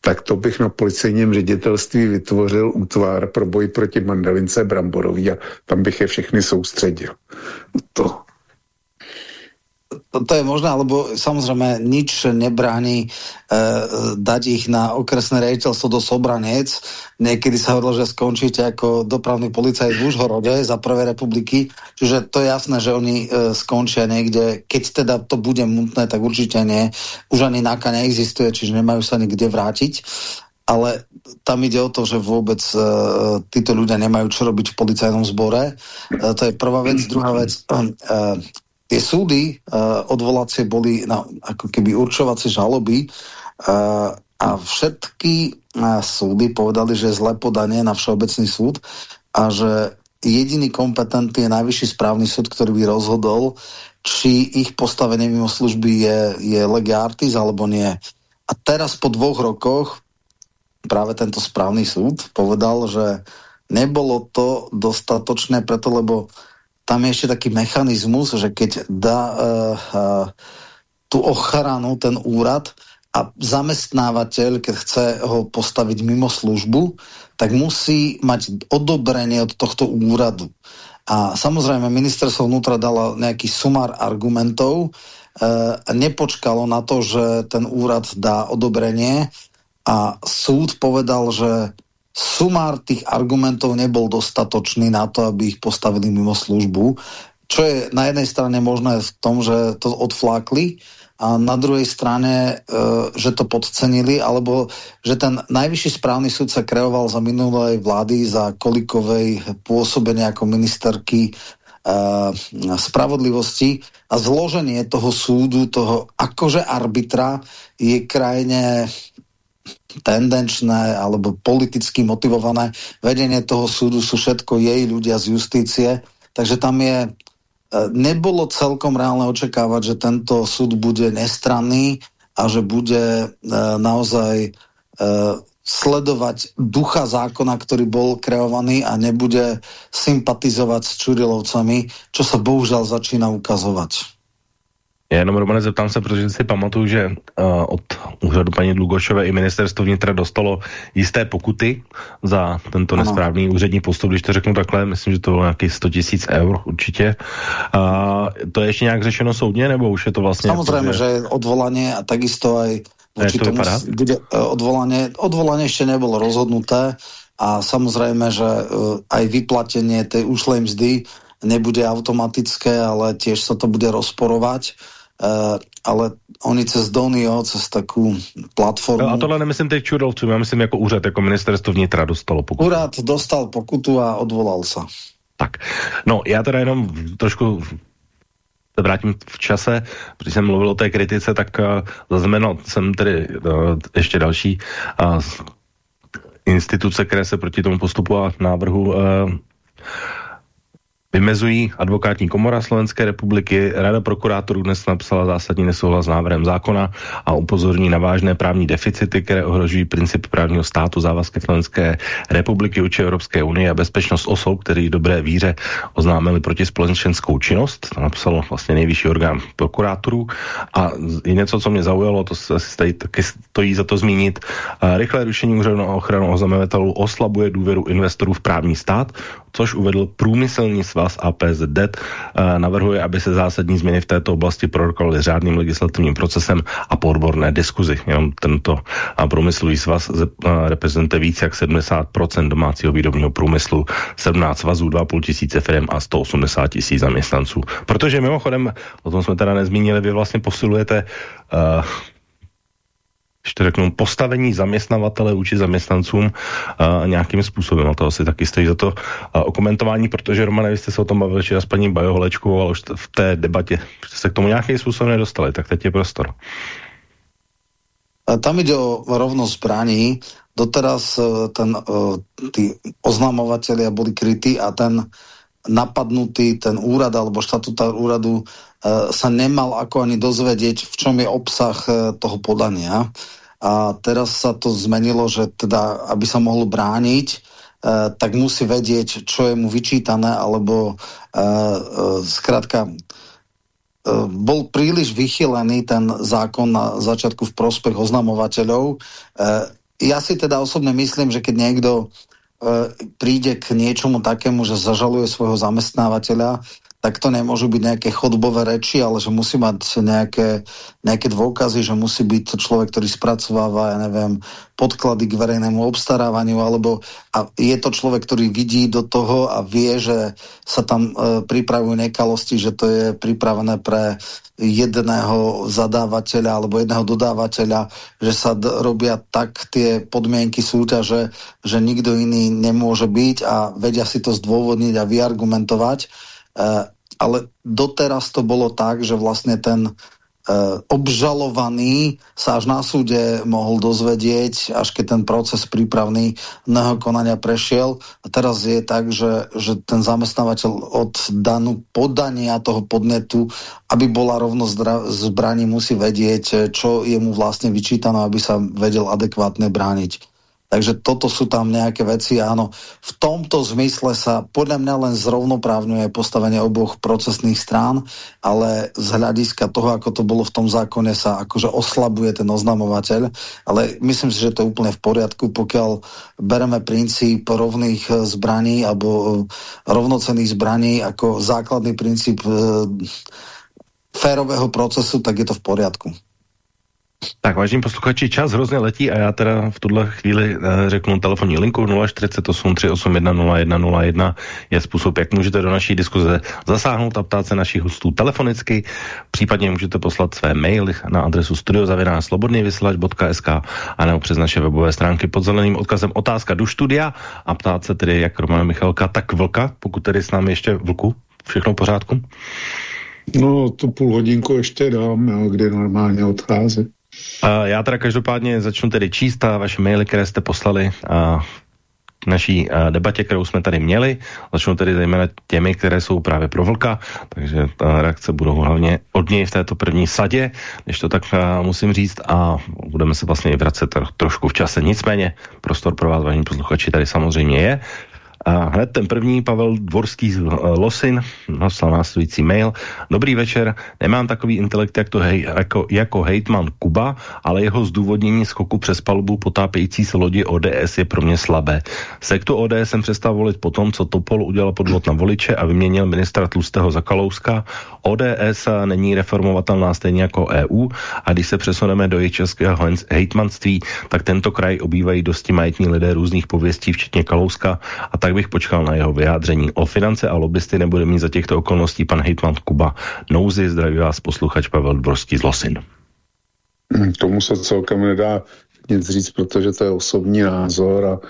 Speaker 10: tak to bych na policejním ředitelství vytvořil útvar pro boj proti mandalince Bramborový a tam bych je všechny soustředil. To.
Speaker 11: To, je možné, alebo samozrejme nič nebráni e, dať ich na okresné rejiteľstvo do Sobranec. Niekedy sa hovorilo, že skončíte ako dopravný policajt v Užhorode za Prvej republiky. Čiže to je jasné, že oni e, skončia niekde. Keď teda to bude mutné, tak určite nie. Už ani náka neexistuje, čiže nemajú sa nikde vrátiť ale tam ide o to, že vôbec uh, títo ľudia nemajú čo robiť v policajnom zbore. Uh, to je prvá vec. Druhá vec, uh, tie súdy uh, odvolacie boli na, ako keby určovacie žaloby uh, a všetky uh, súdy povedali, že zlé podanie na Všeobecný súd a že jediný kompetentný je Najvyšší správny súd, ktorý by rozhodol, či ich postavenie mimo služby je, je lege artis alebo nie. A teraz po dvoch rokoch práve tento správny súd povedal, že nebolo to dostatočné preto, lebo tam je ešte taký mechanizmus, že keď dá uh, uh, tú ochranu, ten úrad a zamestnávateľ, keď chce ho postaviť mimo službu, tak musí mať odobrenie od tohto úradu. A samozrejme ministerstvo vnútra dalo nejaký sumár argumentov, uh, nepočkalo na to, že ten úrad dá odobrenie a súd povedal, že sumár tých argumentov nebol dostatočný na to, aby ich postavili mimo službu, čo je na jednej strane možné v tom, že to odflákli a na druhej strane, e, že to podcenili, alebo že ten najvyšší správny súd sa kreoval za minulej vlády za Kolikovej pôsobenia ako ministerky e, spravodlivosti a zloženie toho súdu, toho akože arbitra je krajine tendenčné alebo politicky motivované. Vedenie toho súdu sú všetko jej ľudia z justície, takže tam je e, nebolo celkom reálne očakávať, že tento súd bude nestranný a že bude e, naozaj e, sledovať ducha zákona, ktorý bol kreovaný a nebude sympatizovať s Čurilovcami, čo sa bohužel začína ukazovať.
Speaker 13: Já jenom, Romane, zeptám se, protože si pamatuju, že uh, od úřadu paní Dlugošové i ministerstvo vnitra dostalo jisté pokuty za tento ano. nesprávný úřední postup, když to řeknu takhle, myslím, že to bylo nějakých 100 tisíc eur určitě. Uh, to je ještě nějak řešeno soudně, nebo už je to vlastně...
Speaker 11: Samozřejmě, jako, že... že odvolanie a takisto aj voči to tomu bude uh, odvolanie. Odvolanie ešte nebolo rozhodnuté a samozrejme, že uh, aj vyplatenie tej ušlej mzdy nebude automatické, ale tiež sa to bude rozporovať. Uh, ale oni cez Donio, cez takú platformu...
Speaker 13: No a tohle nemyslím teď čurovců, já myslím jako úřad, jako ministerstvo vnitra dostalo pokutu.
Speaker 11: Úřad dostal pokutu a odvolal se.
Speaker 13: Tak, no já teda jenom trošku se vrátím v čase, protože jsem mluvil o té kritice, tak uh, zaznamenal jsem tedy uh, ještě další uh, instituce, které se proti tomu postupu a návrhu uh, Vymezují advokátní komora Slovenské republiky, Rada prokurátorů dnes napsala zásadní nesouhlas s návrhem zákona a upozorní na vážné právní deficity, které ohrožují princip právního státu, závazky Slovenské republiky uči Evropské unie a bezpečnost osob, který v dobré víře oznámili proti společenskou činnost. To napsalo vlastně nejvyšší orgán prokurátorů. A je něco, co mě zaujalo, to se tady taky stojí za to zmínit. Rychlé rušení úřadu na ochranu oznamovatelů oslabuje důvěru investorů v právní stát, což uvedl průmyslní svaz APZD. Eh, navrhuje, aby se zásadní změny v této oblasti prorokovaly řádným legislativním procesem a po odborné diskuzi. Jenom tento eh, průmyslový svaz eh, reprezentuje více jak 70% domácího výrobního průmyslu, 17 svazů, 2,5 tisíce firm a 180 tisíc zaměstnanců. Protože mimochodem, o tom jsme teda nezmínili, vy vlastně posilujete uh, když to řeknu, postavení zaměstnavatele vůči zaměstnancům uh, nějakým způsobem. A to asi taky stojí za to uh, okomentování, protože Romane, vy jste se o tom bavili s paní Bajoholečkou, ale už v té debatě se k tomu nějakým způsobem nedostali, tak teď je prostor.
Speaker 11: Tam jde o rovnost zbraní. Doteraz e, ten, tí oznamovatelia boli krytí a ten napadnutý, ten úrad alebo štatutár úradu sa nemal ako ani dozvedieť, v čom je obsah toho podania a teraz sa to zmenilo, že teda, aby sa mohol brániť, uh, tak musí vedieť, čo je mu vyčítané, alebo zkrátka bol príliš vychylený ten zákon na začiatku v prospech oznamovateľov. Ja si teda osobne myslím, že keď niekto príde k niečomu takému, že zažaluje svojho zamestnávateľa, tak to nemôžu byť nejaké chodbové reči, ale že musí mať nejaké, nejaké dôkazy, že musí byť to človek, ktorý spracováva, ja neviem, podklady k verejnému obstarávaniu, alebo a je to človek, ktorý vidí do toho a vie, že sa tam e, pripravujú nekalosti, že to je pripravené pre jedného zadávateľa alebo jedného dodávateľa, že sa robia tak tie podmienky súťaže, že nikto iný nemôže byť a vedia si to zdôvodniť a vyargumentovať ale doteraz to bolo tak, že vlastne ten uh, obžalovaný sa až na súde mohol dozvedieť, až keď ten proces prípravný konania prešiel. A teraz je tak, že, že ten zamestnávateľ od danu podania toho podnetu, aby bola rovno zbraní, musí vedieť, čo je mu vlastne vyčítané, aby sa vedel adekvátne brániť. Takže toto sú tam nejaké veci. Áno, v tomto zmysle sa podľa mňa len zrovnoprávňuje postavenie oboch procesných strán, ale z hľadiska toho, ako to bolo v tom zákone, sa akože oslabuje ten oznamovateľ. Ale myslím si, že to je úplne v poriadku, pokiaľ bereme princíp rovných zbraní alebo rovnocených zbraní ako základný princíp e, férového procesu, tak je to v poriadku.
Speaker 13: Tak vážení posluchači, čas hrozně letí a já teda v tuhle chvíli e, řeknu telefonní linku 048 381 0101 je způsob, jak můžete do naší diskuze zasáhnout a ptát se našich hostů telefonicky. Případně můžete poslat své maily na adresu studiozavinářslobodnývysílač.sk a nebo přes naše webové stránky pod zeleným odkazem otázka do studia a ptát se tedy jak Romana Michalka, tak Vlka, pokud tedy s námi ještě Vlku, všechno v pořádku?
Speaker 10: No, to půl hodinku ještě dám, kdy normálně odchází.
Speaker 13: Já teda každopádně začnu tedy číst a vaše maily, které jste poslali k naší debatě, kterou jsme tady měli. Začnu tedy zejména těmi, které jsou právě pro Vlka, takže ta reakce budou hlavně od něj v této první sadě, než to tak musím říct a budeme se vlastně i vracet trošku v čase. Nicméně prostor pro vás, vážení posluchači, tady samozřejmě je. A hned ten první, Pavel Dvorský z eh, Losin, naslal následující mail. Dobrý večer, nemám takový intelekt jak to hej, jako, jako hejtman Kuba, ale jeho zdůvodnění skoku přes palubu potápějící se lodi ODS je pro mě slabé. Sektu ODS jsem přestal volit po tom, co Topol udělal podvod na voliče a vyměnil ministra Tlustého za Kalouska. ODS není reformovatelná stejně jako EU a když se přesuneme do jejich českého hejtmanství, tak tento kraj obývají dosti majetní lidé různých pověstí, včetně Kalouska a tak tak bych počkal na jeho vyjádření. O finance a lobbysty nebude mít za těchto okolností pan hejtman Kuba Nouzy. Zdraví vás posluchač Pavel Dvorský z Losin.
Speaker 10: Hmm, tomu se celkem nedá nic říct, protože to je osobní názor a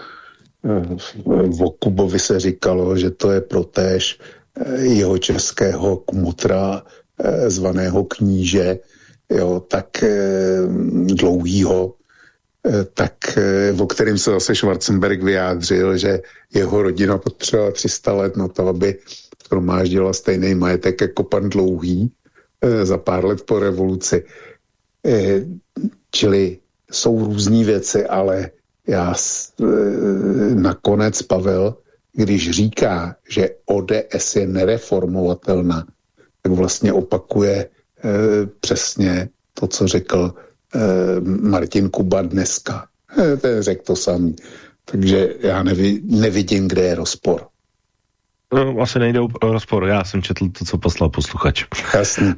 Speaker 10: eh, o Kubovi se říkalo, že to je protéž eh, jeho českého kmutra eh, zvaného kníže, jo, tak dlouhýho, tak eh, o kterým se zase Schwarzenberg vyjádřil, že jeho rodina potřebovala 300 let na to, aby shromáždila stejný majetek jako pan Dlouhý eh, za pár let po revoluci. Čili jsou různé věci, ale já nakonec Pavel, když říká, že ODS je nereformovatelná, tak vlastně opakuje přesně to, co řekl Eh, Martin Kuba dneska. Eh, ten řekl to samý. Takže já nevi, nevidím, kde je rozpor.
Speaker 13: No, asi nejde o rozpor. Já jsem četl to, co poslal posluchač.
Speaker 10: Jasně.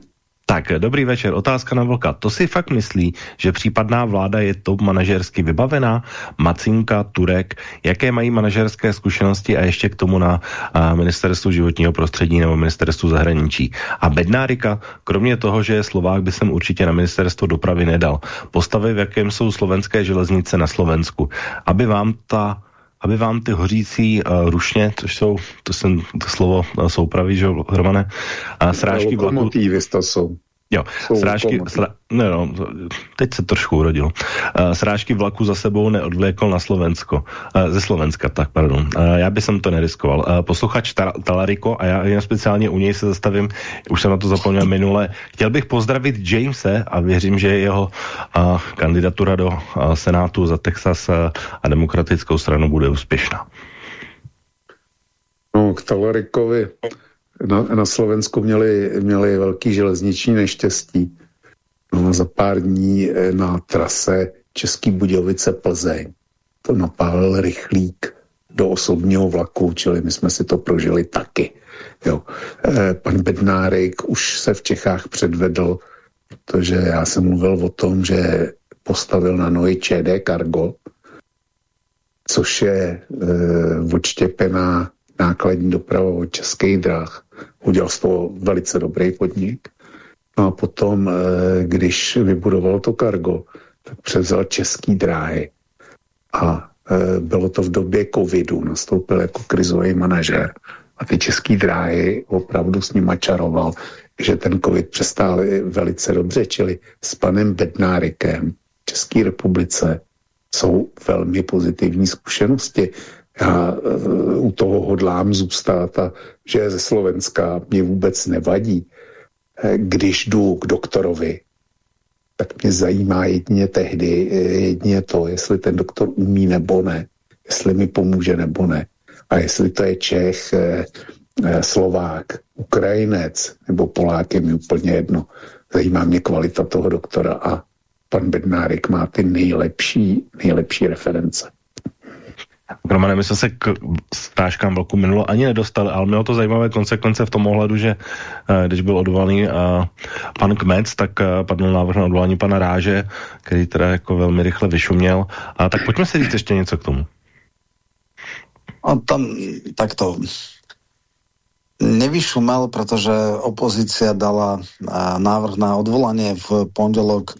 Speaker 13: Tak, dobrý večer. Otázka na Vlka. To si fakt myslí, že případná vláda je top manažersky vybavená? Macinka, Turek, jaké mají manažerské zkušenosti a ještě k tomu na a, ministerstvu životního prostředí nebo ministerstvu zahraničí. A Bednárika, kromě toho, že je Slovák, by jsem určitě na ministerstvo dopravy nedal. Postavy, v jakém jsou slovenské železnice na Slovensku. Aby vám ta aby vám ty hořící uh, rušně, to jsou, to jsem to slovo uh, soupravy, že jo, Romane, uh, srážky vlaku.
Speaker 10: to jsou.
Speaker 13: Jo, srážky, sra, ne, no, teď se trošku urodil. Uh, srážky vlaku za sebou neodvlékl na Slovensko. Uh, ze Slovenska, tak pardon. Uh, já bych to neriskoval. Uh, posluchač Talariko, a já jen speciálně u něj se zastavím, už jsem na to zapomněl minule. Chtěl bych pozdravit Jamese a věřím, že jeho uh, kandidatura do uh, Senátu za Texas uh, a demokratickou stranu bude úspěšná.
Speaker 10: No, k Talarikovi na, na Slovensku měli, měli velký železniční neštěstí. No, za pár dní eh, na trase Český Budějovice Plzeň to napálil rychlík do osobního vlaku, čili my jsme si to prožili taky. Jo. E, pan Bednárek už se v Čechách předvedl, protože já jsem mluvil o tom, že postavil na nohy ČD Cargo, což je e, odštěpená nákladní doprava od českých drah. Udělal z toho velice dobrý podnik. No a potom, e, když vybudoval to Cargo, tak převzal český dráhy. A e, bylo to v době covidu, nastoupil jako krizový manažer. A ty český dráhy opravdu s nima čaroval, že ten covid přestáli velice dobře, čili s panem Bednárikem v České republice jsou velmi pozitivní zkušenosti. Já uh, u toho hodlám zůstat a že ze Slovenska mě vůbec nevadí. Eh, když jdu k doktorovi, tak mě zajímá jedině tehdy, eh, jedině to, jestli ten doktor umí nebo ne, jestli mi pomůže nebo ne. A jestli to je Čech, Slovák, Ukrajinec nebo Polák, je mi úplně jedno. Zajímá mě kvalita toho doktora a pan Bednárek má ty nejlepší, nejlepší reference.
Speaker 13: Romane, my jsme se k stážkám bloku minulo ani nedostali, ale mělo to zajímavé konsekvence v tom ohledu, že eh, když byl odvolaný uh, pan Kmec, tak uh, padl návrh na odvolání pana Ráže, který teda jako velmi rychle vyšuměl. A tak pojďme si říct ještě něco k tomu.
Speaker 11: A tam takto nevyšumel, protože opozícia dala návrh na odvolanie v pondelok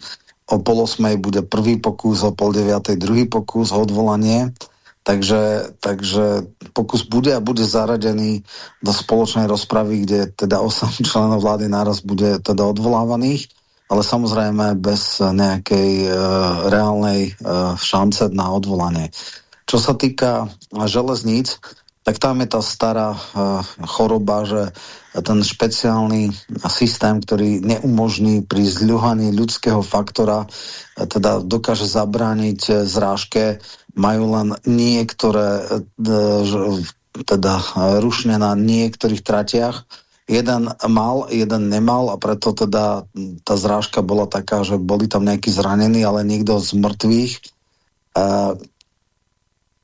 Speaker 11: o pol osmej bude prvý pokus, o pol deviatej druhý pokus o odvolanie. Takže, takže pokus bude a bude zaradený do spoločnej rozpravy, kde teda 8 členov vlády náraz bude teda odvolávaných, ale samozrejme bez nejakej uh, reálnej uh, šance na odvolanie. Čo sa týka železníc, tak tam je ta stará uh, choroba, že ten špeciálny systém, ktorý neumožní pri zľuhaní ľudského faktora, uh, teda dokáže zabrániť uh, zrážke, majú len niektoré teda rušne na niektorých tratiach. Jeden mal, jeden nemal a preto teda ta zrážka bola taká, že boli tam nejakí zranení, ale nikto z mŕtvych.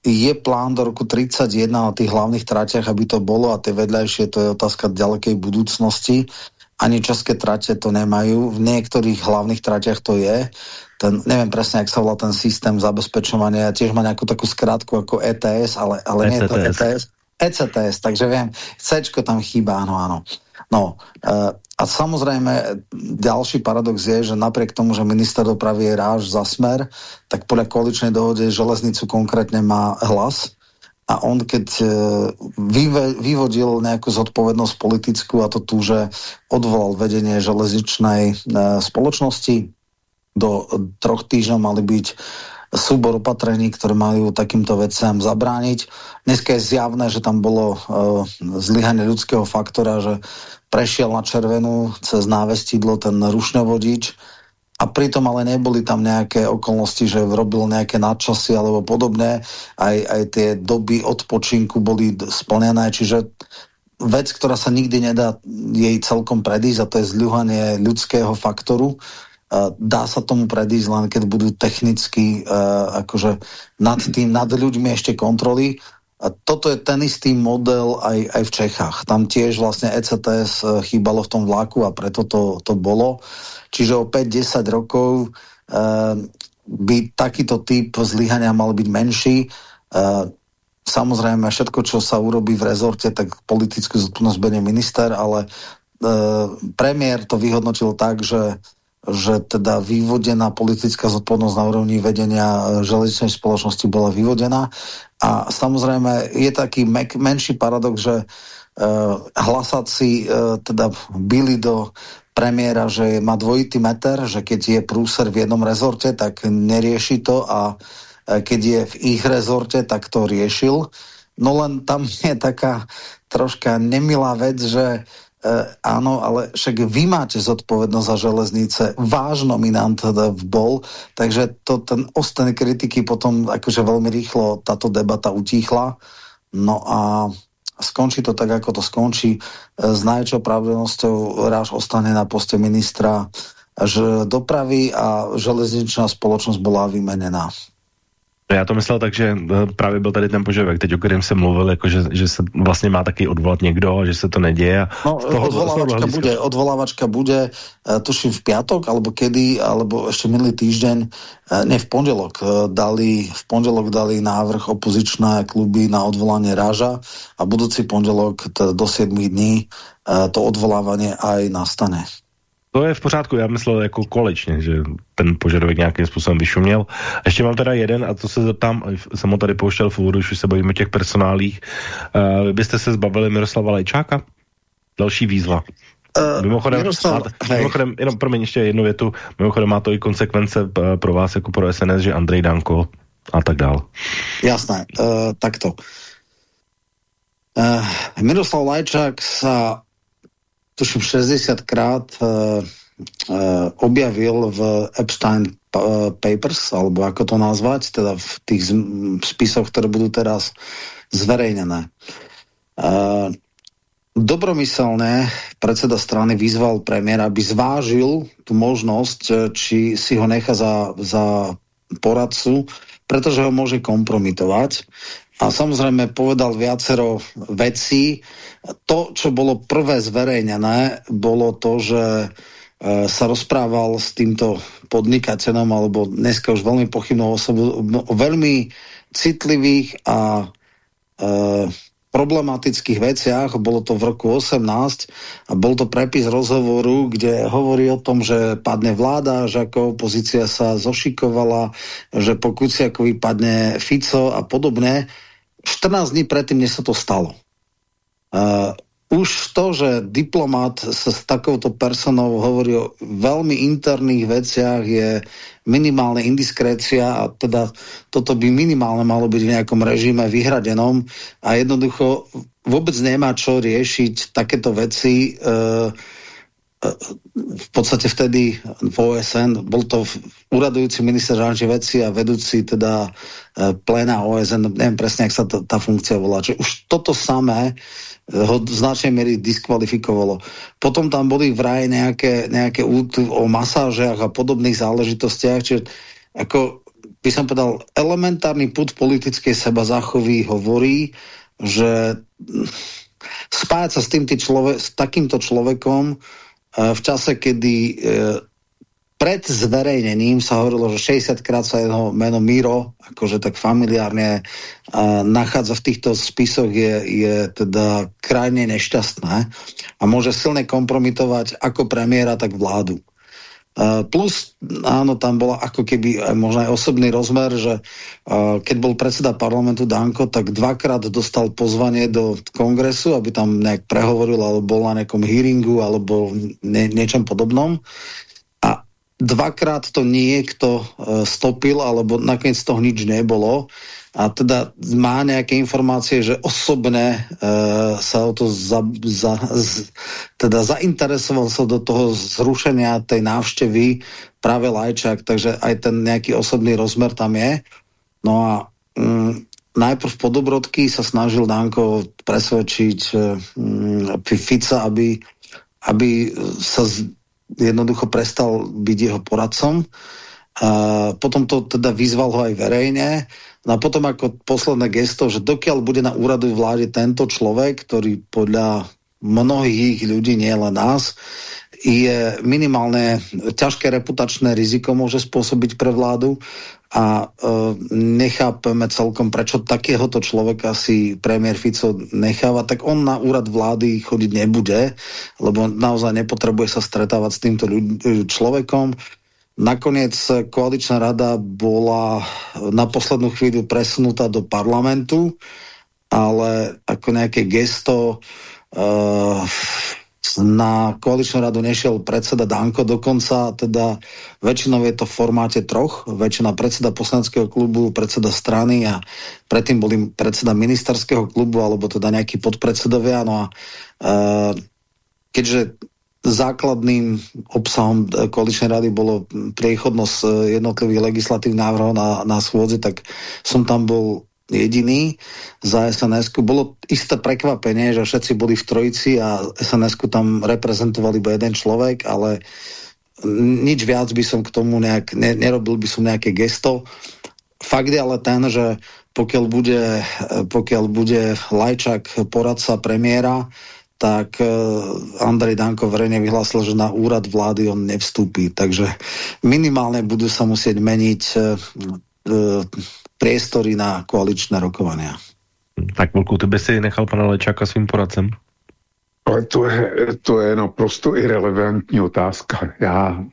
Speaker 11: Je plán do roku 31 na tých hlavných tratiach, aby to bolo a tie vedľajšie, to je otázka ďalekej budúcnosti. Ani české trate to nemajú, v niektorých hlavných tratiach to je. Ten, neviem presne, jak sa volá ten systém zabezpečovania, tiež má nejakú takú skrátku ako ETS, ale, ale nie je to ETS. ECTS, takže viem, C tam chýba, áno, áno. No, uh, a samozrejme, ďalší paradox je, že napriek tomu, že minister dopravy je ráž za smer, tak podľa koaličnej dohode železnicu konkrétne má hlas. A on, keď e, vyvodil nejakú zodpovednosť politickú a to tu, že odvolal vedenie železničnej e, spoločnosti, do troch týždňov mali byť súbor opatrení, ktoré majú takýmto veciam zabrániť. Dneska je zjavné, že tam bolo uh, zlyhanie ľudského faktora, že prešiel na červenú cez návestidlo ten rušňovodič a pritom ale neboli tam nejaké okolnosti, že robil nejaké nadčasy alebo podobné. Aj, aj tie doby odpočinku boli splnené, čiže vec, ktorá sa nikdy nedá jej celkom predísť a to je zľuhanie ľudského faktoru. Dá sa tomu predísť len keď budú technicky uh, akože nad tým, nad ľuďmi ešte kontroly a toto je ten istý model aj, aj v Čechách. Tam tiež vlastne ECTS eh, chýbalo v tom vlaku a preto to, to bolo. Čiže o 5-10 rokov uh, by takýto typ zlyhania mal byť menší. Uh, samozrejme, všetko, čo sa urobí v rezorte, tak politickú zodpovednosť bude minister, ale uh, premiér to vyhodnotil tak, že že teda vyvodená politická zodpovednosť na úrovni vedenia železničnej spoločnosti bola vyvodená a samozrejme je taký menší paradox, že uh, hlasací uh, teda byli do premiéra, že má dvojitý meter, že keď je prúser v jednom rezorte, tak nerieši to a uh, keď je v ich rezorte, tak to riešil. No len tam je taká troška nemilá vec, že uh, áno, ale však vy máte zodpovednosť za železnice, váš nominant teda bol, takže to, ten osten kritiky potom akože veľmi rýchlo táto debata utíchla. No a skončí to tak, ako to skončí. S najväčšou pravdenosťou Ráš ostane na poste ministra že dopravy a železničná spoločnosť bola vymenená.
Speaker 13: No já to myslel tak, že eh, právě byl tady ten požadavek, teď o kterém jsem mluvil, jako že, že se vlastně má taky odvolat někdo, že se to neděje. A
Speaker 11: no, toho, odvolávačka, toho bude, odvolávačka bude, uh, tuším v piatok, alebo kedy, alebo ešte minulý týždeň, uh, ne v pondelok, uh, dali, v pondelok dali návrh opozičné kluby na odvolanie Ráža a budúci pondelok, teda do 7 dní, to odvolávanie aj nastane.
Speaker 13: To je v pořádku, já myslel jako kolečně, že ten požadavek nějakým způsobem vyšuměl. A ještě mám teda jeden, a to se zeptám, jsem ho tady pouštěl v úvodu, už se bavíme o těch personálích. Uh, vy byste se zbavili Miroslava Lejčáka? Další výzva. Uh, mimochodem, Miroslav, máte, mimochodem, jenom promiň ještě jednu větu, mimochodem má to i konsekvence eh, pro vás jako pro SNS, že Andrej Danko a tak dál.
Speaker 11: Jasné, uh, takto. Uh, Miroslav Lajčák sa tuším 60 krát uh, uh, objavil v Epstein Papers, alebo ako to nazvať, teda v tých spisoch, ktoré budú teraz zverejnené. Uh, dobromyselné predseda strany vyzval premiéra, aby zvážil tu možnosť, či si ho nechá za, za poradcu, pretože ho môže kompromitovať. A samozrejme povedal viacero vecí, to, čo bolo prvé zverejnené, bolo to, že e, sa rozprával s týmto podnikateľom, alebo dneska už veľmi pochybnou osobou, o veľmi citlivých a e, problematických veciach. Bolo to v roku 18 a bol to prepis rozhovoru, kde hovorí o tom, že padne vláda, že ako opozícia sa zošikovala, že po Kuciakovi padne Fico a podobné. 14 dní predtým, než sa to stalo. Uh, už to, že diplomat sa s takouto personou hovorí o veľmi interných veciach, je minimálne indiskrécia a teda toto by minimálne malo byť v nejakom režime vyhradenom a jednoducho vôbec nemá čo riešiť takéto veci uh, v podstate vtedy v OSN, bol to úradujúci minister zahraničných vecí a vedúci teda pléna OSN, neviem presne, jak sa tá, tá funkcia volá. Čiže už toto samé ho v značnej miery diskvalifikovalo. Potom tam boli vraj nejaké, nejaké úty o masážiach a podobných záležitostiach, čiže ako by som povedal, elementárny put politickej seba zachovy hovorí, že spájať sa s, tým človek, s takýmto človekom v čase, kedy eh, pred zverejnením sa hovorilo, že 60 krát sa jeho meno Miro, akože tak familiárne uh, nachádza v týchto spisoch, je, je teda krajne nešťastné a môže silne kompromitovať ako premiéra, tak vládu. Uh, plus, áno, tam bola ako keby aj možno aj osobný rozmer, že uh, keď bol predseda parlamentu Danko, tak dvakrát dostal pozvanie do kongresu, aby tam nejak prehovoril, alebo bol na nejakom hearingu, alebo ne, niečom podobnom dvakrát to niekto stopil, alebo nakoniec toho nič nebolo. A teda má nejaké informácie, že osobne uh, sa o to za, za, z, teda zainteresoval sa do toho zrušenia tej návštevy práve Lajčák, takže aj ten nejaký osobný rozmer tam je. No a um, najprv po Dobrodky snažil Danko presvedčiť um, Fica, aby, aby sa z, jednoducho prestal byť jeho poradcom. A potom to teda vyzval ho aj verejne. No a potom ako posledné gesto, že dokiaľ bude na úradu vláde tento človek, ktorý podľa mnohých ľudí, nie nás, je minimálne ťažké reputačné riziko môže spôsobiť pre vládu a e, nechápeme celkom, prečo takéhoto človeka si premiér Fico necháva, tak on na úrad vlády chodiť nebude, lebo naozaj nepotrebuje sa stretávať s týmto človekom. Nakoniec koaličná rada bola na poslednú chvíľu presunutá do parlamentu, ale ako nejaké gesto uh, na koaličnú radu nešiel predseda Danko, dokonca teda väčšinou je to v formáte troch, väčšina predseda poslaneckého klubu, predseda strany a predtým boli predseda ministerského klubu alebo teda nejakí podpredsedovia. No a e, keďže základným obsahom koaličnej rady bolo priechodnosť jednotlivých legislatívnych návrhov na, na schôdzi, tak som tam bol jediný za sns -ku. Bolo isté prekvapenie, že všetci boli v trojici a sns tam reprezentoval iba jeden človek, ale nič viac by som k tomu nejak, ne, nerobil by som nejaké gesto. fakt je ale ten, že pokiaľ bude, pokiaľ bude Lajčák poradca premiéra, tak Andrej Danko verejne vyhlásil, že na úrad vlády on nevstúpi. Takže minimálne budú sa musieť meniť priestory na koaličné rokovania.
Speaker 13: Tak Volku, ty by si nechal pana Lečáka svým poradcem?
Speaker 10: Ale to je, to je naprosto irrelevantní otázka. Já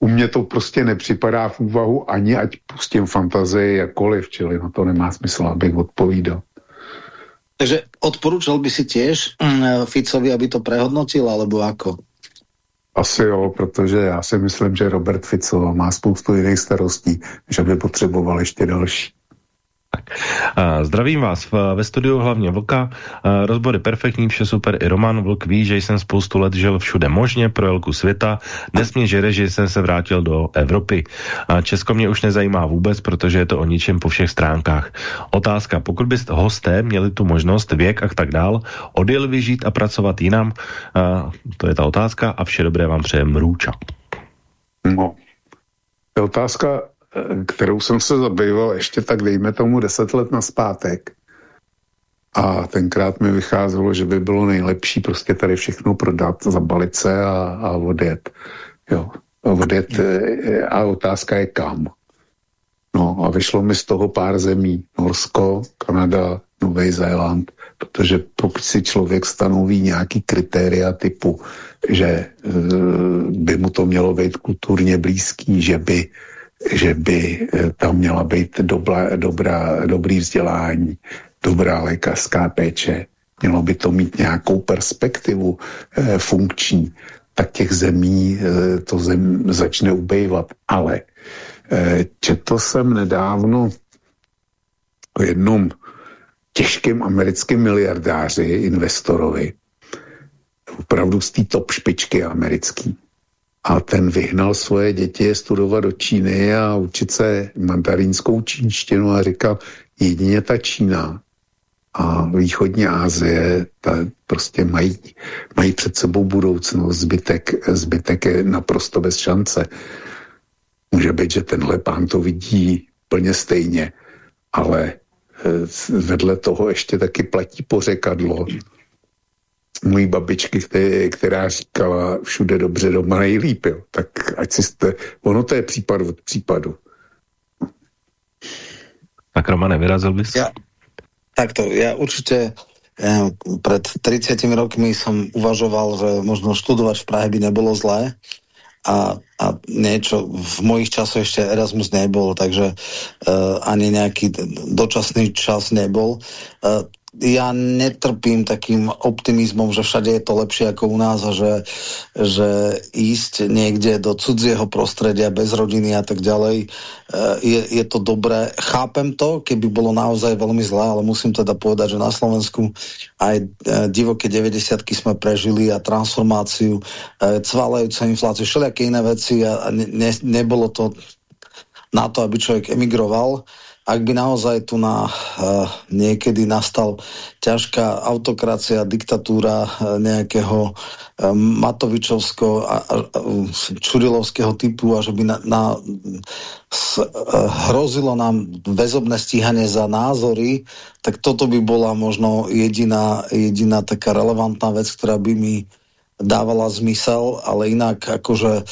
Speaker 10: u mě to prostě nepřipadá v úvahu ani ať pustím fantazii jakoliv, čili na to nemá smysl, abych odpovídal.
Speaker 11: Takže odporučil by si těž mm, Ficovi, aby to prehodnotil, alebo ako?
Speaker 10: Asi jo, protože já si myslím, že Robert Fico má spoustu jiných starostí, že by potřeboval ještě další.
Speaker 13: Zdravím vás ve studiu hlavně Vlka. Rozbory perfektní, vše super i Roman. Vlk ví, že jsem spoustu let žil všude možně, projel ku světa. Dnes mě žere, že jsem se vrátil do Evropy. Česko mě už nezajímá vůbec, protože je to o ničem po všech stránkách. Otázka, pokud byste hosté měli tu možnost, věk a tak dál, odjel vyžít a pracovat jinam, to je ta otázka a vše dobré vám přeje Mrůča.
Speaker 10: No, otázka, kterou jsem se zabýval ještě tak dejme tomu deset let na zpátek. A tenkrát mi vycházelo, že by bylo nejlepší prostě tady všechno prodat, zabalit se a, a odjet. Jo, odjet eh, a otázka je kam. No a vyšlo mi z toho pár zemí. Norsko, Kanada, Nový Zéland, protože pokud si člověk stanoví nějaký kritéria typu, že e, by mu to mělo být kulturně blízký, že by že by eh, tam měla být dobrá, dobrá, dobrý vzdělání, dobrá lékařská péče, mělo by to mít nějakou perspektivu e, funkční, tak těch zemí e, to zem začne ubejvat. Ale e, četl jsem nedávno o jednom těžkém americkém miliardáři, investorovi, opravdu z té top špičky americký a ten vyhnal svoje děti studovat do Číny a učit se mandarínskou čínštinu a říkal, jedině ta Čína a východní Asie ta prostě mají, mají před sebou budoucnost, zbytek, zbytek je naprosto bez šance. Může být, že tenhle pán to vidí plně stejně, ale eh, vedle toho ještě taky platí pořekadlo, mojí babičky, která říkala všude dobře, doma nejlíp, jo. Tak ať si jste, ono to je případ od případu.
Speaker 13: Tak Romane, vyrazil bys?
Speaker 11: Ja, takto, ja určite ja, pred 30 rokmi som uvažoval, že možno študovať v Prahe by nebolo zlé a, a niečo v mojich časoch ešte Erasmus nebol, takže uh, ani nejaký dočasný čas nebol. Uh, ja netrpím takým optimizmom, že všade je to lepšie ako u nás a že, že ísť niekde do cudzieho prostredia bez rodiny a tak ďalej eh, je, je to dobré. Chápem to, keby bolo naozaj veľmi zlé, ale musím teda povedať, že na Slovensku aj eh, divoké 90 sme prežili a transformáciu, eh, cvalajúce infláciu, všelijaké iné veci a ne, nebolo to na to, aby človek emigroval ak by naozaj tu na uh, niekedy nastal ťažká autokracia, diktatúra uh, nejakého uh, Matovičovského a, a, Čurilovského typu a že by na, na, s, hrozilo nám väzobné stíhanie za názory, tak toto by bola možno jediná, jediná taká relevantná vec, ktorá by mi dávala zmysel, ale inak akože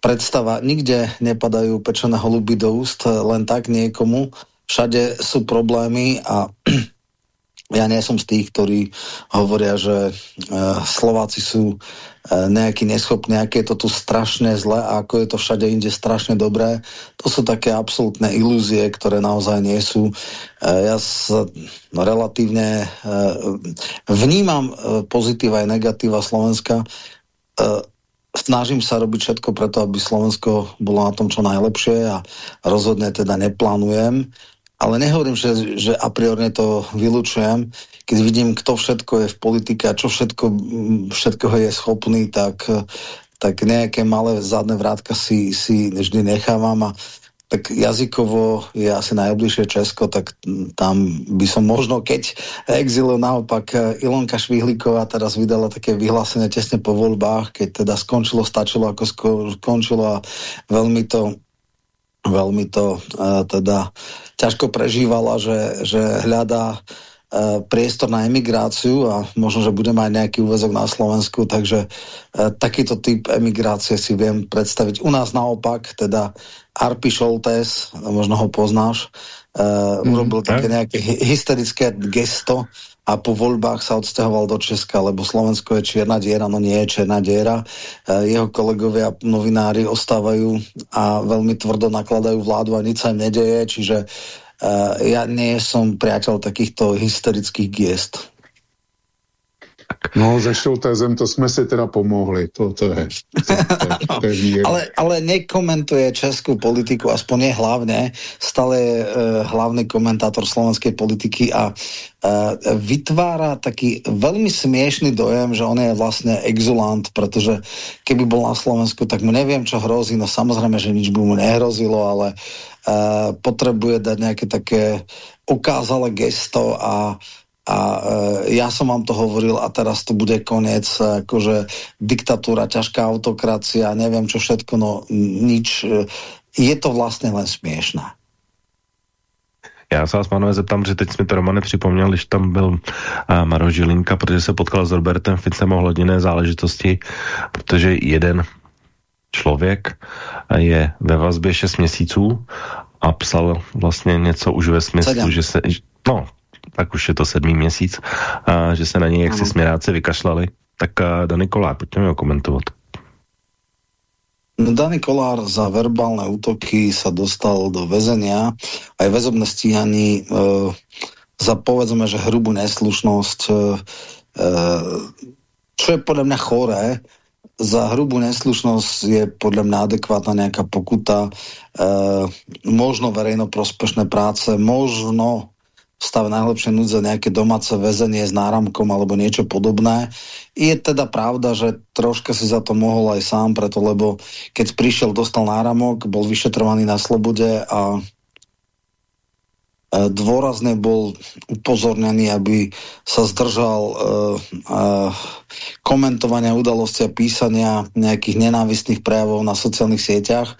Speaker 11: predstava, nikde nepadajú pečené holuby do úst len tak niekomu, všade sú problémy a ja nie som z tých, ktorí hovoria, že uh, Slováci sú uh, nejaký neschopní, aké je to tu strašne zle a ako je to všade inde strašne dobré. To sú také absolútne ilúzie, ktoré naozaj nie sú. Uh, ja sa relatívne vnímam pozitíva aj negatíva Slovenska. Snažím sa robiť všetko preto, aby Slovensko bolo na tom čo najlepšie a rozhodne teda neplánujem ale nehovorím, že, že a priorne to vylučujem. Keď vidím, kto všetko je v politike a čo všetko, všetkoho je schopný, tak, tak nejaké malé zadné vrátka si, si vždy nechávam a tak jazykovo je asi najbližšie Česko, tak tam by som možno, keď exilu naopak Ilonka Švihlíková teraz vydala také vyhlásenie tesne po voľbách, keď teda skončilo, stačilo ako skončilo a veľmi to veľmi to uh, teda ťažko prežívala, že, že hľadá uh, priestor na emigráciu a možno, že bude mať nejaký úvezok na Slovensku, takže uh, takýto typ emigrácie si viem predstaviť. U nás naopak, teda Arpi Šoltés, možno ho poznáš, uh, mm, urobil také nejaké hysterické gesto, a po voľbách sa odsťahoval do Česka, lebo Slovensko je čierna diera, no nie je čierna diera. E, jeho kolegovia novinári ostávajú a veľmi tvrdo nakladajú vládu a nič sa nedeje, čiže uh, ja nie som priateľ takýchto hysterických gest.
Speaker 10: No, se Šoltézem to jsme si teda pomohli, to, to je, to, to, to je
Speaker 11: ale, ale nekomentuje českou politiku, aspoň nie hlavne, stále je uh, hlavný komentátor slovenskej politiky a uh, vytvára taký veľmi smiešný dojem, že on je vlastne exulant, pretože keby bol na Slovensku, tak mu neviem, čo hrozí, no samozrejme, že nič by mu nehrozilo, ale uh, potrebuje dať nejaké také ukázalé gesto a uh, a e, ja som vám to hovoril a teraz to bude koniec, akože diktatúra, ťažká autokracia, neviem čo všetko, no nič. E, je to vlastně len směšné.
Speaker 13: Já se vás, pánové, zeptám, že teď mi to Romane připomněl, když tam byl uh, Maro Žilinka, protože se potkal s Robertem Ficem o hladiné záležitosti, protože jeden člověk je ve vazbě 6 měsíců a psal vlastně něco už ve smyslu, že se, no, tak už je to sedmý měsíc, a že se na něj jaksi směráci vykašlali. Tak a Dani Kolár, pojďme ho komentovat.
Speaker 11: No, Dani Kolár za verbálne útoky sa dostal do väzenia aj väzobné stíhaní e, za povedzme, že hrubú neslušnosť, e, e, čo je podľa mňa choré, za hrubú neslušnosť je podľa mňa adekvátna nejaká pokuta, e, možno verejnoprospešné práce, možno stav najlepšej núdze nejaké domáce väzenie s náramkom alebo niečo podobné. Je teda pravda, že troška si za to mohol aj sám, preto lebo keď prišiel, dostal náramok, bol vyšetrovaný na slobode a dôrazne bol upozornený, aby sa zdržal uh, uh, komentovania udalosti a písania nejakých nenávistných prejavov na sociálnych sieťach.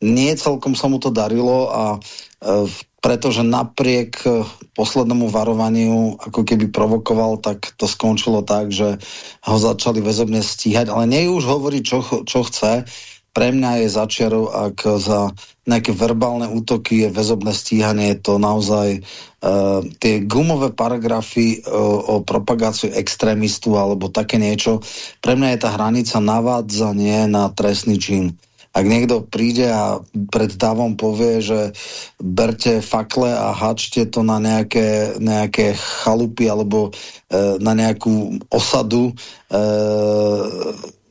Speaker 11: Nie celkom sa mu to darilo a uh, pretože napriek eh, poslednému varovaniu ako keby provokoval, tak to skončilo tak, že ho začali väzobne stíhať, ale nie už hovorí, čo, čo chce. Pre mňa je začiarov, ak za nejaké verbálne útoky je väzobné stíhanie, je to naozaj uh, tie gumové paragrafy uh, o propagáciu extrémistu alebo také niečo. Pre mňa je tá hranica navádzanie na trestný čin ak niekto príde a pred dávom povie, že berte fakle a hačte to na nejaké, nejaké chalupy alebo e, na nejakú osadu, e,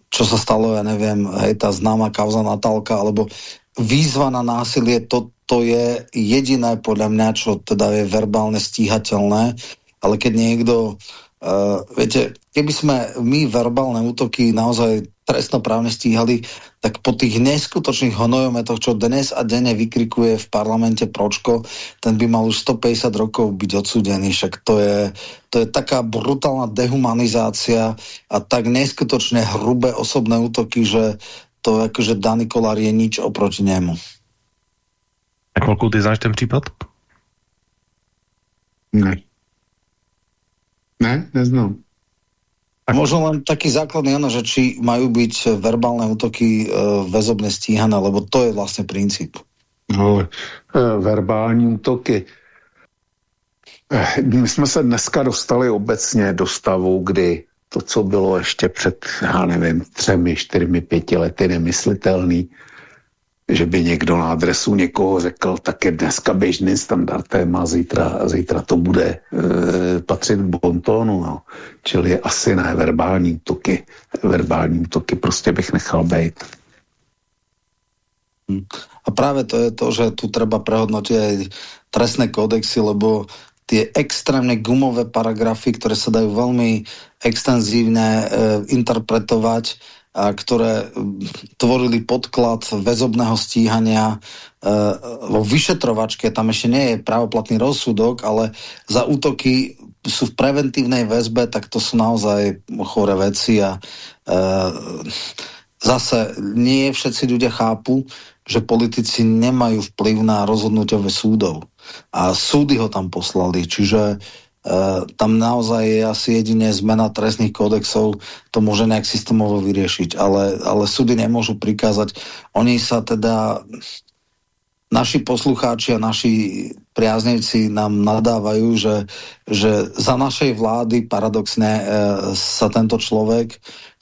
Speaker 11: čo sa stalo, ja neviem, hej, tá známa kauza Natálka, alebo výzva na násilie, to, to je jediné podľa mňa, čo teda je verbálne stíhateľné, ale keď niekto Uh, viete, keby sme my verbálne útoky naozaj trestnoprávne stíhali, tak po tých neskutočných honojometoch, čo dnes a denne vykrikuje v parlamente Pročko, ten by mal už 150 rokov byť odsudený. Však to je, to je taká brutálna dehumanizácia a tak neskutočne hrubé osobné útoky, že to akože Dani Kolár je nič oproti nemu.
Speaker 13: A koľko ty znáš ten případ?
Speaker 10: Ne. Ne, neznám.
Speaker 11: A možno len taký základný, ano, že či majú byť verbálne útoky e, väzobne stíhané, lebo to je vlastne princíp.
Speaker 10: No, e, verbální útoky. E, my jsme se dneska dostali obecně do stavu, kdy to, co bylo ještě před, já nevím, třemi, čtyřmi, pěti lety nemyslitelný, že by někdo na adresu někoho řekl, tak je dneska běžným standardem a zítra, zítra to bude e, patřit bontónu. No. Čili asi ne verbální útoky. Verbální útoky prostě bych nechal být.
Speaker 11: A právě to je to, že tu treba prehodnotiť aj trestné kódexy, lebo tie extrémne gumové paragrafy, ktoré sa dajú veľmi extenzívne e, interpretovať, a ktoré mm, tvorili podklad väzobného stíhania e, vo vyšetrovačke, tam ešte nie je právoplatný rozsudok, ale za útoky sú v preventívnej väzbe, tak to sú naozaj chore veci a e, zase nie všetci ľudia chápu, že politici nemajú vplyv na rozhodnutia súdov. A súdy ho tam poslali, čiže Uh, tam naozaj je asi jedine zmena trestných kódexov, to môže nejak systémovo vyriešiť, ale, ale súdy nemôžu prikázať. Oni sa teda, naši poslucháči a naši priaznivci nám nadávajú, že, že za našej vlády paradoxne uh, sa tento človek,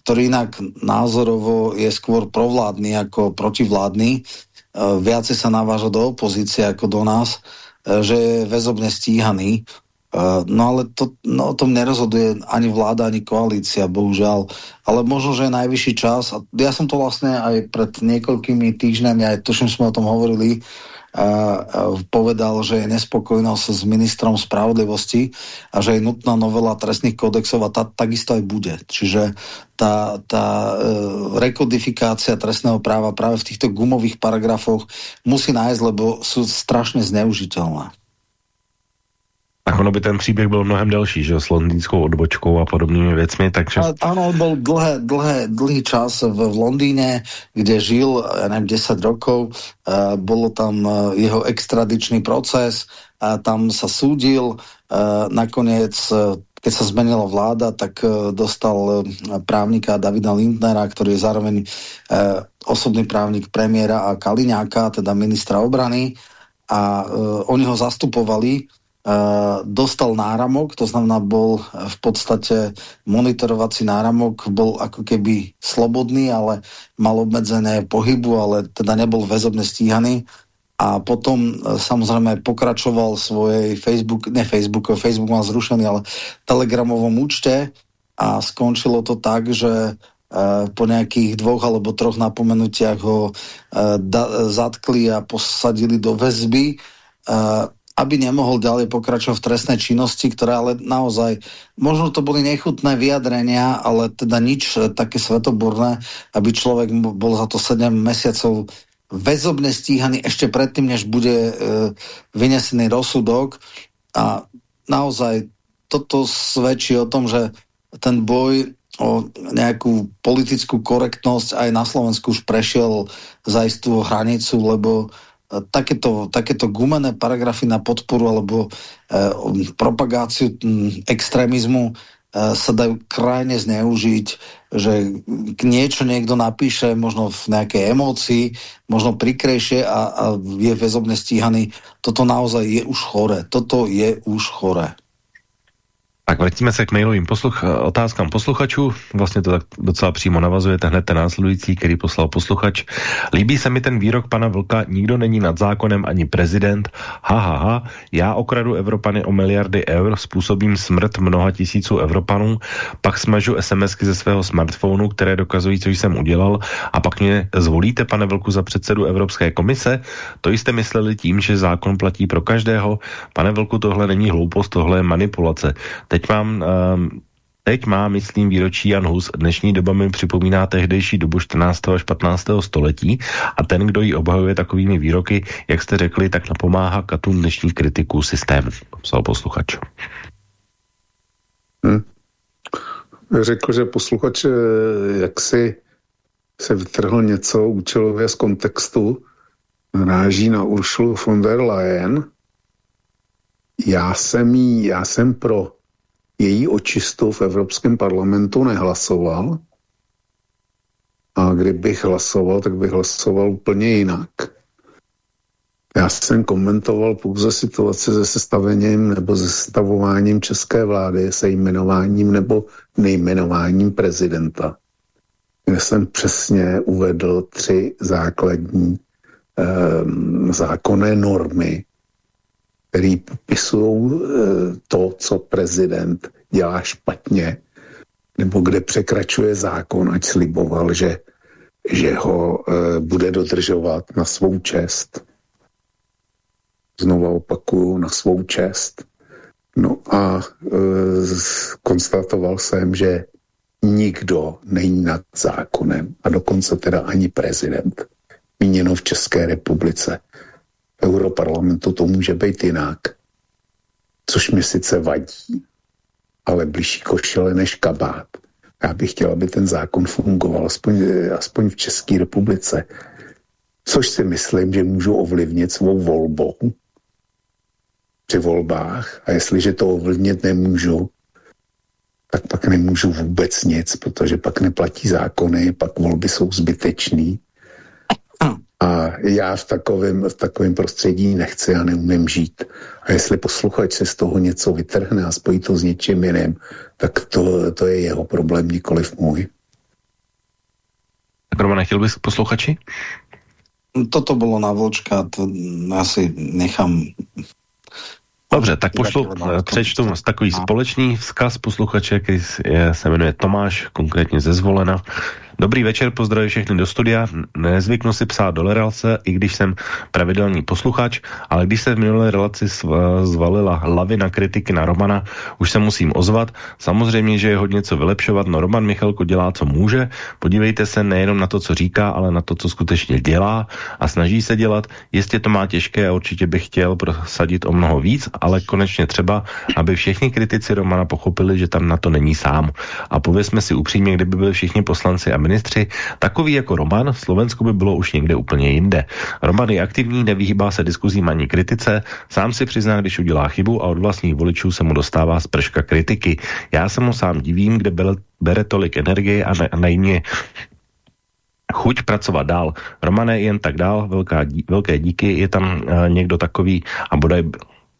Speaker 11: ktorý inak názorovo je skôr provládny ako protivládny, uh, viacej sa naváža do opozície ako do nás, že je väzobne stíhaný No ale to, no, o tom nerozhoduje ani vláda, ani koalícia, bohužiaľ. Ale možno, že je najvyšší čas. A ja som to vlastne aj pred niekoľkými týždňami, aj tuším sme o tom hovorili, a, a povedal, že je nespokojnosť s ministrom spravodlivosti a že je nutná novela trestných kodexov a tá takisto aj bude. Čiže tá, tá e, rekodifikácia trestného práva práve v týchto gumových paragrafoch musí nájsť, lebo sú strašne zneužiteľné.
Speaker 13: Tak ono by ten příběh byl mnohem delší, že s londýnskou odbočkou a podobnými věcmi, takže...
Speaker 11: Áno, byl dlhé, dlhé, dlhý čas v, Londýne, kde žil, ja neviem, 10 rokov, uh, bolo tam uh, jeho extradičný proces, a tam sa súdil, uh, nakoniec uh, keď sa zmenila vláda, tak uh, dostal právnika Davida Lindnera, ktorý je zároveň osobný právnik premiéra a Kaliňáka, teda ministra obrany. A oni ho zastupovali. Eh, dostal náramok, to znamená bol v podstate monitorovací náramok, bol ako keby slobodný, ale mal obmedzené pohybu, ale teda nebol väzobne stíhaný a potom eh, samozrejme pokračoval svojej Facebook, ne Facebook, Facebook mal zrušený, ale telegramovom účte a skončilo to tak, že po nejakých dvoch alebo troch napomenutiach ho zatkli a posadili do väzby. Aby nemohol ďalej pokračovať v trestnej činnosti, ktoré ale naozaj, možno to boli nechutné vyjadrenia, ale teda nič také svetoborné, aby človek bol za to 7 mesiacov väzobne stíhaný ešte predtým, než bude e, vynesený rozsudok. A naozaj toto svedčí o tom, že ten boj o nejakú politickú korektnosť aj na Slovensku už prešiel za istú hranicu, lebo takéto, takéto gumené paragrafy na podporu alebo e, propagáciu m, extrémizmu e, sa dajú krajne zneužiť, že niečo niekto napíše možno v nejakej emócii, možno prikrejšie a, a je väzobne stíhaný. Toto naozaj je už chore. Toto je už chore.
Speaker 13: Tak vrátíme se k mailovým posluch, otázkám posluchačů. Vlastně to tak docela přímo navazuje hned ten následující, který poslal posluchač. Líbí se mi ten výrok pana Vlka, nikdo není nad zákonem ani prezident. Ha, ha, ha. Já okradu Evropany o miliardy eur, způsobím smrt mnoha tisíců Evropanů, pak smažu SMSky ze svého smartphonu, které dokazují, co jsem udělal, a pak mě zvolíte, pane Vlku, za předsedu Evropské komise. To jste mysleli tím, že zákon platí pro každého. Pane Vlku, tohle není hloupost, tohle je manipulace. Teď mám, um, teď má, myslím, výročí Jan Hus. Dnešní doba mi připomíná tehdejší dobu 14. až 15. století a ten, kdo ji obhajuje takovými výroky, jak jste řekli, tak napomáhá katům dnešních kritiků systému. Psal posluchač.
Speaker 10: Hmm. Řekl, že posluchač eh, jak si se vytrhl něco účelově z kontextu, ráží na Ursulu von der Leyen. Já jsem, jí, já jsem pro její očistu v Evropském parlamentu nehlasoval. A kdybych hlasoval, tak bych hlasoval úplně jinak. Já jsem komentoval pouze situaci se sestavením nebo se sestavováním české vlády, se jmenováním nebo nejmenováním prezidenta. Já jsem přesně uvedl tři základní um, zákonné normy, které popisují uh, to, co prezident dělá špatně, nebo kde překračuje zákon, ať sliboval, že, že ho uh, bude dodržovat na svou čest. Znovu opakuju, na svou čest. No a uh, konstatoval jsem, že nikdo není nad zákonem a dokonce teda ani prezident. Míněno v České republice. Europarlamentu to může být jinak. Což mi sice vadí, ale blížší košile než kabát. Já bych chtěl, aby ten zákon fungoval, aspoň, aspoň v České republice. Což si myslím, že můžu ovlivnit svou volbou při volbách. A jestliže to ovlivnit nemůžu, tak pak nemůžu vůbec nic, protože pak neplatí zákony, pak volby jsou zbytečný. A já v takovém, v takovém prostředí nechci a neumím žít. A jestli posluchač se z toho něco vytrhne a spojí to s něčím jiným, tak to, to je jeho problém, nikoliv můj.
Speaker 13: Tak Roman, chtěl bys posluchači?
Speaker 11: Toto bylo na vlčka, to asi nechám
Speaker 13: Dobře, tak pošlu, přečtu takový společný vzkaz posluchače, který se jmenuje Tomáš, konkrétně ze Zvolena. Dobrý večer, pozdravím všechny do studia. Nezvyknu si psát do relace, i když jsem pravidelný posluchač, ale když se v minulé relaci zvalila lavina kritiky na Romana, už se musím ozvat. Samozřejmě, že je hodně co vylepšovat, no Roman Michalko dělá, co může. Podívejte se nejenom na to, co říká, ale na to, co skutečně dělá a snaží se dělat. Jistě to má těžké a určitě bych chtěl prosadit o mnoho víc, ale konečně třeba, aby všichni kritici Romana pochopili, že tam na to není sám. A pověsme si upřímně, kdyby byli všichni poslanci a ministři, takový jako Roman, Slovensko by bylo už někde úplně jinde. Roman je aktivní, nevyhýbá se diskuzím ani kritice, sám si přizná, když udělá chybu a od vlastních voličů se mu dostává sprška kritiky. Já se mu sám divím, kde bere, bere tolik energie a, a nejmě chuť pracovat dál. Romane, jen tak dál, velká, velké díky, je tam uh, někdo takový a bodaj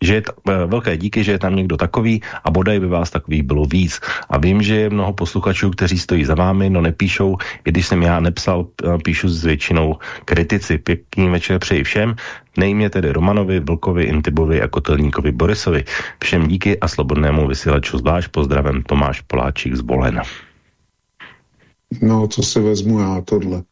Speaker 13: že je t- velké díky, že je tam někdo takový a bodaj by vás takových bylo víc. A vím, že je mnoho posluchačů, kteří stojí za vámi, no nepíšou, i když jsem já nepsal, píšu s většinou kritici. Pěkný večer přeji všem, nejmě tedy Romanovi, Vlkovi, Intibovi a Kotelníkovi Borisovi. Všem díky a slobodnému vysílaču zvlášť pozdravem Tomáš Poláčík z Bolena.
Speaker 10: No, co si vezmu já tohle.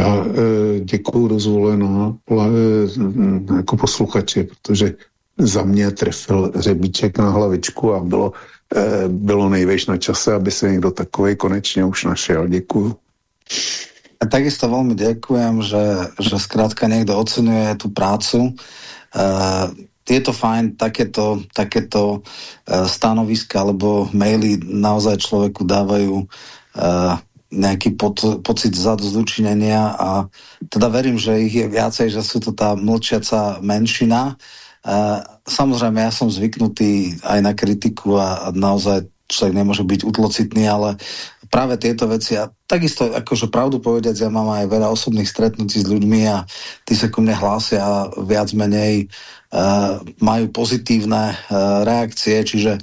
Speaker 10: Já e, děkuju dozvoleno e, jako posluchači, protože za mě trefil řebíček na hlavičku a bylo, e, bylo nejvěž na čase, aby se někdo takový konečně už našel. Děkuju.
Speaker 11: A takisto veľmi ďakujem, že, že zkrátka niekto ocenuje tú prácu. Uh, je to fajn, takéto, takéto uh, stanoviska alebo maily naozaj človeku dávajú uh, nejaký pod, pocit zadozučinenia a teda verím, že ich je viacej, že sú to tá mlčiaca menšina, Samozrejme, ja som zvyknutý aj na kritiku a, a naozaj človek nemôže byť utlocitný, ale práve tieto veci a takisto, akože pravdu povedať, ja mám aj veľa osobných stretnutí s ľuďmi a tí sa ku hlásia a viac menej majú pozitívne uh, reakcie, čiže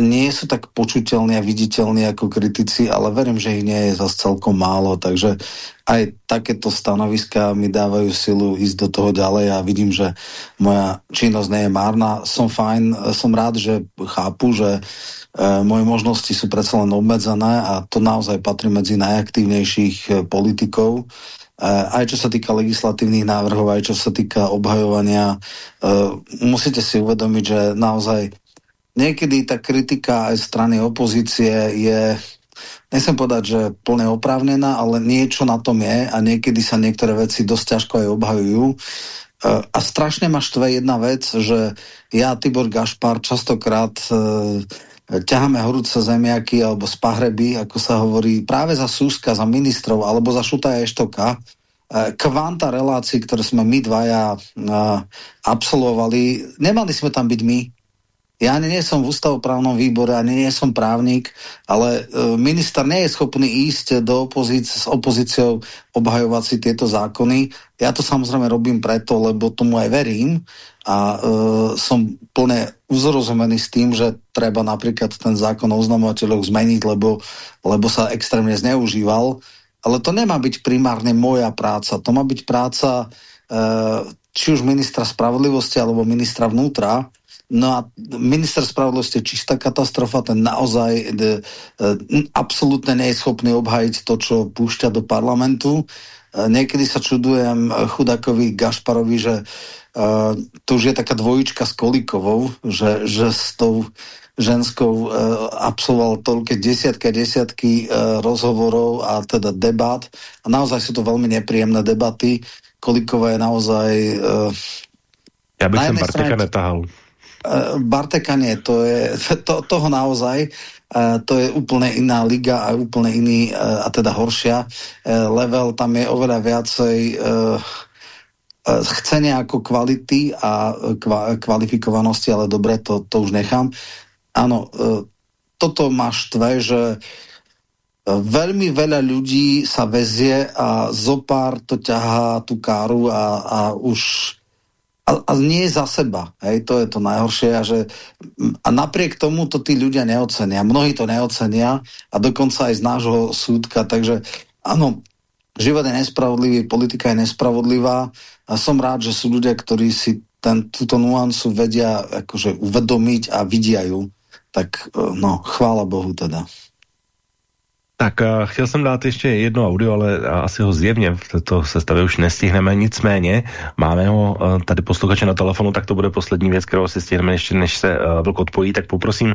Speaker 11: nie sú tak počuteľní a viditeľní ako kritici, ale verím, že ich nie je zase celkom málo, takže aj takéto stanoviska mi dávajú silu ísť do toho ďalej a vidím, že moja činnosť nie je márna. Som fajn, som rád, že chápu, že moje možnosti sú predsa len obmedzené a to naozaj patrí medzi najaktívnejších politikov. Uh, aj čo sa týka legislatívnych návrhov, aj čo sa týka obhajovania, uh, musíte si uvedomiť, že naozaj niekedy ta kritika aj strany opozície je, nechcem povedať, že plne oprávnená, ale niečo na tom je a niekedy sa niektoré veci dosť ťažko aj obhajujú. E, a strašne ma štve jedna vec, že ja, Tibor Gašpar, častokrát e, ťaháme horúce zemiaky alebo z pahreby, ako sa hovorí, práve za Súska, za ministrov alebo za Šutaja Eštoka, e, kvanta relácií, ktoré sme my dvaja absolvovali, nemali sme tam byť my, ja ani nie som v ústavoprávnom výbore, ani nie som právnik, ale e, minister nie je schopný ísť do opozície s opozíciou obhajovať si tieto zákony. Ja to samozrejme robím preto, lebo tomu aj verím a e, som plne uzorozumený s tým, že treba napríklad ten zákon o oznamovateľoch zmeniť, lebo, lebo sa extrémne zneužíval. Ale to nemá byť primárne moja práca. To má byť práca e, či už ministra spravodlivosti alebo ministra vnútra, No a minister spravodlivosti je čistá katastrofa, ten naozaj e, e, absolútne nie obhajiť to, čo púšťa do parlamentu. Niekedy sa čudujem chudakovi Gašparovi, že e, to už je taká dvojička s Kolíkovou, že, že s tou ženskou e, absolvoval toľké desiatky a desiatky e, rozhovorov a teda debat. A naozaj sú to veľmi nepríjemné debaty. Kolíková je naozaj... E,
Speaker 13: Já bych sem Bartika strane... netahal.
Speaker 11: Bartekanie, to je, to, toho naozaj, Uh, to je úplne iná liga a úplne iný, uh, a teda horšia. Uh, level tam je oveľa viacej chce nejako kvality a kva, kvalifikovanosti, ale dobre, to, to už nechám. Áno, toto má štve, že veľmi veľa ľudí sa vezie a zopár to ťahá tú káru a, a už a, a nie za seba. Hej, to je to najhoršie. A, že, a napriek tomu to tí ľudia neocenia. Mnohí to neocenia a dokonca aj z nášho súdka. Takže áno, život je nespravodlivý, politika je nespravodlivá a som rád, že sú ľudia, ktorí si ten, túto nuancu vedia akože uvedomiť a vidia ju. Tak e, no, chvála Bohu teda.
Speaker 13: Tak uh, chtěl jsem dát ještě jedno audio, ale asi ho zjevně v této sestavě už nestihneme. Nicméně máme ho uh, tady posluchače na telefonu, tak to bude poslední věc, kterou si stihneme ještě než se uh, vlk odpojí. Tak poprosím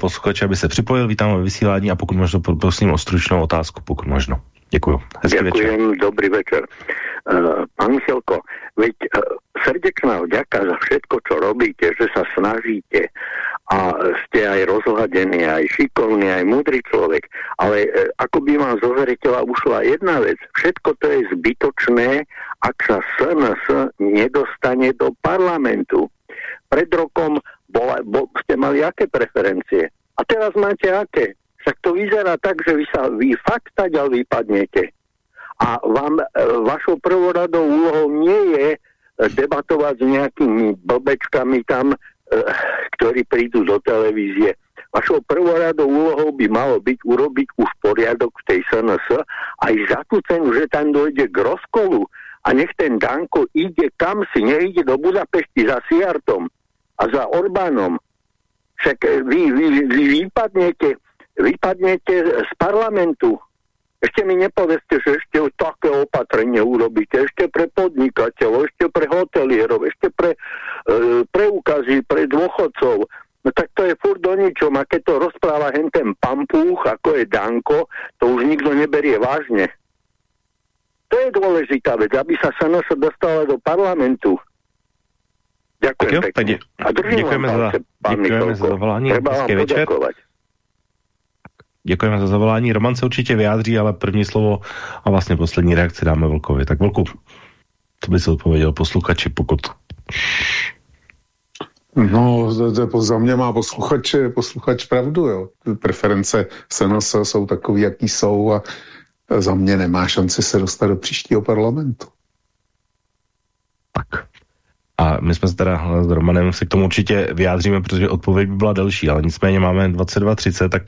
Speaker 13: posluchače, aby se připojil. Vítám ve vysílání a pokud možno poprosím o stručnou otázku, pokud možno. Děkuji.
Speaker 16: Hezký Ďakujem, večer. dobrý večer. Uh, pán Michelko, veď uh, srdečná vďaka za všetko, čo robíte, že sa snažíte a ste aj rozhľadení, aj šikovný, aj múdry človek. Ale e, ako by vám zo zreteľa ušla jedna vec. Všetko to je zbytočné, ak sa SNS nedostane do parlamentu. Pred rokom bola, bo, ste mali aké preferencie? A teraz máte aké? Však to vyzerá tak, že vy sa vy fakt a vypadnete. A vám, e, vašou prvoradou úlohou nie je debatovať s nejakými blbečkami tam, ktorí prídu do televízie. Vašou prvoradou úlohou by malo byť urobiť už poriadok v tej SNS aj za tú cenu, že tam dojde k rozkolu a nech ten Danko ide kam si, nejde do Budapešti za Siartom a za Orbánom. Však eh, vy, vy, vy vypadnete, vypadnete z parlamentu ešte mi nepovedzte, že ešte také opatrenie urobíte, ešte pre podnikateľov, ešte pre hotelierov, ešte pre preukazy, pre dôchodcov. No tak to je furt do ničom. A keď to rozpráva hen ten pampúch, ako je Danko, to už nikto neberie vážne. To je dôležitá vec, aby sa SNS dostala do parlamentu. Ďakujem
Speaker 13: tak jo, pekne. A držím děkujeme vám, za, pán děkujeme za zavolání.
Speaker 16: Treba vám poďakovať.
Speaker 13: Děkujeme za zavolání. Roman se určitě vyjádří, ale první slovo a vlastně poslední reakci dáme Vlkovi. Tak Vlku, co by si odpověděl posluchači, pokud...
Speaker 10: No, za mě má posluchač, posluchač pravdu, jo. Preference SNS jsou takový, jaký jsou a za mě nemá šanci se dostat do příštího parlamentu.
Speaker 13: Tak. A my jsme se teda s Romanem se k tomu určitě vyjádříme, protože odpověď by byla delší, ale nicméně máme 22.30, tak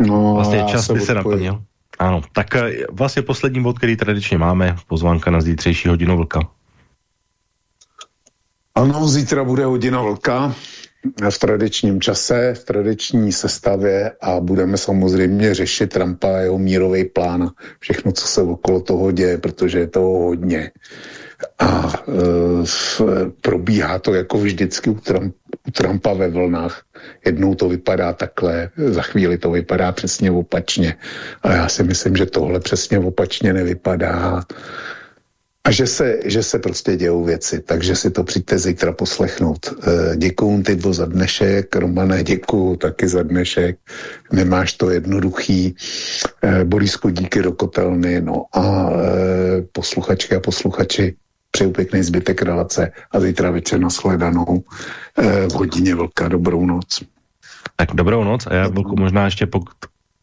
Speaker 13: No, vlastně čas by se naplnil. Ano, tak eh, vlastně poslední bod, který tradičně máme, pozvánka na zítřejší hodinu vlka.
Speaker 10: Ano, zítra bude hodina vlka v tradičním čase, v tradiční sestavě a budeme samozřejmě řešit Trumpa a jeho mírový plán, všechno, co se okolo toho děje, protože je toho hodně a e, probíhá to jako vždycky u, Trump, u Trumpa ve vlnách. Jednou to vypadá takhle, za chvíli to vypadá přesně opačně. A já si myslím, že tohle přesně opačně nevypadá. A že se, že se prostě dějou věci, takže si to přijďte zítra poslechnout. E, děkuju ty dvo za dnešek, Romane, děkuju taky za dnešek, nemáš to jednoduchý, e, Borisku díky do kotelny, no a e, posluchačky a posluchači, Přeju pěkný zbytek relace a zítra večer nashledanou eh, v hodině vlka. Dobrou noc.
Speaker 13: Tak dobrou noc a já vlku možná ještě pokud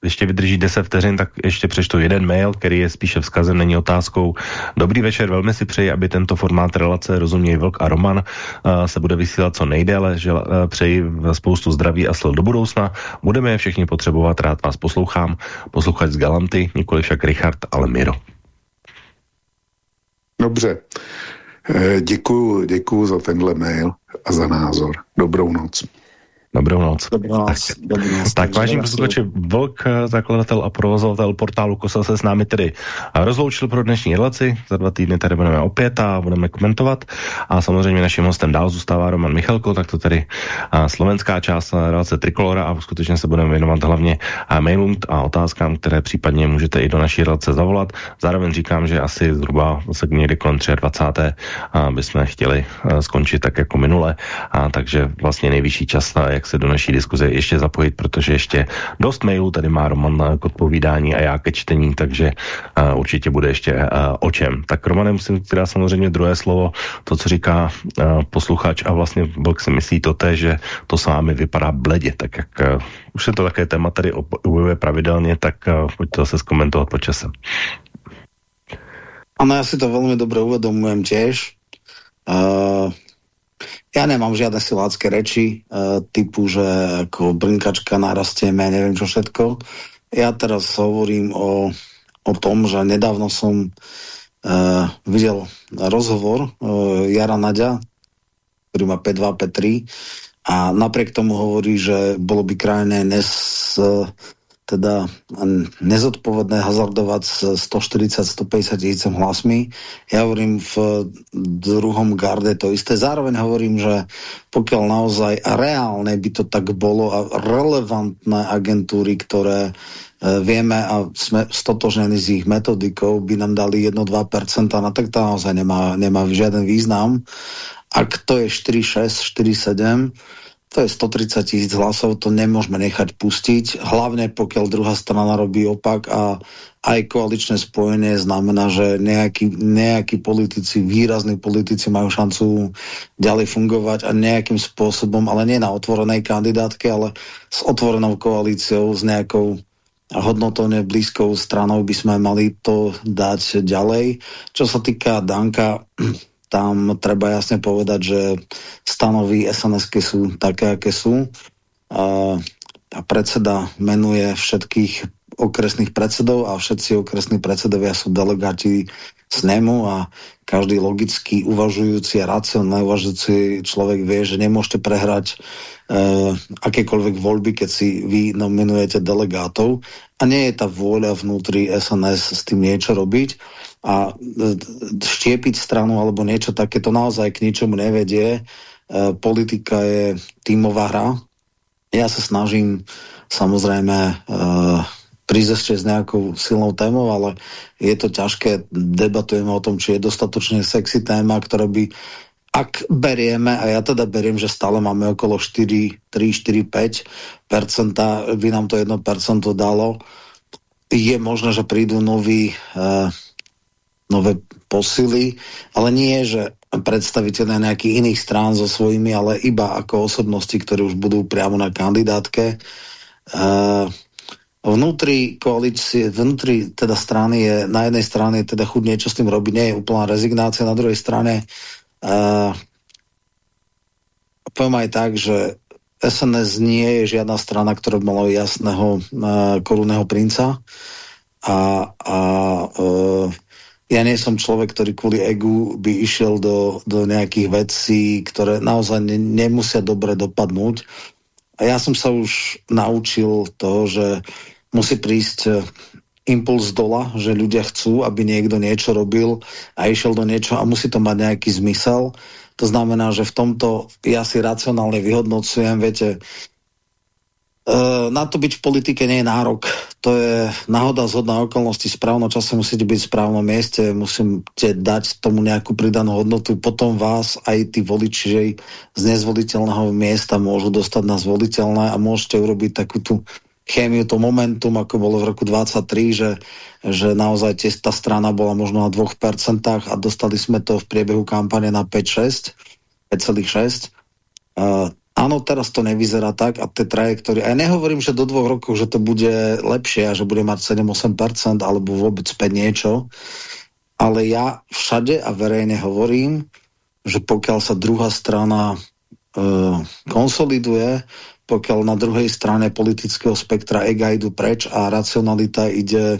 Speaker 13: ještě vydrží 10 vteřin, tak ještě přečtu jeden mail, který je spíše vzkazem, není otázkou. Dobrý večer, velmi si přeji, aby tento formát relace Rozuměj Vlk a Roman uh, se bude vysílat co nejdéle, že uh, přeji spoustu zdraví a sil do budoucna. Budeme je všichni potřebovat, rád vás poslouchám. Poslouchat z Galanty, nikoli však Richard, ale Miro.
Speaker 10: Dobře. Děkuju, děkuju za tenhle mail a za názor. Dobrou noc.
Speaker 13: Dobrou noc.
Speaker 11: Dobrou noc.
Speaker 13: Tak,
Speaker 11: Dobrou noc.
Speaker 13: tak vážení posluchači, Vlk, zakladatel a provozovatel portálu Kosel se s námi tedy rozloučil pro dnešní relaci. Za dva týdny tady budeme opět a budeme komentovat. A samozřejmě naším hostem dál zůstává Roman Michalko, tak to tedy slovenská část relace Trikolora a skutečně se budeme věnovat hlavně mailům a otázkám, které případně můžete i do naší relace zavolat. Zároveň říkám, že asi zhruba se někdy kolem 23. bychom chtěli skončit tak jako minule, a takže vlastně nejvyšší čas, jak se do naší diskuze ještě zapojit, protože ještě dost mailů tady má Roman k odpovídání a já ke čtení, takže uh, určitě bude ještě uh, o čem. Tak Romane, musím teda samozřejmě druhé slovo, to, co říká uh, posluchač a vlastně Blok si myslí to té, že to s vámi vypadá bledě, tak jak uh, už je to také téma tady objevuje pravidelně, tak uh, pojďte se zkomentovat po čase.
Speaker 11: Ano, já si to velmi dobře uvedomujem těž. Uh, ja nemám žiadne silácké reči uh, typu, že ako brnkačka narastieme, neviem čo všetko. Ja teraz hovorím o, o tom, že nedávno som uh, videl rozhovor uh, Jara Naďa, ktorý má P2, P3 a napriek tomu hovorí, že bolo by krajné nes, uh, teda nezodpovedné hazardovať s 140-150 tisícem hlasmi. Ja hovorím v druhom garde to isté. Zároveň hovorím, že pokiaľ naozaj reálne by to tak bolo a relevantné agentúry, ktoré e, vieme a sme stotožnení s ich metodikou, by nám dali 1-2%, no tak to naozaj nemá, nemá žiaden význam. Ak to je 4-6, 4-7, to je 130 tisíc hlasov, to nemôžeme nechať pustiť, hlavne pokiaľ druhá strana robí opak a aj koaličné spojenie znamená, že nejakí, nejakí politici, výrazní politici majú šancu ďalej fungovať a nejakým spôsobom, ale nie na otvorenej kandidátke, ale s otvorenou koalíciou, s nejakou hodnotovne blízkou stranou by sme mali to dať ďalej. Čo sa týka Danka, tam treba jasne povedať, že stanovy sns sú také, aké sú. A, a predseda menuje všetkých okresných predsedov a všetci okresní predsedovia sú delegáti z NEMu a každý logicky uvažujúci a racionálne uvažujúci človek vie, že nemôžete prehrať akékoľvek voľby, keď si vy nominujete delegátov a nie je ta vôľa vnútri SNS s tým niečo robiť a e, štiepiť stranu alebo niečo také, to naozaj k ničomu nevedie. E, politika je tímová hra. Ja sa snažím samozrejme prísť ešte s nejakou silnou témou, ale je to ťažké. Debatujeme o tom, či je dostatočne sexy téma, ktorá by ak berieme, a ja teda beriem, že stále máme okolo 4, 3, 4, 5% by nám to 1% dalo, je možné, že prídu noví uh, nové posily, ale nie, že predstaviteľe nejakých iných strán so svojimi, ale iba ako osobnosti, ktoré už budú priamo na kandidátke. Uh, vnútri koalície, vnútri teda strany je, na jednej strane teda chud niečo s tým robiť, nie je úplná rezignácia, na druhej strane uh, poviem aj tak, že SNS nie je žiadna strana, ktorá by mala jasného uh, korunného princa a, a uh, ja nie som človek, ktorý kvôli egu by išiel do, do nejakých vecí, ktoré naozaj ne, nemusia dobre dopadnúť. A ja som sa už naučil to, že musí prísť impuls dola, že ľudia chcú, aby niekto niečo robil a išiel do niečo a musí to mať nejaký zmysel. To znamená, že v tomto ja si racionálne vyhodnocujem, viete, Eh, na to byť v politike nie je nárok. To je náhoda, zhodná okolnosti, správno čase musíte byť v správnom mieste, musíte dať tomu nejakú pridanú hodnotu, potom vás aj tí voliči z nezvoliteľného miesta môžu dostať na zvoliteľné a môžete urobiť takú tú chémiu, to momentum, ako bolo v roku 23, že, že naozaj tá strana bola možno na 2% a dostali sme to v priebehu kampane na 5,6, 5,6. Uh, Áno, teraz to nevyzerá tak a tie trajektory, a nehovorím, že do dvoch rokov, že to bude lepšie a že bude mať 7-8% alebo vôbec 5 niečo, ale ja všade a verejne hovorím, že pokiaľ sa druhá strana e, konsoliduje, pokiaľ na druhej strane politického spektra ega idú preč a racionalita ide e,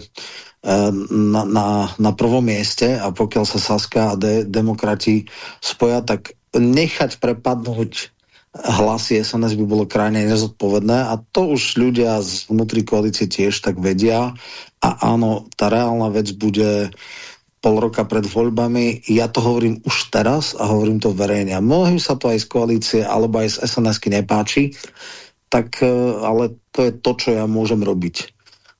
Speaker 11: na, na, na prvom mieste a pokiaľ sa Saska a de, demokrati spoja, tak nechať prepadnúť hlasy SNS by bolo krajne nezodpovedné a to už ľudia z vnútri koalície tiež tak vedia. A áno, tá reálna vec bude pol roka pred voľbami. Ja to hovorím už teraz a hovorím to verejne. A mnohým sa to aj z koalície alebo aj z SNSky nepáči, tak e, ale to je to, čo ja môžem robiť.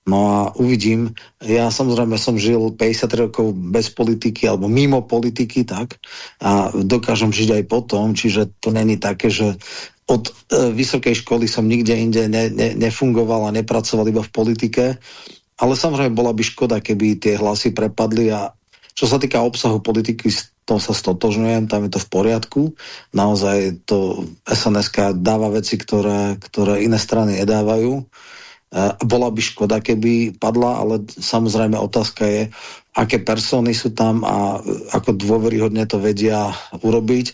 Speaker 11: No a uvidím. Ja samozrejme som žil 50 rokov bez politiky alebo mimo politiky, tak a dokážem žiť aj potom, čiže to není také, že od e, vysokej školy som nikde inde ne, ne, nefungoval a nepracoval iba v politike, ale samozrejme bola by škoda, keby tie hlasy prepadli a čo sa týka obsahu politiky, to sa stotožňujem, tam je to v poriadku. Naozaj to SNS dáva veci, ktoré, ktoré iné strany nedávajú bola by škoda, keby padla, ale samozrejme otázka je, aké persony sú tam a ako dôveryhodne to vedia urobiť.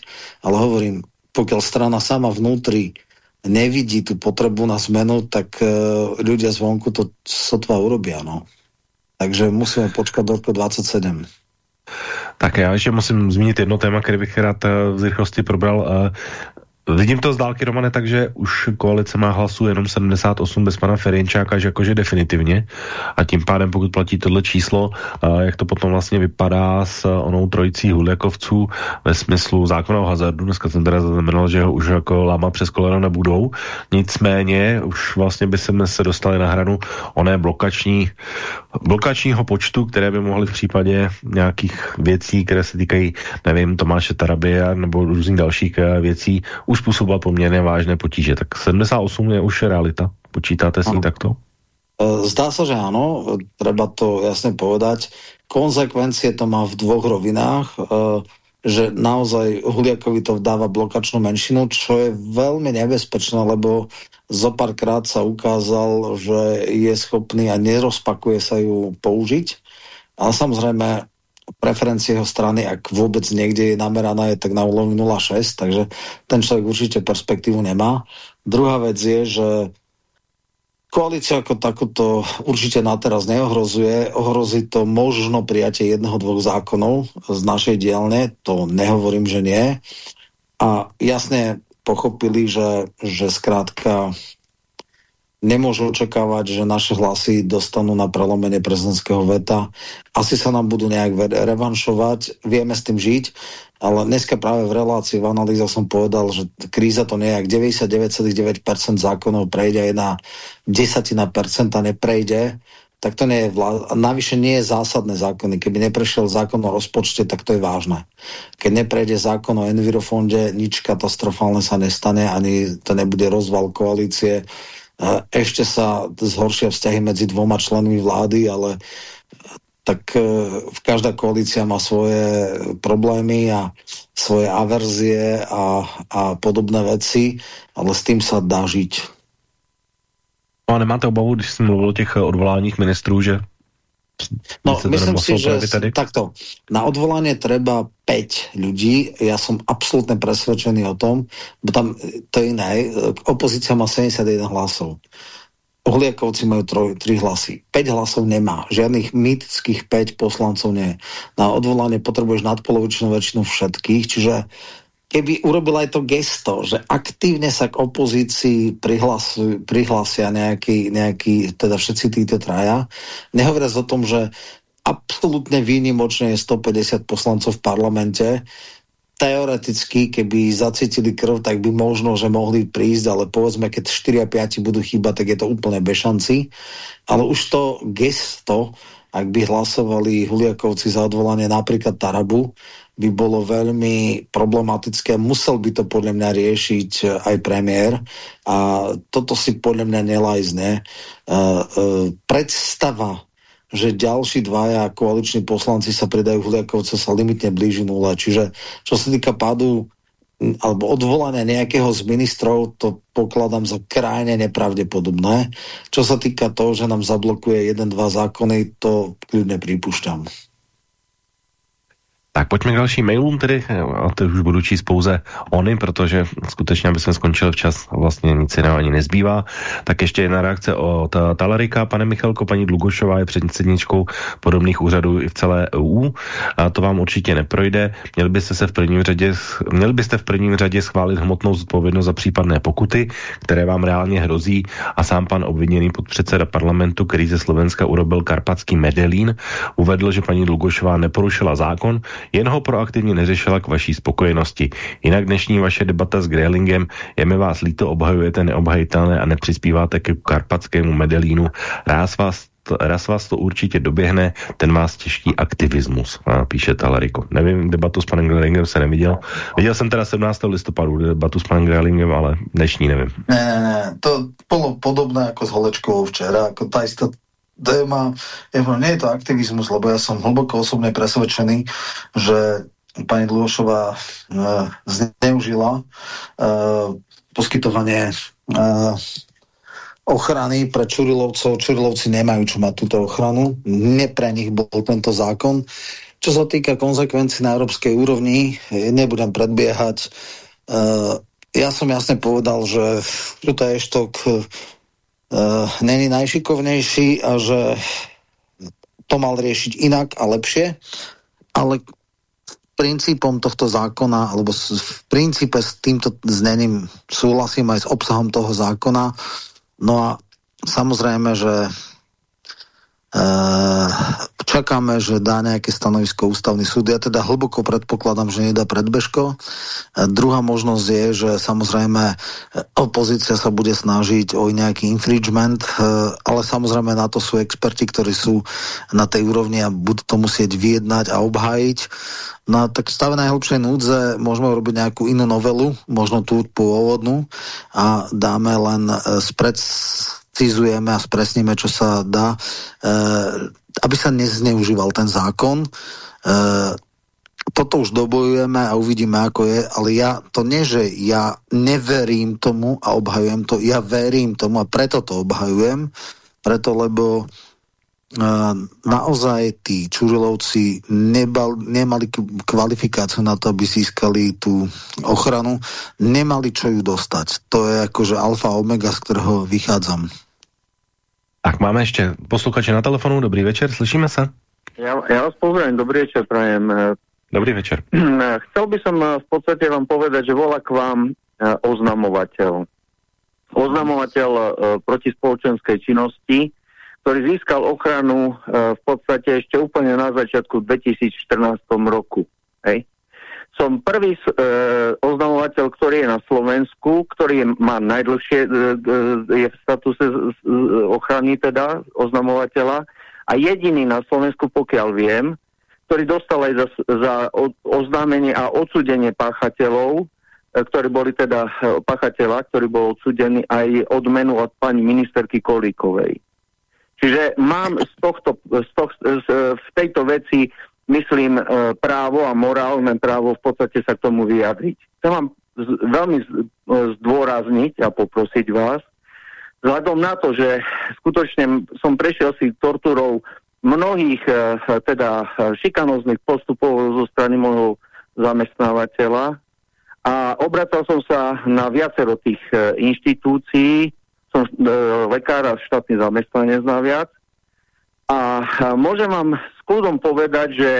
Speaker 11: Ale hovorím, pokiaľ strana sama vnútri nevidí tú potrebu na zmenu, tak e, ľudia zvonku to sotva urobia. No. Takže musíme počkať do roku 27.
Speaker 13: Tak já ještě musím zmínit jedno téma, které bych rád v rychlosti probral. E, Vidím to z dálky, Romane, takže už koalice má hlasů jenom 78 bez pana Ferinčáka, že jakože definitivně. A tím pádem, pokud platí tohle číslo, jak to potom vlastně vypadá s onou trojicí Huljakovců ve smyslu zákona o hazardu. Dneska jsem teda zaznamenal, že ho už jako láma přes kolena nebudou. Nicméně už vlastně by se se dostali na hranu oné blokační, blokačního počtu, které by mohly v případě nějakých věcí, které se týkají, nevím, Tomáše Tarabia nebo různých dalších eh, věcí, už způsobila poměrně vážné potíže. Tak 78 je už realita. Počítáte s ní takto?
Speaker 11: E, zdá sa, že áno, treba to jasne povedať. Konzekvencie to má v dvoch rovinách, e, že naozaj Huliakovi to dáva blokačnú menšinu, čo je veľmi nebezpečné, lebo zo párkrát sa ukázal, že je schopný a nerozpakuje sa ju použiť. Ale samozrejme preferencie jeho strany, ak vôbec niekde je nameraná, je tak na úrovni 0,6, takže ten človek určite perspektívu nemá. Druhá vec je, že koalícia ako takúto určite na teraz neohrozuje. Ohrozí to možno prijatie jednoho, dvoch zákonov z našej dielne, to nehovorím, že nie. A jasne pochopili, že, že skrátka nemôžu očakávať, že naše hlasy dostanú na prelomenie prezidentského veta. Asi sa nám budú nejak revanšovať, vieme s tým žiť, ale dneska práve v relácii, v analýzach som povedal, že kríza to nejak 99,9% zákonov prejde aj na desatina percenta neprejde, tak to nie je navyše nie je zásadné zákony. Keby neprešiel zákon o rozpočte, tak to je vážne. Keď neprejde zákon o envirofonde, nič katastrofálne sa nestane, ani to nebude rozval koalície ešte sa zhoršia vzťahy medzi dvoma členmi vlády, ale tak e, každá koalícia má svoje problémy a svoje averzie a, a podobné veci, ale s tým sa dá žiť.
Speaker 13: No a nemáte obavu, když jsem mluvil o těch odvoláních ministrů, že
Speaker 11: No, myslím si, že tady? takto. Na odvolanie treba 5 ľudí. Ja som absolútne presvedčený o tom, bo tam to je iné. Opozícia má 71 hlasov. Ohliakovci majú 3, 3 hlasy. 5 hlasov nemá. Žiadnych mýtických 5 poslancov nie. Na odvolanie potrebuješ nadpolovičnú väčšinu všetkých, čiže keby urobil aj to gesto, že aktívne sa k opozícii prihlásia nejaký, nejaký, teda všetci títo traja, nehovoriac o tom, že absolútne výnimočne je 150 poslancov v parlamente, teoreticky, keby zacítili krv, tak by možno, že mohli prísť, ale povedzme, keď 4 a 5 budú chýbať, tak je to úplne bez šanci. Ale už to gesto, ak by hlasovali Huliakovci za odvolanie napríklad Tarabu, by bolo veľmi problematické. Musel by to podľa mňa riešiť eh, aj premiér a toto si podľa mňa nelajzne. Uh, uh, predstava že ďalší dvaja koaliční poslanci sa pridajú Huliakovce sa limitne blíži nule. Čiže čo sa týka pádu alebo odvolania nejakého z ministrov, to pokladám za krajne nepravdepodobné. Čo sa týka toho, že nám zablokuje jeden, dva zákony, to kľudne pripúšťam.
Speaker 13: Tak pojďme k dalším mailům tedy, a teď už budu číst pouze ony, protože skutečně, aby jsme skončili včas, vlastně nic jiného ani nezbývá. Tak ještě jedna reakce od Talarika. Pane Michalko, paní Dlugošová je předsedničkou podobných úřadů i v celé EU. A to vám určitě neprojde. Měli byste se v prvním řadě, měli byste v prvním řadě schválit hmotnou zodpovědnost za případné pokuty, které vám reálně hrozí a sám pan obviněný podpředseda parlamentu, který ze Slovenska urobil karpatský medelín, uvedl, že paní Dlugošová neporušila zákon, jen ho proaktivně neřešila k vaší spokojenosti. Jinak dnešní vaše debata s Grelingem je mi vás líto, obhajujete neobhajitelné a nepřispíváte ke karpatskému medelínu. Ráz vás raz vás to určitě doběhne, ten vás těžký aktivismus, píše Talariko. Nevím, debatu s panem Grelingem se neviděl. Viděl jsem teda 17. listopadu debatu s panem Grelingem, ale dnešní nevím.
Speaker 11: Ne, ne, ne, to bylo podobné jako s Holečkovou včera, jako ta istá téma, ja nie je to aktivizmus, lebo ja som hlboko osobne presvedčený, že pani Dluhošová uh, zneužila uh, poskytovanie uh, ochrany pre Čurilovcov. Čurilovci nemajú čo mať túto ochranu. Ne pre nich bol tento zákon. Čo sa týka konsekvencií na európskej úrovni, nebudem predbiehať. Uh, ja som jasne povedal, že tuto eštok uh, není najšikovnejší a že to mal riešiť inak a lepšie, ale princípom tohto zákona, alebo v princípe s týmto znením súhlasím aj s obsahom toho zákona. No a samozrejme, že čakáme, že dá nejaké stanovisko ústavný súd. Ja teda hlboko predpokladám, že nedá predbežko. Uh, druhá možnosť je, že samozrejme opozícia sa bude snažiť o nejaký infringement, ale samozrejme na to sú experti, ktorí sú na tej úrovni a budú to musieť vyjednať a obhájiť. No tak stave najhlbšej núdze môžeme urobiť nejakú inú novelu, možno tú pôvodnú a dáme len spred precizujeme a spresníme, čo sa dá, e, aby sa nezneužíval ten zákon. E, toto už dobojujeme a uvidíme, ako je, ale ja to nie, že ja neverím tomu a obhajujem to, ja verím tomu a preto to obhajujem, preto lebo naozaj tí Čurilovci nebal, nemali kvalifikáciu na to, aby získali tú ochranu, nemali čo ju dostať. To je akože alfa omega, z ktorého vychádzam.
Speaker 13: Tak máme ještě posluchače na telefonu. Dobrý večer, slyšíme se?
Speaker 17: Já, já vás pozdravím, dobrý večer, prajem.
Speaker 13: Dobrý večer.
Speaker 17: Chcel by som v podstate vám povedať, že volá k vám oznamovateľ. Oznamovateľ proti spoločenskej činnosti, ktorý získal ochranu v podstate ešte úplne na začiatku 2014 roku. Hej? Som prvý e, oznamovateľ, ktorý je na Slovensku, ktorý má najdlhšie, e, e, je v statuse ochrany teda oznamovateľa a jediný na Slovensku, pokiaľ viem, ktorý dostal aj za, za oznámenie a odsudenie páchateľov, e, ktorí boli teda e, páchateľa, ktorý bol odsudený aj odmenu od pani ministerky Kolíkovej. Čiže mám z tohto, z tohto, z, v tejto veci myslím, e, právo a morálne právo v podstate sa k tomu vyjadriť. Chcem vám veľmi e, zdôrazniť a poprosiť vás, vzhľadom na to, že skutočne som prešiel si torturou mnohých e, teda šikanozných postupov zo strany môjho zamestnávateľa a obracal som sa na viacero tých inštitúcií, som lekár a štátny zamestnanec naviac a môžem vám s kľudom povedať, že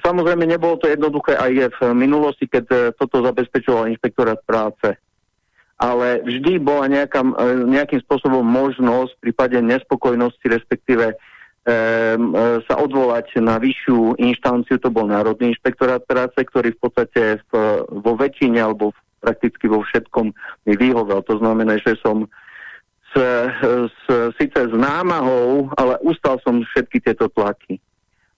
Speaker 17: samozrejme nebolo to jednoduché aj v minulosti, keď e, toto zabezpečoval inšpektorát práce. Ale vždy bola nejaká, e, nejakým spôsobom možnosť v prípade nespokojnosti, respektíve sa odvolať na vyššiu inštanciu, to bol Národný inšpektorát práce, ktorý v podstate vo väčšine alebo prakticky vo všetkom mi vyhovel. To znamená, že som s, s, síce s námahou, ale ustal som všetky tieto tlaky.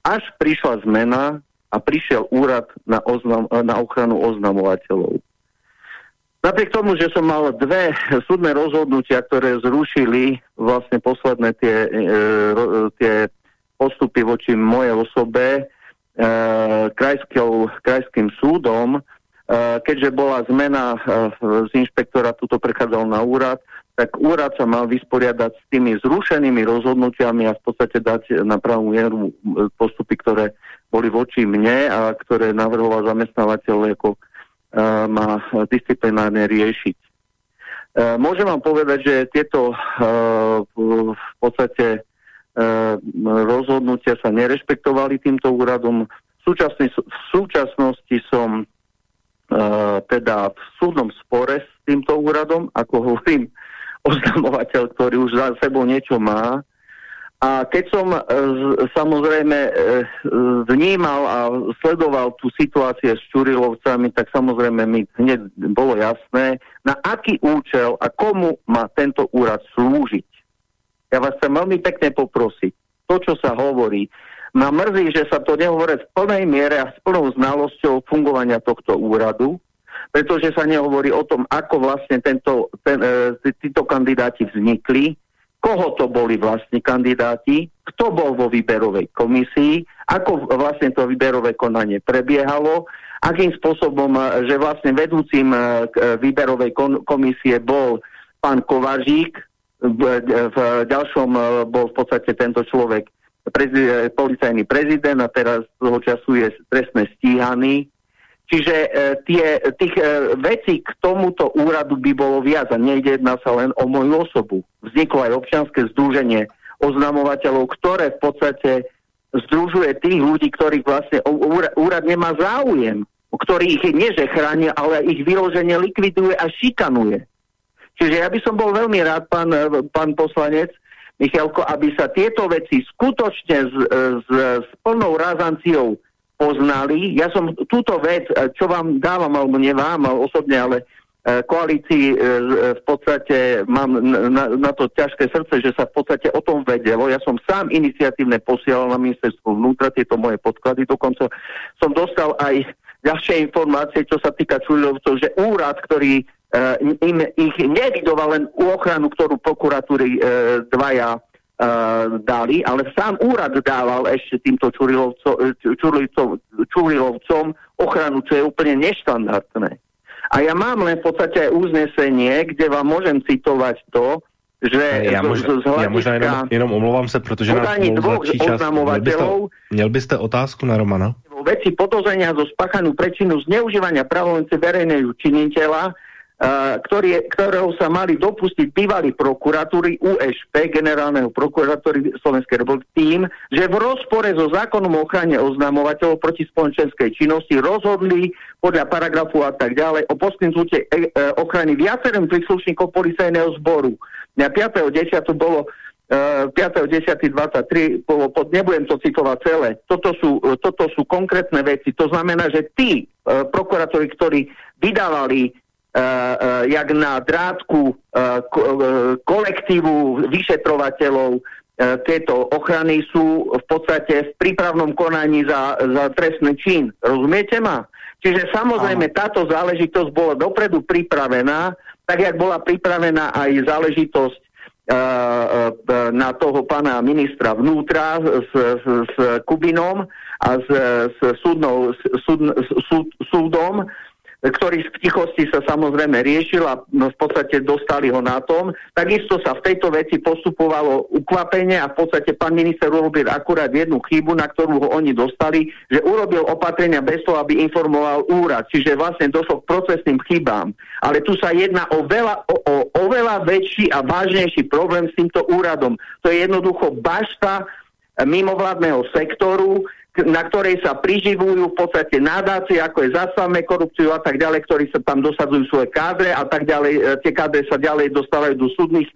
Speaker 17: Až prišla zmena a prišiel úrad na, oznam, na ochranu oznamovateľov. Napriek tomu, že som mal dve súdne rozhodnutia, ktoré zrušili vlastne posledné tie, e, tie postupy voči mojej osobe e, krajskou, krajským súdom, e, keďže bola zmena e, z inšpektora, tuto prechádzal na úrad, tak úrad sa mal vysporiadať s tými zrušenými rozhodnutiami a v podstate dať na pravú mieru postupy, ktoré boli voči mne a ktoré navrhoval zamestnávateľ ako uh, má disciplinárne riešiť. Uh, môžem vám povedať, že tieto uh, v podstate uh, rozhodnutia sa nerešpektovali týmto úradom. V, súčasnosti, v súčasnosti som uh, teda v súdnom spore s týmto úradom, ako hovorím, oznamovateľ, ktorý už za sebou niečo má, a keď som e, samozrejme e, vnímal a sledoval tú situáciu s Čurilovcami, tak samozrejme mi hneď bolo jasné, na aký účel a komu má tento úrad slúžiť. Ja vás chcem veľmi pekne poprosiť. To, čo sa hovorí, ma mrzí, že sa to nehovorí v plnej miere a s plnou znalosťou fungovania tohto úradu, pretože sa nehovorí o tom, ako vlastne tento, ten, e, títo kandidáti vznikli, koho to boli vlastne kandidáti, kto bol vo výberovej komisii, ako vlastne to výberové konanie prebiehalo, akým spôsobom, eh, že vlastne vedúcim eh, eh, výberovej komisie bol pán Kovažík, v, v ďalšom bol v podstate tento človek prezident, policajný prezident a teraz toho času je trestne stíhaný Čiže e, tie, tých e, vecí k tomuto úradu by bolo viac a nejde jedná sa len o moju osobu. Vzniklo aj občianske združenie oznamovateľov, ktoré v podstate združuje tých ľudí, ktorých vlastne úrad, úrad nemá záujem, ktorých nie že chráni, ale ich vyloženie likviduje a šikanuje. Čiže ja by som bol veľmi rád, pán, pán poslanec Michalko, aby sa tieto veci skutočne s, s, s plnou razanciou poznali. Ja som túto vec, e, čo vám dávam, alebo nie vám osobne, ale e, koalícii e, v podstate mám na, na to ťažké srdce, že sa v podstate o tom vedelo. Ja som sám iniciatívne posielal na ministerstvo vnútra tieto moje podklady, dokonca som dostal aj ďalšie informácie, čo sa týka Čuľovcov, že úrad, ktorý im, ich nevidoval len u ochranu, ktorú prokuratúry dvaja uh, dali, ale sám úrad dával ešte týmto Čurilovcom, Čurilovcom ochranu, čo je úplne neštandardné. A ja mám len v podstate aj uznesenie, kde vám môžem citovať to, že
Speaker 13: já, možná, z, z já možná jenom, jenom omlouvám se, protože nás
Speaker 17: dvoch čas. Měl byste,
Speaker 13: měl byste otázku na Romana?
Speaker 17: Veci podozrenia zo spáchanú prečinu zneužívania pravomoci verejného činiteľa ktorý, ktorého sa mali dopustiť bývalí prokuratúry USP, generálneho prokuratúry Slovenskej republiky, tým, že v rozpore so zákonom o ochrane oznamovateľov proti spoločenskej činnosti rozhodli podľa paragrafu a tak ďalej o poskytnutie e, e, ochrany viacerým príslušníkov policajného zboru. Na 5.10. bolo 5.10.23, pod, nebudem to citovať celé, toto sú, toto sú konkrétne veci. To znamená, že tí prokurátori, ktorí vydávali jak na drátku uh, kolektívu vyšetrovateľov tieto ochrany sú v podstate v prípravnom konaní za, za trestný čin. Rozumiete ma? Čiže samozrejme Áno. táto záležitosť bola dopredu pripravená, tak jak bola pripravená aj záležitosť na toho pána ministra vnútra s, s, s Kubinom a s, s súdnou, súd, súd, súdom, ktorý v tichosti sa samozrejme riešil a no, v podstate dostali ho na tom. Takisto sa v tejto veci postupovalo ukvapenie a v podstate pán minister urobil akurát jednu chybu, na ktorú ho oni dostali, že urobil opatrenia bez toho, aby informoval úrad. Čiže vlastne došlo k procesným chybám. Ale tu sa jedná o veľa, o, o, o veľa väčší a vážnejší problém s týmto úradom. To je jednoducho bašta mimovládneho sektoru, na ktorej sa priživujú v podstate nadácie, ako je zastavme korupciu a tak ďalej, ktorí sa tam dosadzujú svoje kádre a tak ďalej. E, tie kádre sa ďalej dostávajú do súdnych e,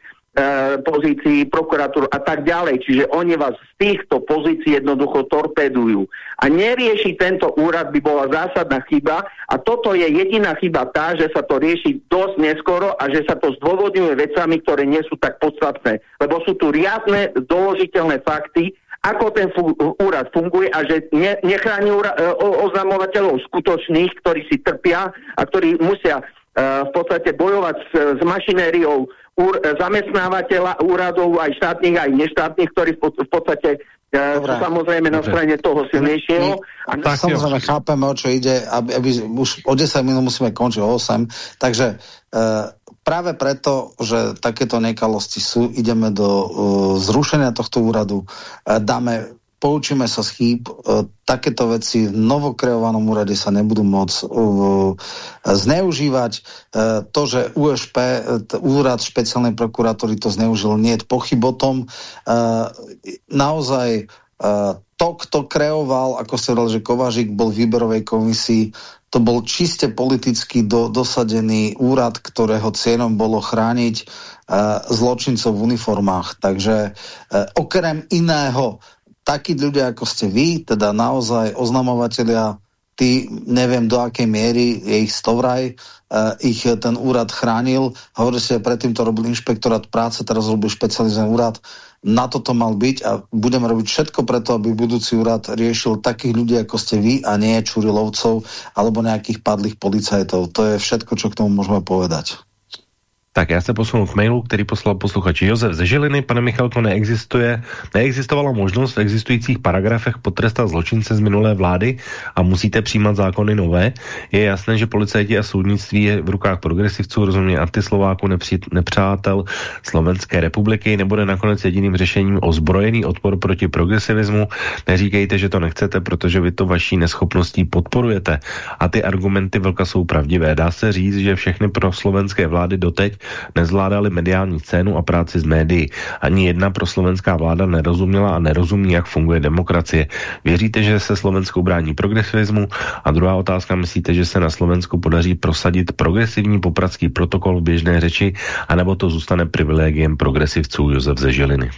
Speaker 17: pozícií, prokuratúr a tak ďalej. Čiže oni vás z týchto pozícií jednoducho torpedujú. A nerieši tento úrad by bola zásadná chyba a toto je jediná chyba tá, že sa to rieši dosť neskoro a že sa to zdôvodňuje vecami, ktoré nie sú tak podstatné. Lebo sú tu riadne doložiteľné fakty, ako ten úrad funguje a že ne, nechráni úra, e, oznamovateľov skutočných, ktorí si trpia a ktorí musia uh, v podstate bojovať s, s mašinériou úr, zamestnávateľa úradov aj štátnych, aj neštátnych, ktorí v, v podstate uh, sú samozrejme na strane toho silnejšieho.
Speaker 11: A tak samozrejme jo. chápeme, o čo ide, aby, aby už o 10 minút musíme končiť o 8, takže uh, práve preto, že takéto nekalosti sú, ideme do uh, zrušenia tohto úradu, uh, dáme poučíme sa z chýb, uh, takéto veci v novokreovanom úrade sa nebudú môcť zneužívať. To, že USP, úrad špeciálnej prokuratúry to zneužil, nie je pochyb o tom. Naozaj to, kto kreoval, ako ste hovorili, že Kovažik bol v výberovej komisii, to bol čiste politicky do, dosadený úrad, ktorého cieľom bolo chrániť uh, zločincov v uniformách. Takže uh, okrem iného, takí ľudia, ako ste vy, teda naozaj oznamovateľia, tí, neviem do akej miery, je ich stovraj, uh, ich ten úrad chránil. Hovorili ste, predtým to robil inšpektorát práce, teraz robil špecializovaný úrad na toto mal byť a budeme robiť všetko preto, aby budúci úrad riešil takých ľudí, ako ste vy a nie Čurilovcov alebo nejakých padlých policajtov. To je všetko, čo k tomu môžeme povedať.
Speaker 13: Tak já se posunu k mailu, který poslal posluchač Josef ze Žiliny. Pane Michalko, neexistuje, neexistovala možnost v existujících paragrafech potrestat zločince z minulé vlády a musíte přijímat zákony nové. Je jasné, že policajti a soudnictví je v rukách progresivců, rozumně antislováků, nepří, nepřátel Slovenské republiky. Nebude nakonec jediným řešením ozbrojený odpor proti progresivismu. Neříkejte, že to nechcete, protože vy to vaší neschopností podporujete. A ty argumenty velka jsou pravdivé. Dá se říct, že všechny pro slovenské vlády doteď nezvládali mediální scénu a práci z médií. Ani jedna proslovenská vláda nerozuměla a nerozumí, jak funguje demokracie. Věříte, že se Slovenskou brání progresivismu? A druhá otázka, myslíte, že se na Slovensku podaří prosadit progresivní popradský protokol v běžné řeči, anebo to zůstane privilegiem progresivců Josef ze Žiliny?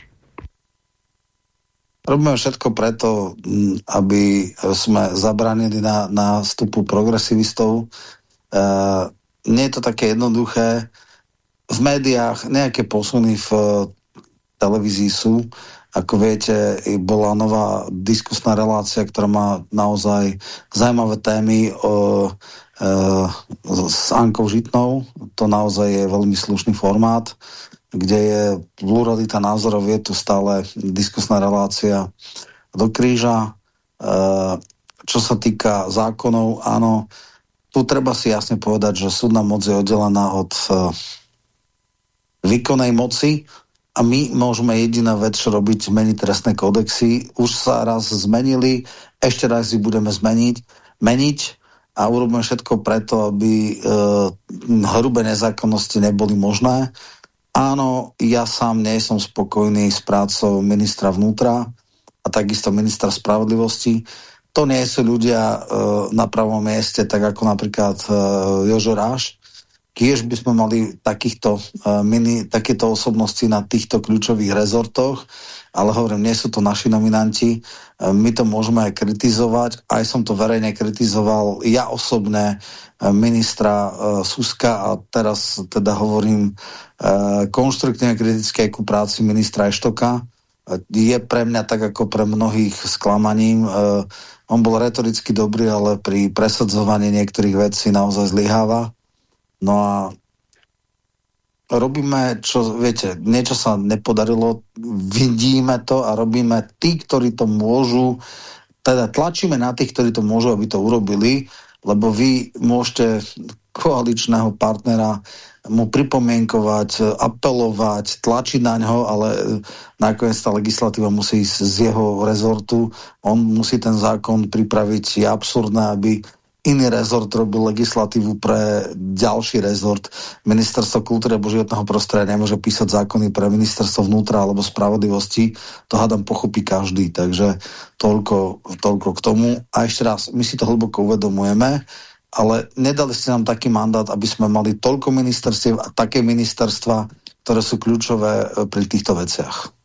Speaker 11: Robíme všetko preto, aby sme zabránili na, na vstupu progresivistov. E, nie je to také jednoduché v médiách nejaké posuny v eh, televízii sú. Ako viete, bola nová diskusná relácia, ktorá má naozaj zaujímavé témy o, e, s Ankou Žitnou. To naozaj je veľmi slušný formát, kde je pluralita názorov, je tu stále diskusná relácia do kríža. E, čo sa týka zákonov, áno, tu treba si jasne povedať, že súdna moc je oddelená od e, výkonnej moci a my môžeme jediná vec robiť, zmeniť trestné kodexy. Už sa raz zmenili, ešte raz ich budeme zmeniť, meniť a urobíme všetko preto, aby e, hrubé nezákonnosti neboli možné. Áno, ja sám nie som spokojný s prácou ministra vnútra a takisto ministra spravodlivosti. To nie sú ľudia e, na pravom mieste, tak ako napríklad e, Jožo Ráš, Tiež by sme mali takýchto, uh, mini, takéto osobnosti na týchto kľúčových rezortoch, ale hovorím, nie sú to naši nominanti. Uh, my to môžeme aj kritizovať. Aj som to verejne kritizoval. Ja osobne uh, ministra uh, Suska a teraz teda hovorím uh, konštruktívne kritické ku práci ministra Eštoka. Je pre mňa tak ako pre mnohých sklamaním. On bol retoricky dobrý, ale pri presadzovaní niektorých vecí naozaj zlyháva. No a robíme, čo, viete, niečo sa nepodarilo, vidíme to a robíme tí, ktorí to môžu, teda tlačíme na tých, ktorí to môžu, aby to urobili, lebo vy môžete koaličného partnera mu pripomienkovať, apelovať, tlačiť na ňo, ale nakoniec tá legislatíva musí ísť z jeho rezortu. On musí ten zákon pripraviť. Je absurdné, aby iný rezort robil legislatívu pre ďalší rezort. Ministerstvo kultúry a životného prostredia nemôže písať zákony pre ministerstvo vnútra alebo spravodlivosti. To hádam pochopí každý, takže toľko, toľko k tomu. A ešte raz, my si to hlboko uvedomujeme, ale nedali ste nám taký mandát, aby sme mali toľko ministerstiev a také ministerstva, ktoré sú kľúčové eh, pri týchto veciach.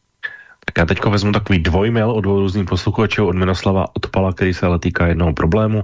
Speaker 13: Tak já teďka vezmu takový dvojmail od dvou různých posluchačů, od Miroslava Odpala, který se ale týká jednoho problému.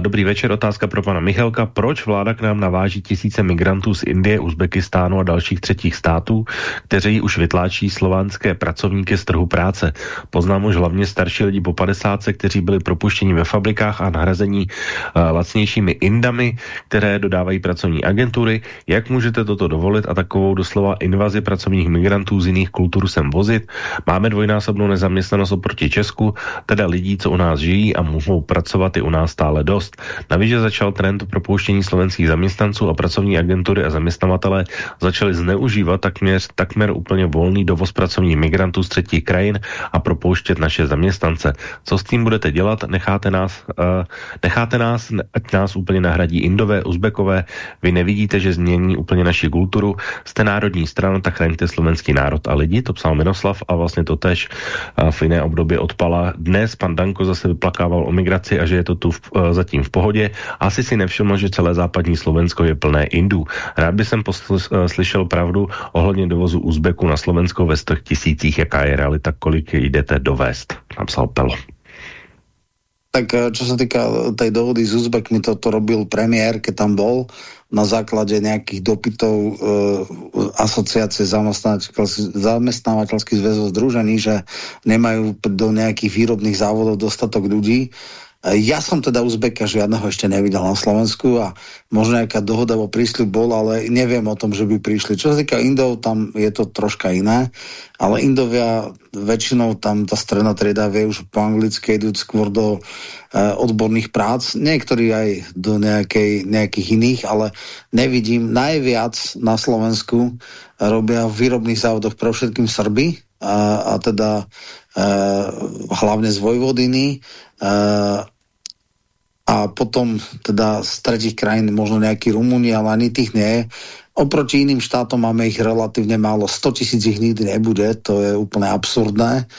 Speaker 13: Dobrý večer, otázka pro pana Michalka. Proč vláda k nám naváží tisíce migrantů z Indie, Uzbekistánu a dalších třetích států, kteří už vytláčí slovanské pracovníky z trhu práce? Poznám už hlavně starší lidi po 50, kteří byli propuštěni ve fabrikách a nahrazení lacnějšími Indami, které dodávají pracovní agentury. Jak můžete toto dovolit a takovou doslova invazi pracovních migrantů z jiných kultur sem vozit? Máme dvojnásobnou nezaměstnanost oproti Česku, teda lidí, co u nás žijí a mohou pracovat, je u nás stále dost. Navíc začal trend propouštění slovenských zaměstnanců a pracovní agentury a zaměstnavatele začali zneužívat takměr, takměr úplně volný dovoz pracovních migrantů z třetích krajin a propouštět naše zaměstnance. Co s tím budete dělat? Necháte nás, uh, necháte nás, ať nás úplně nahradí Indové, Uzbekové. Vy nevidíte, že změní úplně naši kulturu. Jste národní strana, tak chraňte slovenský národ a lidi. To psal Miroslav a vlastně to tež v jiné období odpala. Dnes pan Danko zase vyplakával o migraci a že je to tu v, uh, zatím v pohodě. Asi si nevšiml, že celé západní Slovensko je plné Indů. Rád by jsem posl- slyšel pravdu ohledně dovozu Uzbeku na Slovensko ve 100 tisících, jaká je realita, kolik jdete dovést, napsal Pelo.
Speaker 11: Tak eh, čo sa týka tej dohody s Uzbekmi, to, to robil premiér, keď tam bol, na základe nejakých dopytov e, asociácie zamestnávateľských zväzov združení, že nemajú do nejakých výrobných závodov dostatok ľudí ja som teda Uzbeka žiadneho ešte nevidel na Slovensku a možno nejaká dohoda o prísľub bol, ale neviem o tom, že by prišli. Čo sa týka Indov, tam je to troška iné, ale Indovia väčšinou tam tá stredná trieda vie už po anglicky idú skôr do eh, odborných prác, niektorí aj do nejakej, nejakých iných, ale nevidím najviac na Slovensku robia v výrobných závodoch pre všetkým Srby a, a teda hlavne z Vojvodiny Uh, a potom teda z tretich krajín možno nejaký Rumúni, ale ani tých nie. Oproti iným štátom máme ich relatívne málo. 100 tisíc ich nikdy nebude, to je úplne absurdné.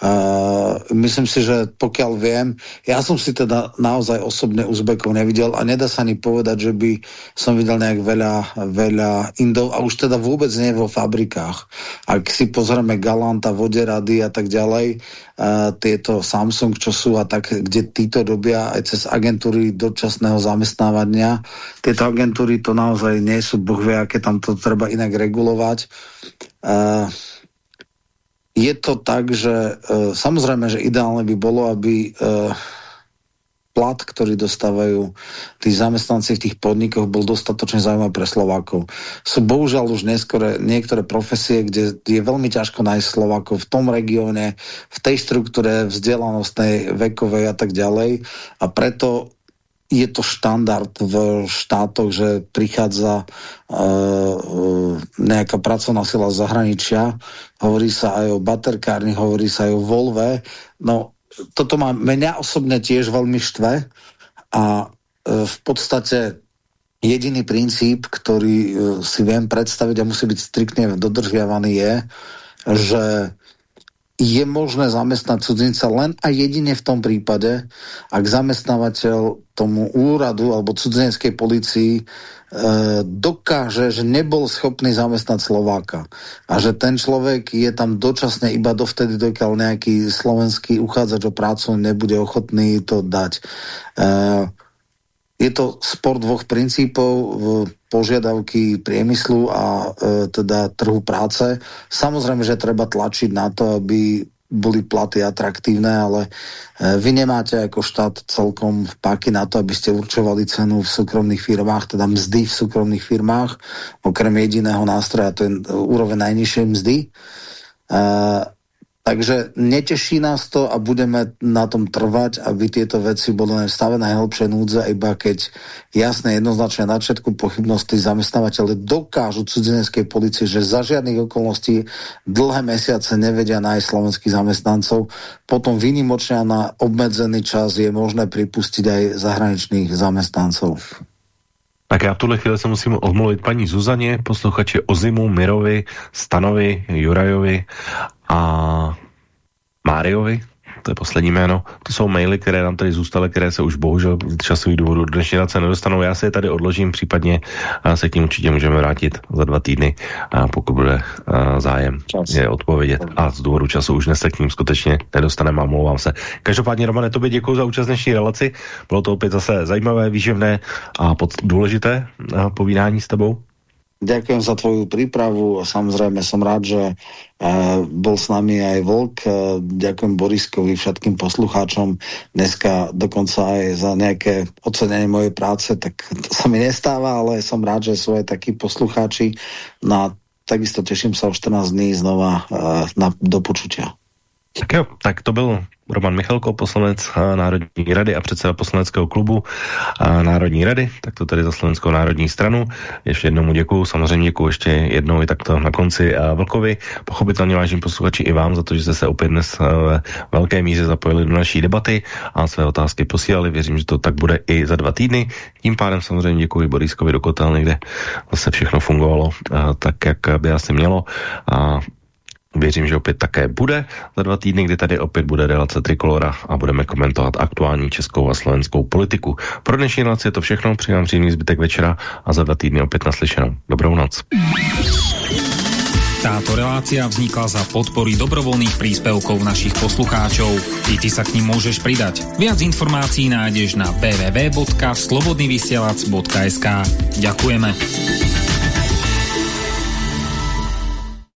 Speaker 11: Uh, myslím si, že pokiaľ viem, ja som si teda naozaj osobne Uzbekov nevidel a nedá sa ani povedať, že by som videl nejak veľa, veľa Indov a už teda vôbec nie vo fabrikách. Ak si pozrieme Galanta, Voderady a tak ďalej, uh, tieto Samsung, čo sú a tak, kde títo dobia aj cez agentúry dočasného zamestnávania, tieto agentúry to naozaj nie sú boh vie, aké tam to treba inak regulovať. Uh, je to tak, že e, samozrejme, že ideálne by bolo, aby e, plat, ktorý dostávajú tí zamestnanci v tých podnikoch, bol dostatočne zaujímavý pre Slovákov. Sú bohužiaľ už neskore niektoré profesie, kde je veľmi ťažko nájsť Slovákov v tom regióne, v tej štruktúre vzdelanostnej, vekovej a tak ďalej. A preto je to štandard v štátoch, že prichádza uh, nejaká pracovná sila z zahraničia, hovorí sa aj o baterkárni, hovorí sa aj o Volve. No, toto má mňa osobne tiež veľmi štve a uh, v podstate jediný princíp, ktorý uh, si viem predstaviť a musí byť striktne dodržiavaný je, že je možné zamestnať cudzinca len a jedine v tom prípade, ak zamestnávateľ tomu úradu alebo cudzineckej policii e, dokáže, že nebol schopný zamestnať Slováka a že ten človek je tam dočasne iba dovtedy, dokiaľ nejaký slovenský uchádzač o prácu nebude ochotný to dať. E, je to spor dvoch princípov, požiadavky priemyslu a e, teda trhu práce. Samozrejme, že treba tlačiť na to, aby boli platy atraktívne, ale e, vy nemáte ako štát celkom páky na to, aby ste určovali cenu v súkromných firmách, teda mzdy v súkromných firmách, okrem jediného nástroja, to je úroveň najnižšej mzdy. E, Takže neteší nás to a budeme na tom trvať, aby tieto veci boli v stave najhlbšej núdze, iba keď jasne, jednoznačne na všetku pochybnosti zamestnávateľe dokážu cudzineckej policie, že za žiadnych okolností dlhé mesiace nevedia nájsť slovenských zamestnancov. Potom výnimočne na obmedzený čas je možné pripustiť aj zahraničných zamestnancov.
Speaker 13: Tak já v tuhle chvíli se musím omluvit paní Zuzaně, posluchači Ozimu, Mirovi, Stanovi, Jurajovi a Máriovi, to je poslední jméno. To jsou maily, které nám tady zůstaly, které se už bohužel časových důvodů dnešní noci nedostanou. Já si je tady odložím, případně a se k tím určitě můžeme vrátit za dva týdny, a pokud bude zájem Čas. je odpovědět. A z důvodu času už dnes se k ním skutečně nedostaneme a mluvám se. Každopádně, Romane, tobě děkuji za účast dnešní relaci. Bylo to opět zase zajímavé, výživné a pod, důležité povídání s tebou.
Speaker 11: Ďakujem za tvoju prípravu a samozrejme som rád, že e, bol s nami aj Volk. E, ďakujem Boriskovi, všetkým poslucháčom. Dneska dokonca aj za nejaké ocenenie mojej práce, tak to sa mi nestáva, ale som rád, že sú aj takí poslucháči. Na takisto teším sa o 14 dní znova uh, na, do počutia.
Speaker 13: Tak jo, tak to byl Roman Michalko, poslanec Národní rady a předseda poslaneckého klubu Národní rady, tak to tady za Slovenskou národní stranu. Ještě jednou mu děkuju, samozřejmě děkuju ještě jednou i takto na konci Vlkovi. Pochopitelně vážím posluchači i vám za to, že jste se opět dnes ve velké míře zapojili do naší debaty a své otázky posílali. Věřím, že to tak bude i za dva týdny. Tím pádem samozřejmě děkuji Boriskovi do Kotelny, kde zase všechno fungovalo tak, jak by asi mělo. A Věřím, že opět také bude za dva týdny, kdy tady opět bude relace Trikolora a budeme komentovat aktuální českou a slovenskou politiku. Pro dnešní relaci je to všechno, přijám příjemný zbytek večera a za dva týdny opět naslyšenou. Dobrou noc.
Speaker 18: Táto relácia vznikla za podpory dobrovoľných príspevkov našich poslucháčov. I ty sa k ním môžeš pridať. Viac informácií nájdeš na www.slobodnyvysielac.sk Ďakujeme.